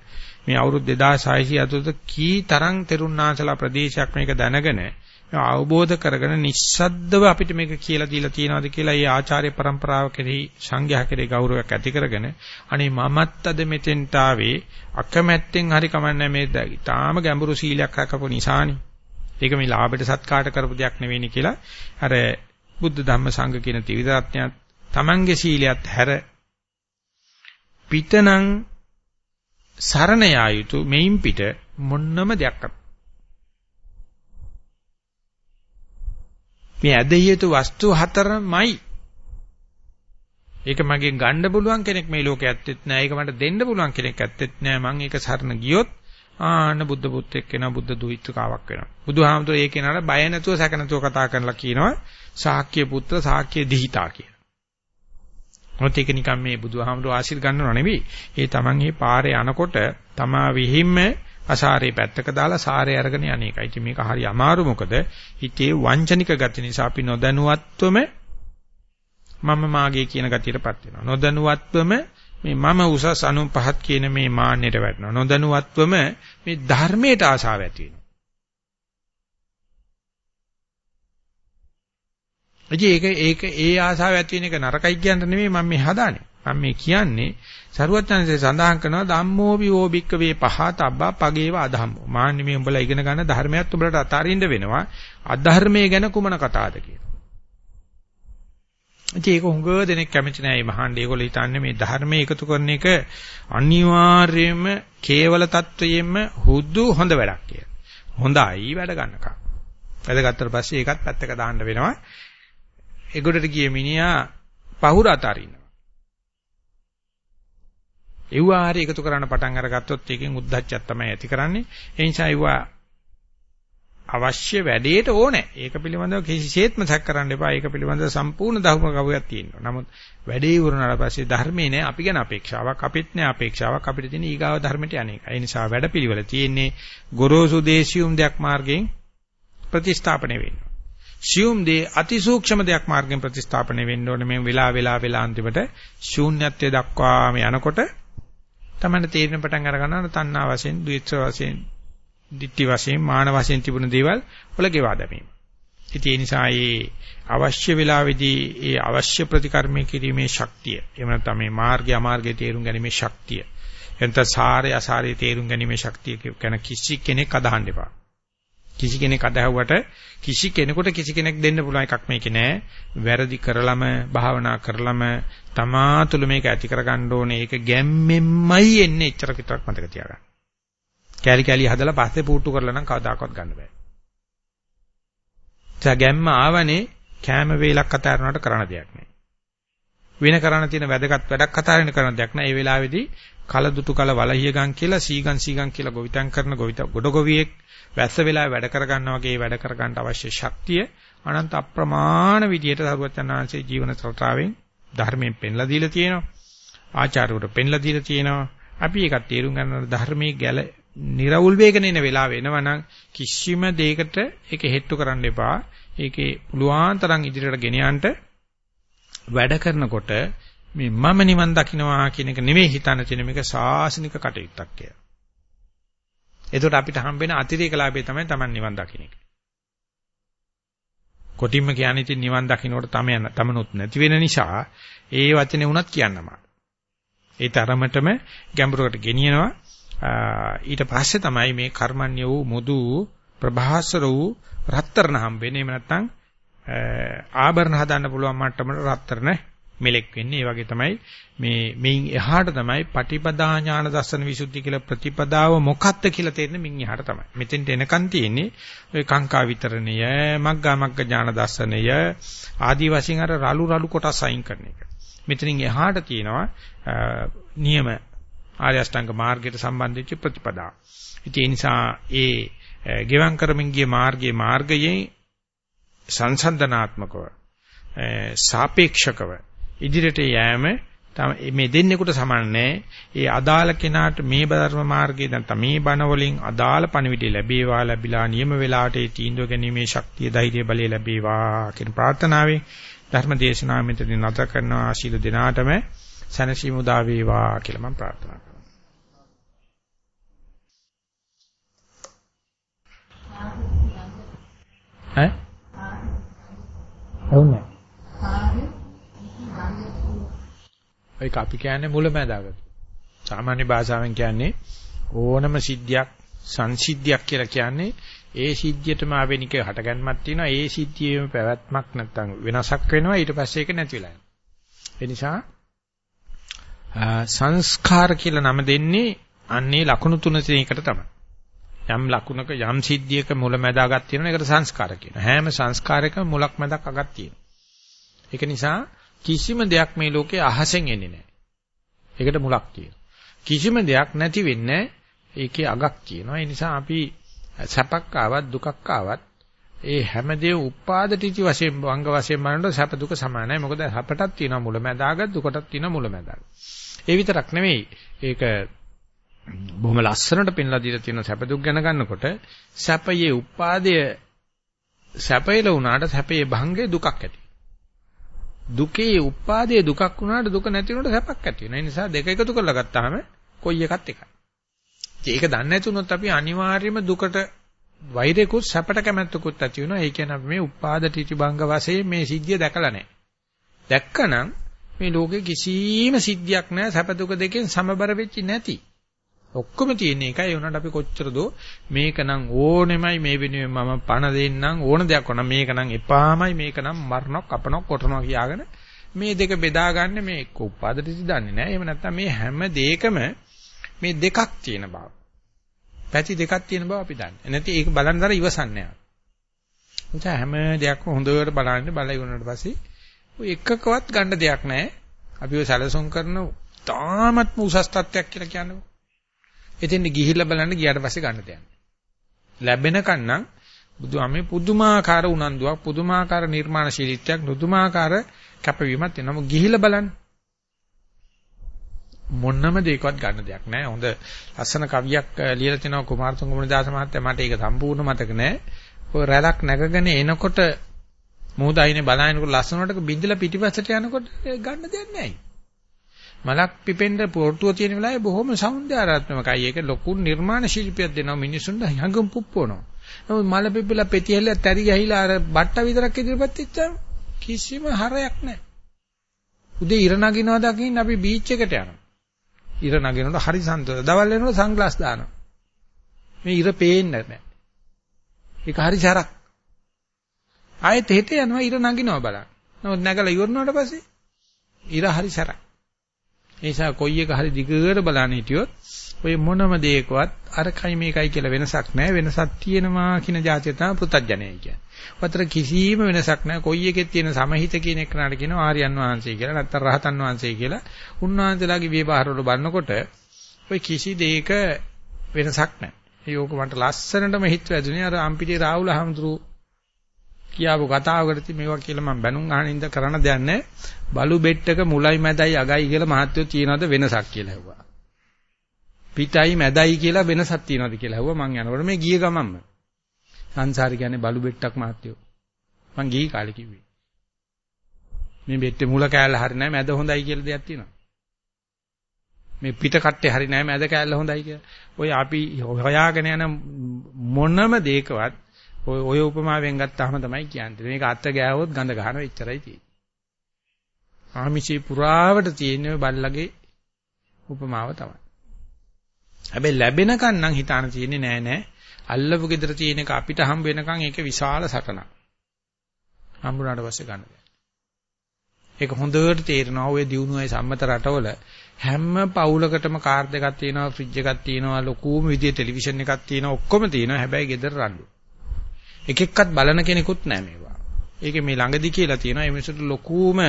මේ අවුරුදු 2600 ඇතුළත කී තරම් තෙරුණාසලා ප්‍රදේශයක් මේක දැනගෙන අවබෝධ කරගෙන නිස්සද්දව අපිට මේක කියලා දීලා තියෙනවද කියලා ඒ ආචාර්ය પરම්පරාව කෙරෙහි සංඝයා කෙරෙහි ගෞරවයක් ඇති කරගෙන අනේ මමත් අද මෙතෙන්ට ආවේ අකමැත්තෙන් හරි කමන්නේ මේ ඊටාම ගැඹුරු සීලයක් රැකපු නිසානේ. ඒක මේ ලාභයට සත්කාට කරපු දෙයක් නෙවෙයිනි කියලා අර බුද්ධ ධම්ම සංඝ කියන ත්‍රිවිධ රත්නයත් Tamange සීලයත් හැර පිටනම් සරණ යා යුතු මෙයින් පිට මොන්නම දෙයක් මේ ඇදිය යුතු වස්තු හතරමයි ඒක මගෙන් ගන්න පුළුවන් කෙනෙක් මේ ලෝකේ ඇත්තෙත් නෑ. ඒක මට දෙන්න පුළුවන් කෙනෙක් ඇත්තෙත් නෑ. මං ඒක සරණ ගියොත් ආන්න බුද්ධ පුත්‍රෙක් වෙනවා බුද්ධ දුහිතකාවක් වෙනවා. බුදුහාමුදුරේ ඒ කෙනාට බය නැතුව සැක නැතුව කතා කරලා කියනවා ශාක්‍ය පුත්‍ර ශාක්‍ය දිහිතා කියලා. මොකද ඒක නිකන් මේ බුදුහාමුදුර ආශිර්වාද ගන්නව නෙවෙයි. ඒ Taman මේ පාරේ යනකොට තමා විහිම්ම අසාරේ පැත්තක දාලා සාරේ අරගෙන යන්නේකයි. ඉතින් මේක හරි අමාරු මොකද හිතේ වංචනික ගති නිසා අපි නොදැනුවත්වම මම මාගේ කියන ගතියටපත් වෙනවා. නොදැනුවත්වම මේ මම උසස් අනු පහත් කියන මේ මාන්නයට වැටෙනවා. නොදැනුවත්වම මේ ධර්මයට ආශාව ඇති වෙනවා. ඒක ඒක ඒ ආශාව ඇති වෙන එක නරකයි කියන්න නෙමෙයි මම මේ හදාන්නේ. මම මේ කියන්නේ සරුවත්ඥන්සේ සඳහන් කරනවා ධම්මෝ විවෝ භික්කවේ පහතබ්බා පගේව අධම්මෝ. මාන්නේ මේ උඹලා ඉගෙන ගන්න ධර්මයක් උඹලට අතාරින්න වෙනවා. අධර්මයේ ගැන කුමන කතාවද කියලා. ඒක හුඟ දෙනෙක් කැමති නෑ මේ මහාන් ඒගොල්ලෝ හිතන්නේ මේ ධර්මයේ එකතු කරන එක අනිවාර්යයෙන්ම කේවල తත්වයෙන්ම හුදු හොඳ වැඩක් කියලා. හොඳයි වැඩ ගන්නකම්. වැඩ ගත්තට පස්සේ ඒකත් පැත්තක දාන්න වෙනවා. ඒගොඩට ගිය මිනිහා පහුර අතාරිනවා. ඒවා හරි එකතු කරන්න පටන් අරගත්තොත් ඒකෙන් උද්දච්චයක් තමයි ඇති කරන්නේ. ඒ නිසා ඒවා අවශ්‍ය වැඩේට ඕනේ. ඒක පිළිබඳව කිසිසේත්ම සැක කරන්න එපා. ඒක පිළිබඳව සම්පූර්ණ ධර්ම කවුයක් තියෙනවා. නමුත් වැඩේ ඉවරනාට පස්සේ ධර්මේ නෑ අපි ගැන අපේක්ෂාවක්, අපිත් නෑ අපේක්ෂාවක්. අපිට තියෙන ඊගාව ධර්මයට යන්නේක. ඒ නිසා වැඩපිළිවෙල තියෙන්නේ ගොරෝසු දේශියුම් දෙයක් මාර්ගයෙන් ප්‍රතිස්ථාපනය වෙන්න. සියුම් දේ අතිසූක්ෂම දෙයක් මාර්ගයෙන් ප්‍රතිස්ථාපනය වෙන්න ඕනේ. මේ වෙලා වෙලා වෙලා අන්තිමට ශූන්‍යත්වයට දක්වාම යනකොට තමයි තේරෙන පටන් අර ගන්නවා තණ්හා වශයෙන්, ද්වේෂ වශයෙන්, ditthi වශයෙන් මාන වශයෙන් තිබුණ දේවල් වල ගෙවා දැමීම. ඉතින් ඒ නිසා මේ අවශ්‍ය වෙලාවේදී ඒ අවශ්‍ය ප්‍රතිකර්මය කිරීමේ ශක්තිය එහෙම නැත්නම් මේ මාර්ගය අමාර්ගය තේරුම් ගැනීමේ ශක්තිය එතන සාරය අසාරය තේරුම් ගැනීමේ ශක්තිය ගැන කිසි කෙනෙක් අදහන්න එපා. කිසි කෙනෙක් අදහුවට කිසි කෙනෙකුට කිසි කෙනෙක් දෙන්න පුළුවන් එකක් මේකේ නෑ. වැරදි කරලම භාවනා කරලම තමා තුළ මේක ඇති කරගන්න ඕනේ. ඒක ගැම්මෙන්මයි එන්නේ එච්චර විතරක් මතක තියාගන්න. කැලි කැලි හදලා පස්සේ පූට්ටු කරලා නම් කවදාකවත් ගන්න බෑ. ඒ ගැම්ම ආවනේ කැම වේලක් අතාරනකට කරන දෙයක් නෑ. වෙන කරණ තියෙන වැදගත් වැඩක් අතාරින කරන දෙයක් නෑ. ඒ වෙලාවේදී කල දුටු කල වලහියගම් කියලා සීගම් සීගම් කියලා ගොවිතැන් කරන ගොවිත ගොඩ ගොවියෙක් වැස්ස වෙලාවේ වැඩ කරගන්නා වගේ වැඩ කරගන්න අවශ්‍ය ශක්තිය අනන්ත අප්‍රමාණ විදියට සරුවචනාංශයේ ජීවන රටාවෙන් ධර්මයෙන් පෙන්ලා දීලා තියෙනවා. ආචාර්යවරු පෙන්ලා දීලා තියෙනවා. අපි ඒකත් තේරුම් ගන්න ධර්මයේ ගැල निराවුල් වේගන එන වෙලාව වෙනවනම් කිසිම දෙයකට ඒක හෙට්ටු කරන්න එපා. ඒකේ පුළුවන් තරම් ඉදිරියට ගෙන යන්න වැඩ කරනකොට මේ මම නිවන් දකින්නවා කියන එක නෙවෙයි හිතන තියෙන මේක සාසනික කටයුත්තක් කියලා. එතකොට අපිට හම්බෙන අතිරේක ලාභය තමයි Taman නිවන් දකින්න එක. කොටින්ම කියන්නේ ඉතින් නිවන් දකින්නකොට තම යන තමනුත් නැති වෙන නිසා ඒ වචනේ වුණත් කියන්නම. ඒ තරමටම ගැඹුරකට ගෙනියනවා ඊට පස්සේ තමයි මේ කර්මන්‍ය වූ මුදු ප්‍රභාසර වූ රත්තරණ හම්බෙන්නේ. එහෙම නැත්නම් ආභරණ හදන්න පුළුවන් මට්ටමට රත්තරණ මෙලෙක් වෙන්නේ. ඒ වගේ තමයි මේ මෙයින් එහාට තමයි පටිපදා ඥාන දර්ශන විසුද්ධි කියලා ප්‍රතිපදාව මොකක්ද කියලා තේරෙන්නේ මින් එහාට තමයි. මෙතෙන්ට එනකන් තියෙන්නේ ওই කාංකා විතරණය, මග්ගා මග්ග ඥාන දර්ශනය ආදී වශයෙන් අර රළු රළු කොටස් අයින් කරන එක. මෙතනින් එහාට තියෙනවා නියම ආර්ය අෂ්ටාංග මාර්ගයට සම්බන්ධ වෙච්ච ප්‍රතිපදා. ඉතින් ඒ නිසා ඒ ගෙවම් කරමින් ගිය මාර්ගයේ මාර්ගයේ සංසන්දනාත්මකව සාපේක්ෂකව ඉදිරියට යෑම මේ දෙන්නෙකුට සමන්නේ ඒ අදාළ කෙනාට මේ ධර්ම මාර්ගයේ නැත්නම් මේ බණ වලින් අදාළ පණිවිඩය ලැබේවා ලැබිලා නියම වෙලාවට ඒ තීන්දුව ගැනීමේ ශක්තිය ධෛර්යය බලය ලැබේවා කියන ප්‍රාර්ථනාවෙන් ධර්ම දේශනාව මෙතනින් නැත කරනවා ආශීල දිනාටම සනසීමු උදා වේවා කියලා මම ප්‍රාර්ථනා ඈ? එවුනේ. ඒක අපි කියන්නේ මුලැමැදාගත. සාමාන්‍ය භාෂාවෙන් කියන්නේ ඕනම සිද්ධියක් සංසිද්ධියක් කියලා කියන්නේ ඒ සිද්ධියටම ආවෙනික හටගන්මක් තියෙනවා. ඒ සිද්ධියේම පැවැත්මක් නැත්තම් වෙනසක් වෙනවා. ඊට පස්සේ ඒක නැති වෙලා යනවා. ඒ නිසා සංස්කාර කියලා නම දෙන්නේ අන්නේ ලකුණු තුන තියෙනකට තමයි. යම් ලකුණක යම් සිද්ධියක මුලැමැදාගක් තියෙනවා. ඒකට සංස්කාර කියනවා. හැම සංස්කාරයකම මුලක් මැදක් අගක් තියෙනවා. ඒක නිසා කිසිම දෙයක් මේ ලෝකේ අහසෙන් එන්නේ නැහැ. ඒකට මුලක් තියෙනවා. කිසිම දෙයක් නැති වෙන්නේ ඒකේ අගක් තියෙනවා. ඒ නිසා අපි සැපක් ආවත් දුකක් ආවත් ඒ හැමදේ උපාදිතී වශයෙන් වංග වශයෙන් බලනකොට සැප දුක සමානයි. මොකද සැපටත් තියෙනවා මුලැමැදාග දුකටත් තියෙනවා මුලැමැදාග. ඒ විතරක් නෙවෙයි ඒක බොහොම ලස්සනට පෙන්ලා දීලා තියෙන සැප දුක් ගැන ගන්නකොට සැපයේ උපාදය සැපයල වුණාට සැපයේ භංගේ දුකක් ඇති. දුකේ උපාදයේ දුකක් වුණාට දුක නැති වුණාට සැපක් ඇති වෙනවා. ඒ නිසා දෙක එකතු කරලා ගත්තාම කොයි එකත් එකයි. ඒක දන්නේ නැති වුණොත් අපි අනිවාර්යයෙන්ම දුකට වෛරයකුත් සැපට කැමැත්තකුත් ඇති වෙනවා. ඒ කියන්නේ අපි මේ උපාද ටිචි භංග වශයෙන් මේ සිද්ධිය දැකලා නැහැ. දැක්කනම් මේ ලෝකේ කිසිම සිද්ධියක් නැහැ සැප දුක දෙකෙන් සමබර වෙච්ච නැති. ඔක්කොම තියෙන එකයි උනට අපි කොච්චර දෝ මේකනම් ඕනෙමයි මේ වෙනුවෙන් මම පණ දෙන්නම් ඕන දෙයක් වුණා මේකනම් එපාමයි මේකනම් මරණක් කපනක් කොටනවා කියාගෙන මේ දෙක බෙදාගන්න මේ එක්ක උපාදිතී දන්නේ නැහැ. එහෙම නැත්නම් මේ හැම දෙයකම මේ දෙකක් තියෙන බව. පැති දෙකක් තියෙන බව අපි දන්නේ. නැති ඒක බලන් දර ඉවසන්නේ නැහැ. හැම දෙයක්ම හොඳට බලන්න බලයි වුණාට පස්සේ ඔය එකකවත් ගන්න දෙයක් නැහැ. අපි ඔය සැලසුම් කරන තාමත්ම උසස් තත්ත්වයක් කියලා කියන්නේ. එතෙන්ට ගිහිල්ලා බලන්න ගියාට පස්සේ ගන්න දෙයක්. ලැබෙනකන් නම් බුදුහාමේ පුදුමාකාර උනන්දුවක් පුදුමාකාර නිර්මාණශීලීත්වයක් පුදුමාකාර කැපවීමක් තියෙනවා. ගිහිල්ලා බලන්න. මොන්නම දෙයකවත් ගන්න දෙයක් නැහැ. හොඳ ලස්සන කවියක් ලියලා තිනවා කුමාරතුංග මුනිදාස මහත්තයා මට ඒක සම්පූර්ණ මතක නැහැ. ඔය රැලක් නැගගෙන එනකොට මොහොත අයිනේ බලනකොට ලස්සනට බින්දලා පිටිපස්සට යනකොට ගන්න දෙයක් නැහැ. මලක් පිපෙන්න පොරටුව තියෙන වෙලාවේ බොහොම సౌందర్యාත්මකයි. ඒක ලොකු නිර්මාණ ශිල්පයක් දෙනවා මිනිසුන්ට යඟම් පුප්පවනවා. නමුත් මල පිපිලා පෙති හැලලා තරි ගහිලා අර බට්ට විතරක් ඉදිරියපත් ඉච්චාම කිසිම හරයක් නැහැ. උදේ ඉර නගිනවා දකින්න අපි බීච් එකට යනවා. ඉර නගිනකොට හරි සන්තෝෂ. දවල් වෙනකොට සන්ග්ලාස් දානවා. මේ ඉර පේන්නේ නැහැ. ඒක හරි සරක්. ආයෙත් හෙට යනවා ඉර නගිනවා බලන්න. නමුත් නැගලා ඉවරනට පස්සේ ඉර හරි සරක්. ඒ නිසා කොයි එක හරි දිගට බලන්න හිටියොත් ඔය මොනම දෙයකවත් අරකයි මේකයි කියලා වෙනසක් නැහැ. වෙනසක් තියෙනවා කියන જાතිය තමයි පෘථජ්ජනයයි කියන්නේ. වතර කිසිම වෙනසක් නැහැ. කොයි එකෙත් තියෙන සමහිත කියන එක නඩ කියනවා ආර්යයන් වහන්සේ කියලා නැත්නම් රහතන් වහන්සේ කියලා. උන්වහන්සේලාගේ විවහාර වල බලනකොට ඔය කිසි දෙයක වෙනසක් නැහැ. ඒක මට ලස්සනටම හිත වැදුනේ අර අම්පිටේ රාහුල හඳුරු කියාපු කතාවකට මේවා කියලා මම බැනුම් අහන ඉඳ කරන්න දෙයක් නැහැ. බලු බෙට්ටක මුලයි මැදයි අගයි කියලා මහත්වෝ තියනවද වෙනසක් කියලා ඇහුවා. පිටයි මැදයි කියලා වෙනසක් තියනවද කියලා ඇහුවා මං යනකොට මේ ගිය ගමන්ම. සංසාරේ කියන්නේ බලු බෙට්ටක් මහත්වෝ. මං ගිහි කාලේ කිව්වේ. මේ බෙට්ටේ මුල කෑල්ල හරි නැහැ මැද හොඳයි කියලා දෙයක් තියෙනවා. මේ පිට කට්ටේ හරි නැහැ මැද කෑල්ල හොඳයි කියලා. ඔය අපි හොයාගෙන යන මොනම දෙයකවත් ඔය ඔය උපමාවෙන් ගත්තාම තමයි කියන්නේ. මේක අත ගෑවොත් ගඳ ගන්නවා එච්චරයි තියෙන්නේ. ආමිෂේ පුරාවට තියෙන බල්ලගේ උපමාව තමයි. හැබැයි ලැබෙනකන් නම් හිතාන තියෙන්නේ නෑ නෑ. අල්ලපු gedara තියෙන එක අපිට හම්බ වෙනකන් ඒක විශාල සටනක්. හම්බුනාට පස්සේ ගන්න බෑ. ඒක හොඳට තේරෙනවා ඔය දිනුවයි සම්මත රටවල හැම පවුලකටම කාර් දෙකක් තියෙනවා ෆ්‍රිජ් එකක් තියෙනවා ලොකුම විදිහේ ටෙලිවිෂන් එකක් තියෙනවා ඔක්කොම තියෙනවා හැබැයි gedara රණ්ඩු. එක එක්කත් බලන කෙනෙකුත් නැහැ මේවා. ඒකේ මේ ළඟදි කියලා තියෙනවා මේ මිනිසුන්ට ලොකුම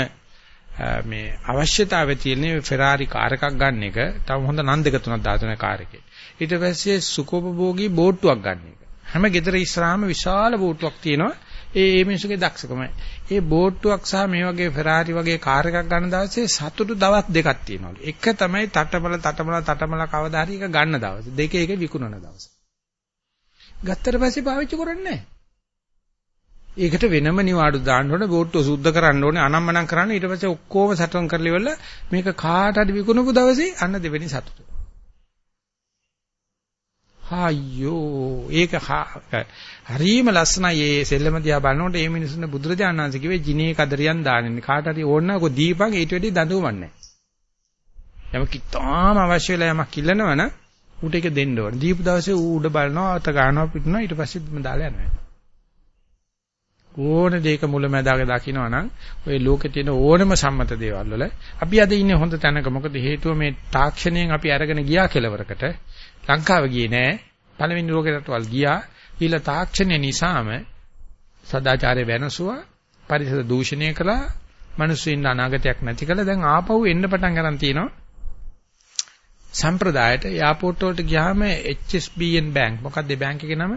මේ අවශ්‍යතාවය තියෙන්නේ ෆෙරාරි කාර් එකක් ගන්න එක. තව හොඳ නන් දෙක තුනක් දාතුන කාර් එකේ. ඊට පස්සේ සුඛෝපභෝගී බෝට්ටුවක් ගන්න එක. හැම ගෙදර ඉස්සරහාම විශාල බෝට්ටුවක් තියෙනවා. ඒ ඒ මිනිස්සුගේ දක්ෂකමයි. ඒ බෝට්ටුවක් සහ මේ වගේ ෆෙරාරි වගේ කාර් එකක් ගන්න දවසේ සතුටු දවස් දෙකක් තියෙනවලු. එක තමයි තටමල තටමල තටමල කවදා හරි එක ගන්න දවස. දෙකේ එක විකුණන දවස. ගත්තට පස්සේ පාවිච්චි කරන්නේ නැහැ. ඒකට වෙනම නිවාඩු දාන්න ඕනේ බෝට්ටුව සුද්ධ කරන්න ඕනේ අනම්මනම් කරන්න ඊට පස්සේ ඔක්කොම සටන් කරලා ඉවරලා මේක කාට හරි විකුණපු දවසේ අන්න දෙවෙනි සතුට. හායෝ ඒක හරීම ලස්සනයි මේ සෙල්ලම දිහා බලනකොට මේ මිනිස්සුන් බුදුරජාණන් වහන්සේ කිව්වේ ජිනේ කදරියන් දාන්නේ කාට හරි ඕනනකො දීපන් ඊට වැඩි දඬුවමක් නැහැ. යමක් ඉතාම අවශ්‍ය වෙලා යමක් කිල්ලනවනම් ඌට ඒක දෙන්න ඕනේ. දීපු දවසේ ඌ උඩ බලනවා, අත ගන්නවා, පිටනවා ඊට පස්සේ බිම දාලා යනවා. ඕන දෙයක මුලැමැදාක දකින්නවා නම් ඔය ලෝකේ තියෙන ඕනම සම්මත දේවල් වල අපි අද ඉන්නේ හොඳ තැනක. මොකද හේතුව මේ තාක්ෂණයෙන් අපි අරගෙන ගියා කෙලවරකට. ලංකාව ගියේ නෑ. පළවෙනි ලෝක රටවල් ගියා. ඊළ තාක්ෂණය නිසාම සදාචාරය වෙනසුවා. පරිසර දූෂණය කළා. මිනිස්සුන් අනාගතයක් නැති කළා. දැන් ආපහු එන්න පටන් ගන්න තියෙනවා. සම්ප්‍රදායට එයාපෝට් වලට ගියාම HSBN බැංක් මොකක්ද ඒ බැංක් එකේ නම?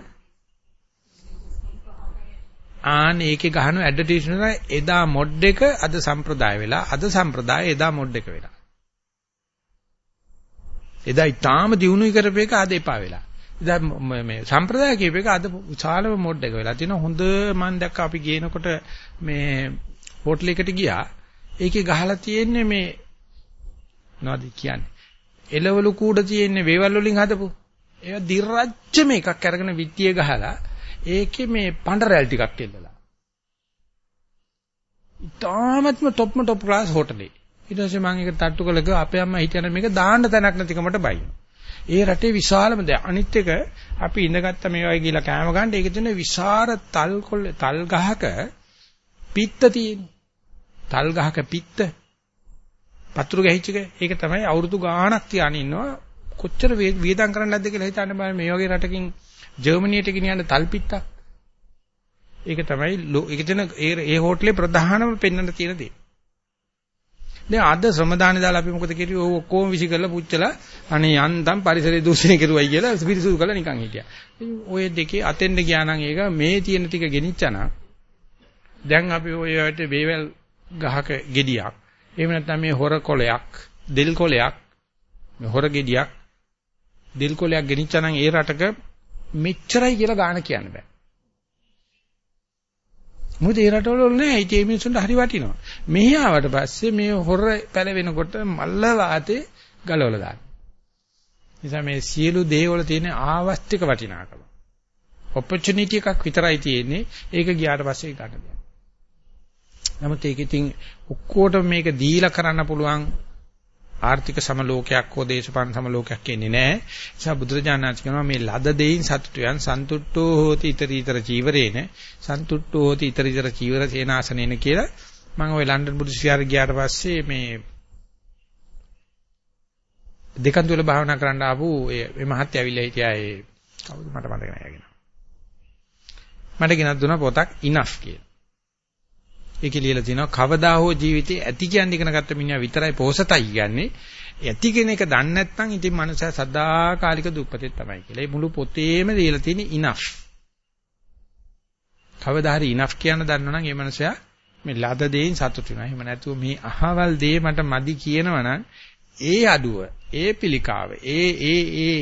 ආන් ඒකේ ගහන ඇඩ්වර්ටයිස්මන්ට් එදා මොඩ් එක අද සම්ප්‍රදාය වෙලා අද සම්ප්‍රදාය එදා මොඩ් එක වෙලා එදා ඊටාම දිනුනුයි කරපේක අද එපා වෙලා දැන් මේ සම්ප්‍රදාය කියප එක අද විශාලම මොඩ් එක වෙලා තියෙනවා. හොඳ මම දැක්ක අපි ගේනකොට මේ හෝටල් එකට ගියා. ඒකේ ගහලා තියෙන්නේ මේ නෝද කියන්නේ. එළවලු කූඩ තියෙන්නේ වේවල් වලින් හදපු. ඒවා දිරච්ච මේකක් අරගෙන විත්තිය ගහලා ඒකේ මේ පඬරැල් ටිකක් එල්ලලා. ඉතාමත්ම টොප්ම টොප් ක්ලාස් හෝටලේ. ඊට පස්සේ මම ඒක තට්ටු කළා ගියා අපේ අම්මා හිටියන මේක දාන්න තැනක් නැතිකමට බයි. ඒ රටේ විශාලම දැන් අනිත් එක අපි ඉඳගත්ත මේ වගේ ගිහලා කෑම ගන්න ඒක තියෙන විශාල තල් කොල්ල තල් ගහක පිත්ත තියෙන. තල් ගහක පිත්ත පතුරු ගැහිච්ච එක ඒක තමයි අවුරුදු ගාණක් තියාගෙන ඉන්නවා කොච්චර වියදම් කරන්න නැද්ද කියලා හිතන්න බෑ මේ වගේ රටකින් ජර්මනියට ගෙනියන්න තල් පිත්තක් ඒක තමයි ඒක තියෙන ඒ හෝටලේ ප්‍රධානම පෙන්වන්න තියෙන දේ දැන් අද ශ්‍රමදානෙ දාලා අපි මොකද කිරුවේ? ඔය ඔක්කොම විසි කරලා පුච්චලා අනේ යන්තම් පරිසරය දූෂණය කරුවයි කියලා පිරිසුදු කරලා නිකන් හිටියා. ඔය දෙකේ අතෙන්ද ගියා නම් ඒක මේ තියෙන ටික ගෙනිච්චනා. දැන් අපි ඔය වලට වේවැල් ගහක ගෙඩියක්. එහෙම නැත්නම් මේ හොර කොලයක්, දෙල් කොලයක්, හොර ගෙඩියක්, දෙල් කොලයක් ගෙනිච්චා නම් ඒ රටක මෙච්චරයි කියලා ගාණ කියන්න බෑ. මොකද ඒ රටවල නෑ ඉතින් මේ මිනිස්සුන්ට හරි වටිනවා. මෙහි ආවට පස්සේ මේ හොර පැලවෙනකොට මල්ල වාතේ ගලවලා දාන්න. නිසා මේ සියලු දේවල් තියෙන ආවස්තික වටිනාකම. ඔපචුනිටි එකක් විතරයි තියෙන්නේ. ඒක ගියාට පස්සේ ගන්න දෙයක්. නමුත් ඒක ඉතින් ඔක්කොටම මේක දීලා කරන්න පුළුවන් ආර්ථික සමලෝකයක් හෝ දේශපාලන සමලෝකයක් කියන්නේ නැහැ. ඒ නිසා බුදුරජාණන් කියනවා මේ ලද දෙයින් සතුටුයන් සන්තුට්ඨෝ හෝති ඊතරීතර චීවරේන සන්තුට්ඨෝ හෝති ඊතරීතර චීවර සේනාසනේන කියලා මම ওই ලන්ඩන් බුදු සියාර ගියාට පස්සේ මේ දෙකන් තුල භාවනා කරන්න ආපු ඒ මහත්ය ඇවිල්ලා හිටියා ඒ කවුද මට මතක නැහැ යගෙන. මට ගෙනත් දුන්න පොතක් ඉනෆ් කියලා. ඒකේ ලියලා තියෙනවා කවදා හෝ ජීවිතේ ඇති කියන්නේ ඉගෙන ගත්ත මිනිහා විතරයි පොහසතයි කියන්නේ. ඇති කෙනෙක් දන්නේ නැත්නම් ඉතින් මනුස්සයා සදාකාලික දුප්පතෙක් තමයි කියලා. ඒ මුළු පොතේම ලියලා තියෙන ඉනෆ්. කවදා හරි ඉනෆ් කියන දන්නවනම් ඒ මනුස්සයා මේ ලද දෙයින් සතුටු වෙනවා. එහෙම නැතුව මේ අහවල් දේ මට මදි කියනවනම් ඒ අඩුව, ඒ පිළිකාව, ඒ ඒ ඒ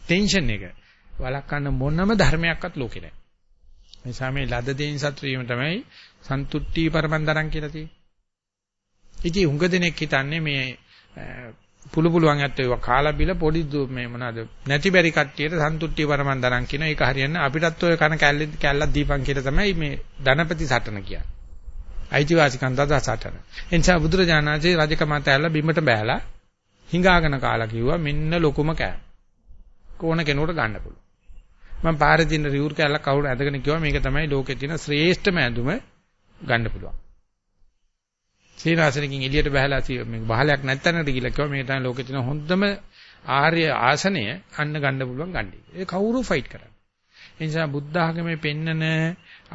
ටෙන්ෂන් එක වළක්වන්න මොනම ධර්මයක්වත් ලෝකේ නැහැ. නිසා මේ ලද දෙයින් සතුටු වීම තමයි සන්තුට්ටි පරමන්දරම් කියලා තියෙන්නේ. ඉතින් උඟ දෙනෙක් හිතන්නේ මේ පුළු පුළුවන් ඇත්තෝ ඒවා කාලා බිල පොඩි මේ මොනවාද නැති බැරි කට්ටියට සන්තුට්ටි පරමන්දරම් කියන ඒක හරියන්නේ අපිටත් ඔය කන කැල්ල කැල්ලක් දීපන් කියලා තමයි මේ ධනපති සටන කියන්නේ. අයිතිවාසිකම් දදා සටන. එනිසා බුදුරජාණන්සේ රජකමත ඇල්ල බිමට බෑලා හිඟාගෙන කාලා කිව්වා මෙන්න ලොකුම කෑ. කෝණ කෙනෙකුට ගන්න පුළුවන්. මම පාරේ තියෙන රියුර් කැල්ලක් කවුරු ඇදගෙන කිව්වා මේක තමයි ලෝකේ තියෙන ශ්‍රේෂ්ඨම ඇඳුම ගන්න පුළුවන්. සීනාසනකින් එළියට බහලා මේ බහලයක් නැත්තනට කියලා කිව්වා මේක තමයි ලෝකේ තියෙන හොඳම ආර්ය ආසනය අන්න ගන්න පුළුවන් ගන්නේ. ඒ කවුරු ෆයිට් කරන්නේ. ඒ නිසා බුද්ධ ආගමේ පෙන්නන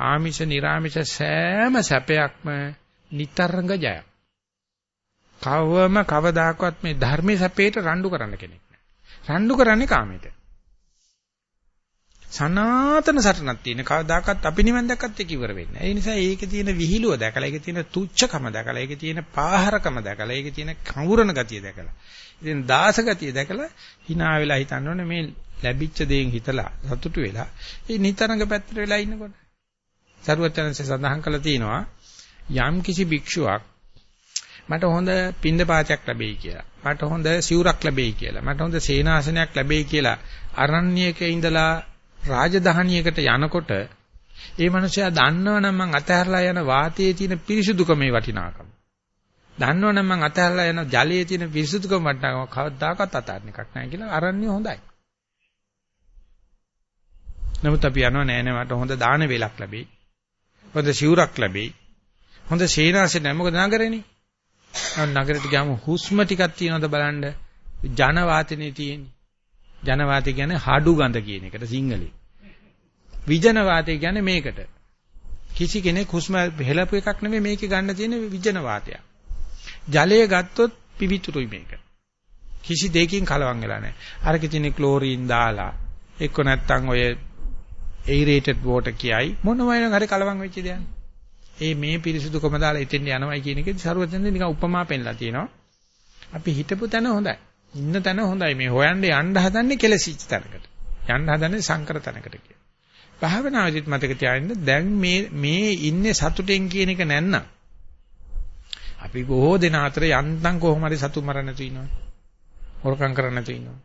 ආමිෂ නිර්ආමිෂ සෑම සැපයක්ම නිතරංග ජයක්. කවම කවදාකවත් මේ ධර්මයේ සැපේට රණ්ඩු කරන්න කෙනෙක් නෑ. රණ්ඩු කරන්නේ කාමයට. සනාතන සටනක් තියෙන කවදාකවත් අපි නිවන් දැක්කත් ඒක ඉවර වෙන්නේ නැහැ. ඒ නිසා ඒකේ තියෙන විහිළුව දැකලා, ඒකේ තියෙන තුච්චකම දැකලා, ඒකේ තියෙන පාහරකම දැකලා, ඒකේ තියෙන කවුරන ගතිය දැකලා, ඉතින් දාස ගතිය දැකලා hina වෙලා හිතන්න ඕනේ මේ ලැබිච්ච දේෙන් හිතලා සතුටු වෙලා ඒ නිතරංග පැත්තට වෙලා ඉන්නකොට. සරුවචනන්සේ සඳහන් කළා තියෙනවා යම් කිසි භික්ෂුවක් මට හොඳ පින්ඳ පාචයක් ලැබෙයි කියලා. මට හොඳ සිවුරක් ලැබෙයි කියලා. මට හොඳ සේනාසනයක් ලැබෙයි කියලා අරණ්‍යයක ඉඳලා රාජධානියකට යනකොට ඒ මනුස්සයා දන්නවනම් මං අතහැරලා යන වාතයේ තියෙන පිරිසුදුකමේ වටිනාකම. දන්නවනම් මං අතහැරලා යන ජලයේ තියෙන පිරිසුදුකම වටනකම කවදාකවත් අතාරින්න එකක් නැහැ කියලා අරන්නේ හොඳයි. නමුත් අපි යනවා නෑ නෑ මට හොඳ දාන වේලක් ලැබෙයි. හොඳ සිවුරක් ලැබෙයි. හොඳ සේනාසෙ නෑ මොකද නගරේනේ. නගරෙට ගියාම හුස්ම ටිකක් තියෙනවද බලන්න. ජන වාතනේ තියෙන්නේ. ජන වාතය කියන්නේ හඩු ගඳ කියන එකට සිංහලෙන්. විජන වාතය කියන්නේ මේකට. කිසි කෙනෙක් හුස්ම හෙලපු එකක් නෙමෙයි මේකේ ගන්න තියෙන විජන වාතයක්. ජලය ගත්තොත් පිවිතුරුයි මේක. කිසි දෙයකින් කලවම් වෙලා නැහැ. අරකේ තියෙන ක්ලෝරින් දාලා එක්ක නැත්තම් ඔය aerated water කියයි මොන වයින් හරි කලවම් වෙච්ච දෙයක්. ඒ මේ පිරිසුදුකම දාලා එතෙන් යනවයි කියන එකේ සරුවෙන්ද නිකන් උපමා පෙන්නලා තියෙනවා. අපි හිතපු තැන හොඳයි. ඉන්න තැන හොඳයි. මේ හොයන්න යන්න හදන්නේ කෙලසිච්ච තැනකට. යන්න හදන්නේ සංකර තැනකට කියලා. භාවනාවදිත් මතක තියාගන්න දැන් මේ මේ ඉන්නේ සතුටෙන් කියන එක නැන්නම්. අපි බොහෝ දෙනා අතර යන්තම් කොහොම හරි සතු මරන්න නැතු ඉන්නවා. හොරකම් කරන්න නැතු ඉන්නවා.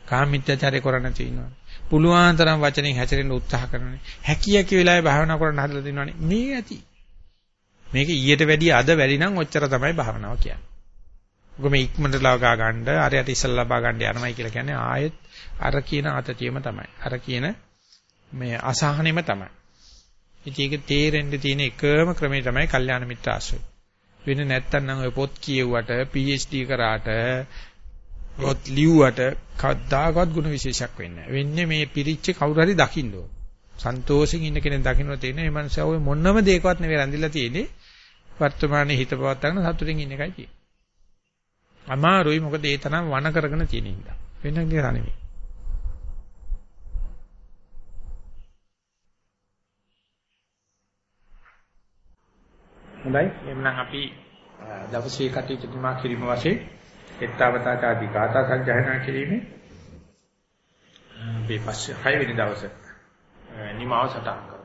කාමීත්‍යචාරය කරන්න නැතු ඉන්නවා. පුළුවන් තරම් වචනෙන් හැසිරෙන්න උත්සාහ කරනවා. හැකිය හැකි වෙලාවේ භාවනා කරන්න හදලා තිනවනේ. මේ ඇති. මේක ඊට වැඩිය අද වැඩි නම් ඔච්චර තමයි භාවනාව කියන්නේ. ඔක මේ ඉක්මනට ලබා ගන්න, අරයට ඉස්සෙල්ලා ලබා ගන්න යනවායි කියලා කියන්නේ ආයෙත් අර කියන අතතියම තමයි. අර කියන මේ අසහනෙම තමයි. ඉතින් ඒක තේරෙන්න තියෙන එකම ක්‍රමය තමයි කල්යාණ මිත්‍ර ආශ්‍රය. වෙන නැත්තම් නම් ඔය පොත් කියුවට PhD කරාට පොත් ලිව්වට කවදාකවත් ಗುಣ විශේෂයක් වෙන්නේ නැහැ. වෙන්නේ මේ පිරිච්ච කවුරු හරි දකින්න ඕන. සන්තෝෂෙන් ඉන්න කෙනෙක් දකින්න තියෙන මේ මනුස්සයා ඔය මොනම දෙයකවත් නෙවෙයි රැඳිලා තියෙන්නේ. වර්තමානයේ හිත පවත්වාගෙන සතුටින් ඉන්න එකයි තියෙන්නේ. අමාරුයි මොකද ඒ තරම් වණ කරගෙන තියෙන හින්දා. වෙන දෙයක් නෙවෙයි. හොඳයි එhmenan අපි දවසේ කටයුතු තුමා කිරීම වශයෙන් එත්තවතාචාදී ගාථා සංජානනා කිරීමේ මේ පස්සේ 6 වෙනි දවසේ නිමාව සටහන්